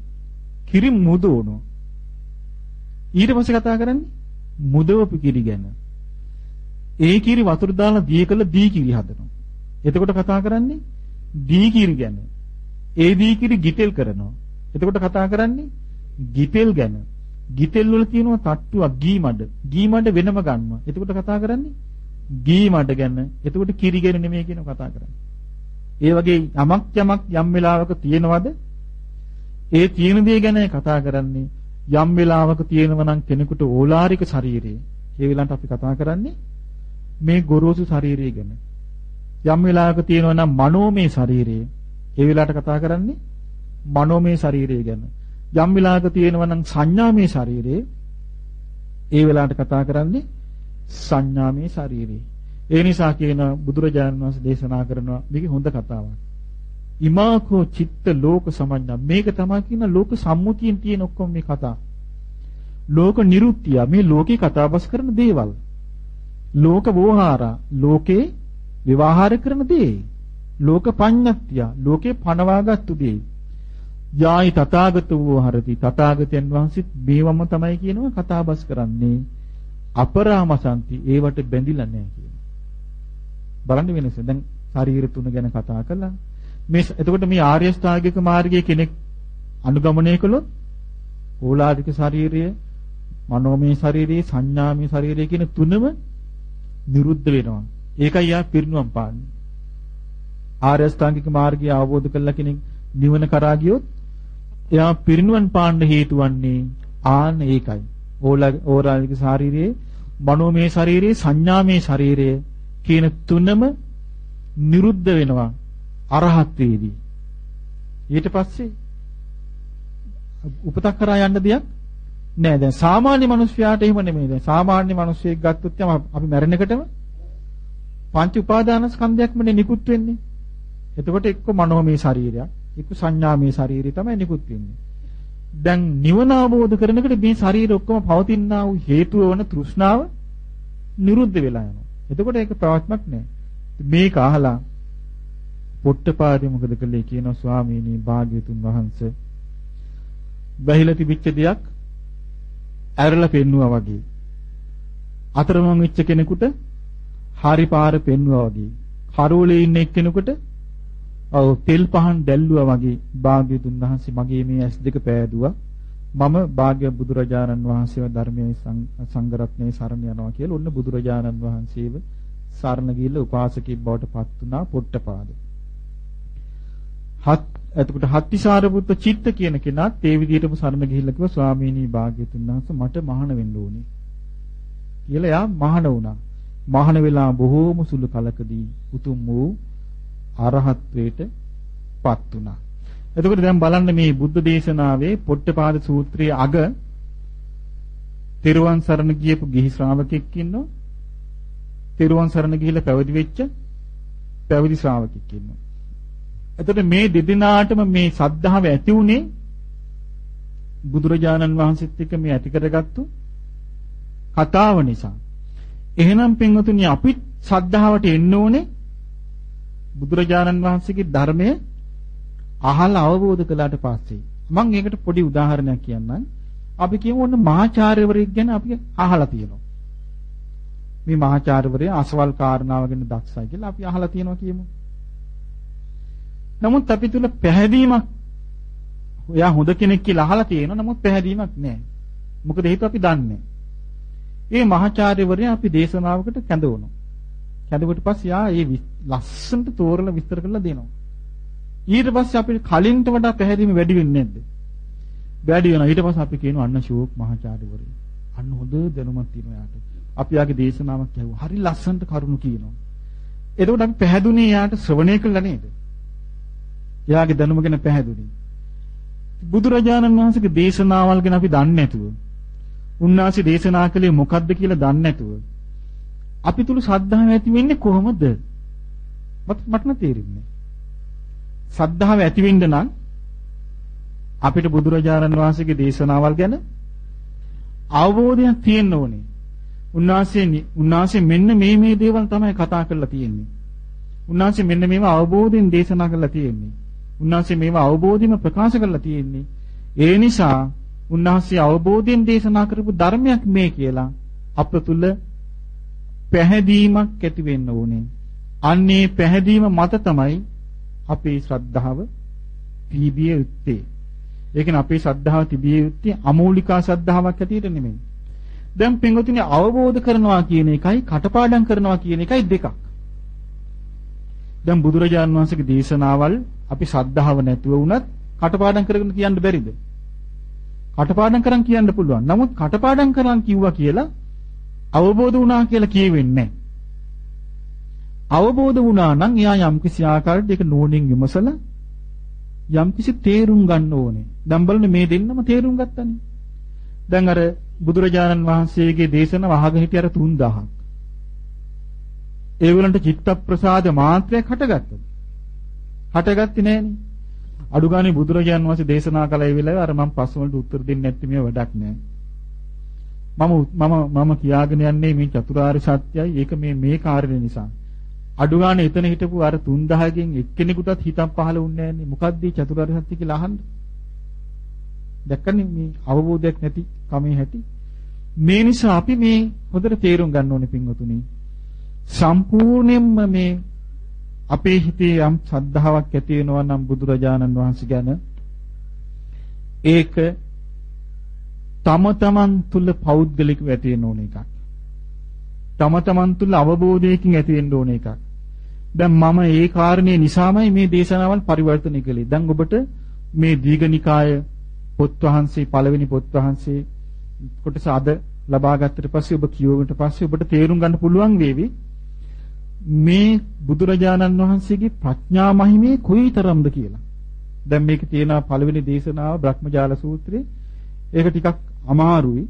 [SPEAKER 2] කිරි මුදවනවා. ඊට පස්සේ කතා කරන්නේ මුදවපු කිරි ගැන. ඒ කිරි වතුර දාලා දී කළ දී කිරි හදනවා. එතකොට කතා කරන්නේ දී කිරි ගැන. ඒ දී කිරි ගිතෙල් කරනවා. එතකොට කතා කරන්නේ ගිතෙල් ගැන. ගිතෙල් වල තියෙනවා තට්ටුවක් ගී මඩ. ගී මඩ වෙනම ගන්නවා. එතකොට කතා කරන්නේ ගී මඩ ගැන. එතකොට කිරි ගැන නෙමෙයි කියන කතා කරන්නේ. ඒ වගේ යමක් යමක් යම් වෙලාවක තියෙනවද? ඒ තියෙන දේ ගැන කතා කරන්නේ යම් වෙලාවක තියෙනවා නම් කෙනෙකුට ඕලාරික ශරීරය. ඒ වෙලාවට අපි කතා කරන්නේ මේ ගොරෝසු ශරීරය ගැන. යම් වෙලාවක තියෙනවා නම් මනෝමය ශරීරය. ඒ වෙලාවට කතා කරන්නේ මනෝමය ශරීරය ගැන. යම් වෙලාවක තියෙනවා නම් සංඥාමය ශරීරය. ඒ වෙලාවට කතා කරන්නේ සංඥාමය ශරීරය. ඒ නිසා කියන බුදුරජාණන් වහන්සේ දේශනා කරනවා මේක හොඳ කතාවක්. ඉමාකෝ චිත්ත ලෝක සමඥා මේක තමයි කියන ලෝක සම්මුතියෙන් තියෙන ඔක්කොම මේ කතා. ලෝක නිරුත්තිය මේ ලෝකේ කතාබස් කරන දේවල්. ලෝක වෝහාරා ලෝකේ විවාහාර කරන දේ. ලෝක පඤ්ඤත්තිය ලෝකේ පණවාගත්තු දේ. යායි තථාගත වූ හරති තථාගතයන් වහන්සේත් මේවම තමයි කියනවා කතාබස් කරන්නේ. අපරාමසන්ති ඒවට බැඳිලා නැහැ කියනවා. බලන්න වෙනස. දැන් ශරීර තුන ගැන කතා කළා. මේ එතකොට මේ ආර්ය ශ්‍රාගික මාර්ගයේ කෙනෙක් අනුගමනය කළොත් ඕලාරික ශරීරය, මනෝමය ශරීරය, සංඥාමය ශරීරය කියන තුනම නිරුද්ධ වෙනවා. ඒකයි යා පිරිනුවම් පාන්නේ. ආර්ය ශ්‍රාගික මාර්ගය අවබෝධ කළා කෙනෙක් නිවන කරා ගියොත් එයා පිරිනුවන් පාන්න හේතු වන්නේ ආන ඒකයි. ඕලාරික ශරීරයේ, මනෝමය ශරීරයේ, සංඥාමය ශරීරයේ කියන තුනම නිරුද්ධ වෙනවා අරහත් වේදී. ඊට පස්සේ උපතක් කරා යන්න දෙයක් නෑ දැන් සාමාන්‍ය මිනිස්යාට එහෙම නෙමෙයි දැන් සාමාන්‍ය මිනිස්සෙක් ගත්තොත් යම අපි මැරෙනකොටම පංච උපාදාන ස්කන්ධයක්මනේ නිකුත් වෙන්නේ. එතකොට එක්ක මනෝමය ශරීරයක් එක්ක සංඥාමය ශරීරය තමයි නිකුත් වෙන්නේ. දැන් නිවන අවබෝධ කරනකොට මේ ශරීර ඔක්කොම පවතිනා වූ හේතුව වන තෘෂ්ණාව නිරුද්ධ වෙලා යනවා. එතකොට ඒක ප්‍රවත්මක් නෑ. මේක අහලා පොට්ටපාදේ මොකද කළේ කියනවා ස්වාමීනි භාග්‍යතුන් වහන්සේ. බැහිලා තිබිච්ච දෙයක් ඇරලා පෙන්නුවා වගේ. අතරමං වෙච්ච කෙනෙකුට හරි පාර පෙන්නුවා වගේ. කරෝලේ ඉන්න එක්කෙනෙකුට ඔව් තෙල් පහන් දැල්ලුවා වගේ භාග්‍යතුන් වහන්සේ මගේ මේ ඇස් දෙක පෑදුවා. මම භාග්‍ය බුදුරජාණන් වහන්සේව ධර්මයේ සංගරත්නයේ සරණ යනවා කියලා ඔන්න බුදුරජාණන් වහන්සේව සරණ ගිහිල්ලා උපාසකෙක් බවට පත් වුණා පොට්ටපාද. හත් එතකොට හත්තිසාරපුත්ත චිත්ත කියන කෙනාත් ඒ විදිහටම සරණ ගිහිල්ලා කිව්වා ස්වාමීනි භාග්‍යතුන් වහන්සේ මට මහාන වෙන්න ඕනේ. කියලා එයා මහාන වුණා. මහාන වෙලා බොහෝම සුළු කලකදී උතුම් වූ අරහත්වයට පත් වුණා. එතකොට දැන් බලන්න මේ බුද්ධ දේශනාවේ පොට්ටපාද සූත්‍රයේ අග තෙරුවන් සරණ ගියපු ගිහි ශ්‍රාවකෙක් ඉන්නවා. තෙරුවන් සරණ ගිහිල්ලා පැවිදි වෙච්ච පැවිදි ශ්‍රාවකෙක් ඉන්නවා. එතකොට මේ දෙදෙනාටම මේ සද්ධාව ඇති උනේ බුදුරජාණන් වහන්සේත් එක්ක මේ ඇති කරගත්තු කතාව නිසා. එහෙනම් පින්වතුනි අපි සද්ධාවට එන්න ඕනේ බුදුරජාණන් වහන්සේගේ ධර්මය අහලා අවබෝධ කළාට පස්සේ මම ඒකට පොඩි උදාහරණයක් කියන්නම්. අපි කියමු ඔන්න මහාචාර්යවරයෙක් ගැන අපි අහලා තියෙනවා. මේ මහාචාර්යවරයා අසවල් කාරණාව ගැන දක්ෂයි කියලා අපි අහලා තියෙනවා කියමු. නමුත් අපි තුල පැහැදීමක් එයා හොඳ කෙනෙක් කියලා අහලා තියෙනවා. නමුත් පැහැදීමක් නැහැ. මොකද හේතුව අපි දන්නේ. ඒ මහාචාර්යවරයා අපි දේශනාවකට කැඳවනවා. කැඳවුවට පස්සේ යා ඒ ලස්සනට තෝරලා විස්තර කරලා දෙනවා. ඊට පස්සේ අපිට කලින්ට වඩා පැහැදිලිම වැඩි වෙන්නේ නැද්ද? වැඩි වෙනවා. ඊට පස්සේ අපි කියනවා අන්න ශෝක් මහාචාර්යවරයා. අන්න හොඳ දැනුමක් තියෙනවා යාට. අපි යාගේ දේශනාවක් ඇහුවා. හරි ලස්සනට කරුණු කියනවා. එතකොට අපි පැහැදුනේ යාට ශ්‍රවණය කළා නේද? එයාගේ දැනුම ගැන පැහැදුනේ. බුදුරජාණන් වහන්සේගේ දේශනාවල් ගැන අපි දන්නේ නැතුව උන්වහන්සේ දේශනා කළේ මොකද්ද කියලා දන්නේ නැතුව අපි තුල ශ්‍රද්ධාව ඇති වෙන්නේ කොහොමද? මට මට නම් තේරෙන්නේ. ශ්‍රද්ධාව ඇති වෙන්න නම් අපිට බුදුරජාණන් වහන්සේගේ දේශනාවල් ගැන අවබෝධයක් තියෙන්න ඕනේ. උන්වහන්සේ උන්වහන්සේ මෙන්න මේ මේ දේවල් තමයි කතා කරලා තියෙන්නේ. උන්වහන්සේ මෙන්න මේවා අවබෝධයෙන් දේශනා කරලා තියෙන්නේ. උන්වහන්සේ මේවා අවබෝධයෙන්ම ප්‍රකාශ කරලා තියෙන්නේ. ඒ නිසා උන්වහන්සේ අවබෝධයෙන් දේශනා කරපු ධර්මයක් මේ කියලා අප තුල පැහැදීමක් ඇති වෙන්න ඕනේ. අන්නේ පැහැදීම මත තමයි අපේ ශ්‍රද්ධාව තිබිය යුත්තේ. ඒ කියන්නේ අපේ ශ්‍රද්ධාව තිබිය යුත්තේ අමූලිකා ශ්‍රද්ධාවක් ඇටියට නෙමෙයි. දැන් පින්වතුනි අවබෝධ කරනවා කියන එකයි කටපාඩම් කරනවා කියන එකයි දෙකක්. දැන් බුදුරජාණන් වහන්සේගේ දේශනාවල් අපි ශ්‍රද්ධාව නැතුව වුණත් කටපාඩම් කරගෙන කියන්න බැරිද? කටපාඩම් කරන් කියන්න පුළුවන්. නමුත් කටපාඩම් කරන් කිව්වා කියලා අවබෝධ වුණා කියලා කියවෙන්නේ අවබෝධ වුණා නම් එයා යම්කිසි ආකාරයකට ඒක නෝනින් විමසලා යම්කිසි තේරුම් ගන්න ඕනේ. දැන් බලන්න මේ දෙන්නම තේරුම් ගත්තනේ. දැන් අර බුදුරජාණන් වහන්සේගේ දේශන වහගෙන හිටිය අර 3000ක්. ඒගොල්ලන්ට චිත්ත ප්‍රසාද මාත්‍රයක් හටගත්තද? හටගත්තේ නෑනේ. අඩු ගානේ බුදුරජාණන් වහන්සේ දේශනා කළ ඒ වෙලාවේ අර මම ප්‍රශ්න වලට උත්තර දෙන්නේ නැත්නම් මේ වැඩක් නෑ. මම මම මම කියාගෙන යන්නේ මේ චතුරාර්ය සත්‍යයි. ඒක මේ මේ කාරණේ නිසා. අඩු ගානේ එතන හිටපු අර 3000කින් එක්කෙනෙකුටත් හිතක් පහළ වුණේ නෑනේ. මොකද්ද මේ චතුරාර්ය සත්‍ය කියලා අහන්න? දැක්කනේ මේ අවබෝධයක් නැති කමේ හැටි. මේ නිසා අපි මේ හොඳට තේරුම් ගන්න ඕනේ පින්වතුනි. සම්පූර්ණයෙන්ම මේ අපේ හිතේ යම් ශ්‍රද්ධාවක් ඇති වෙනවා නම් බුදුරජාණන් වහන්සේ ගැන ඒක තම තමන් තුල පෞද්ගලිකව ඇති වෙන ඕන එකක්. තම තමන් තුල අවබෝධයකින් ඇති වෙන්න ඕන එකක්. දැන් මම ඒ කාරණේ නිසාමයි මේ දේශනාවල් පරිවර්තනය කළේ. දැන් ඔබට මේ දීඝනිකාය පොත් වහන්සේ පළවෙනි පොත් වහන්සේ කොටස අද ලබා ගත්තට පස්සේ ඔබ කියවුවට පස්සේ ඔබට තේරුම් ගන්න පුළුවන් වේවි මේ බුදුරජාණන් වහන්සේගේ ප්‍රඥා මහිමේ කොයිතරම්ද කියලා. දැන් මේකේ තියෙන පළවෙනි දේශනාව බ්‍රහ්මජාල සූත්‍රයේ ඒක ටිකක් අමාරුයි.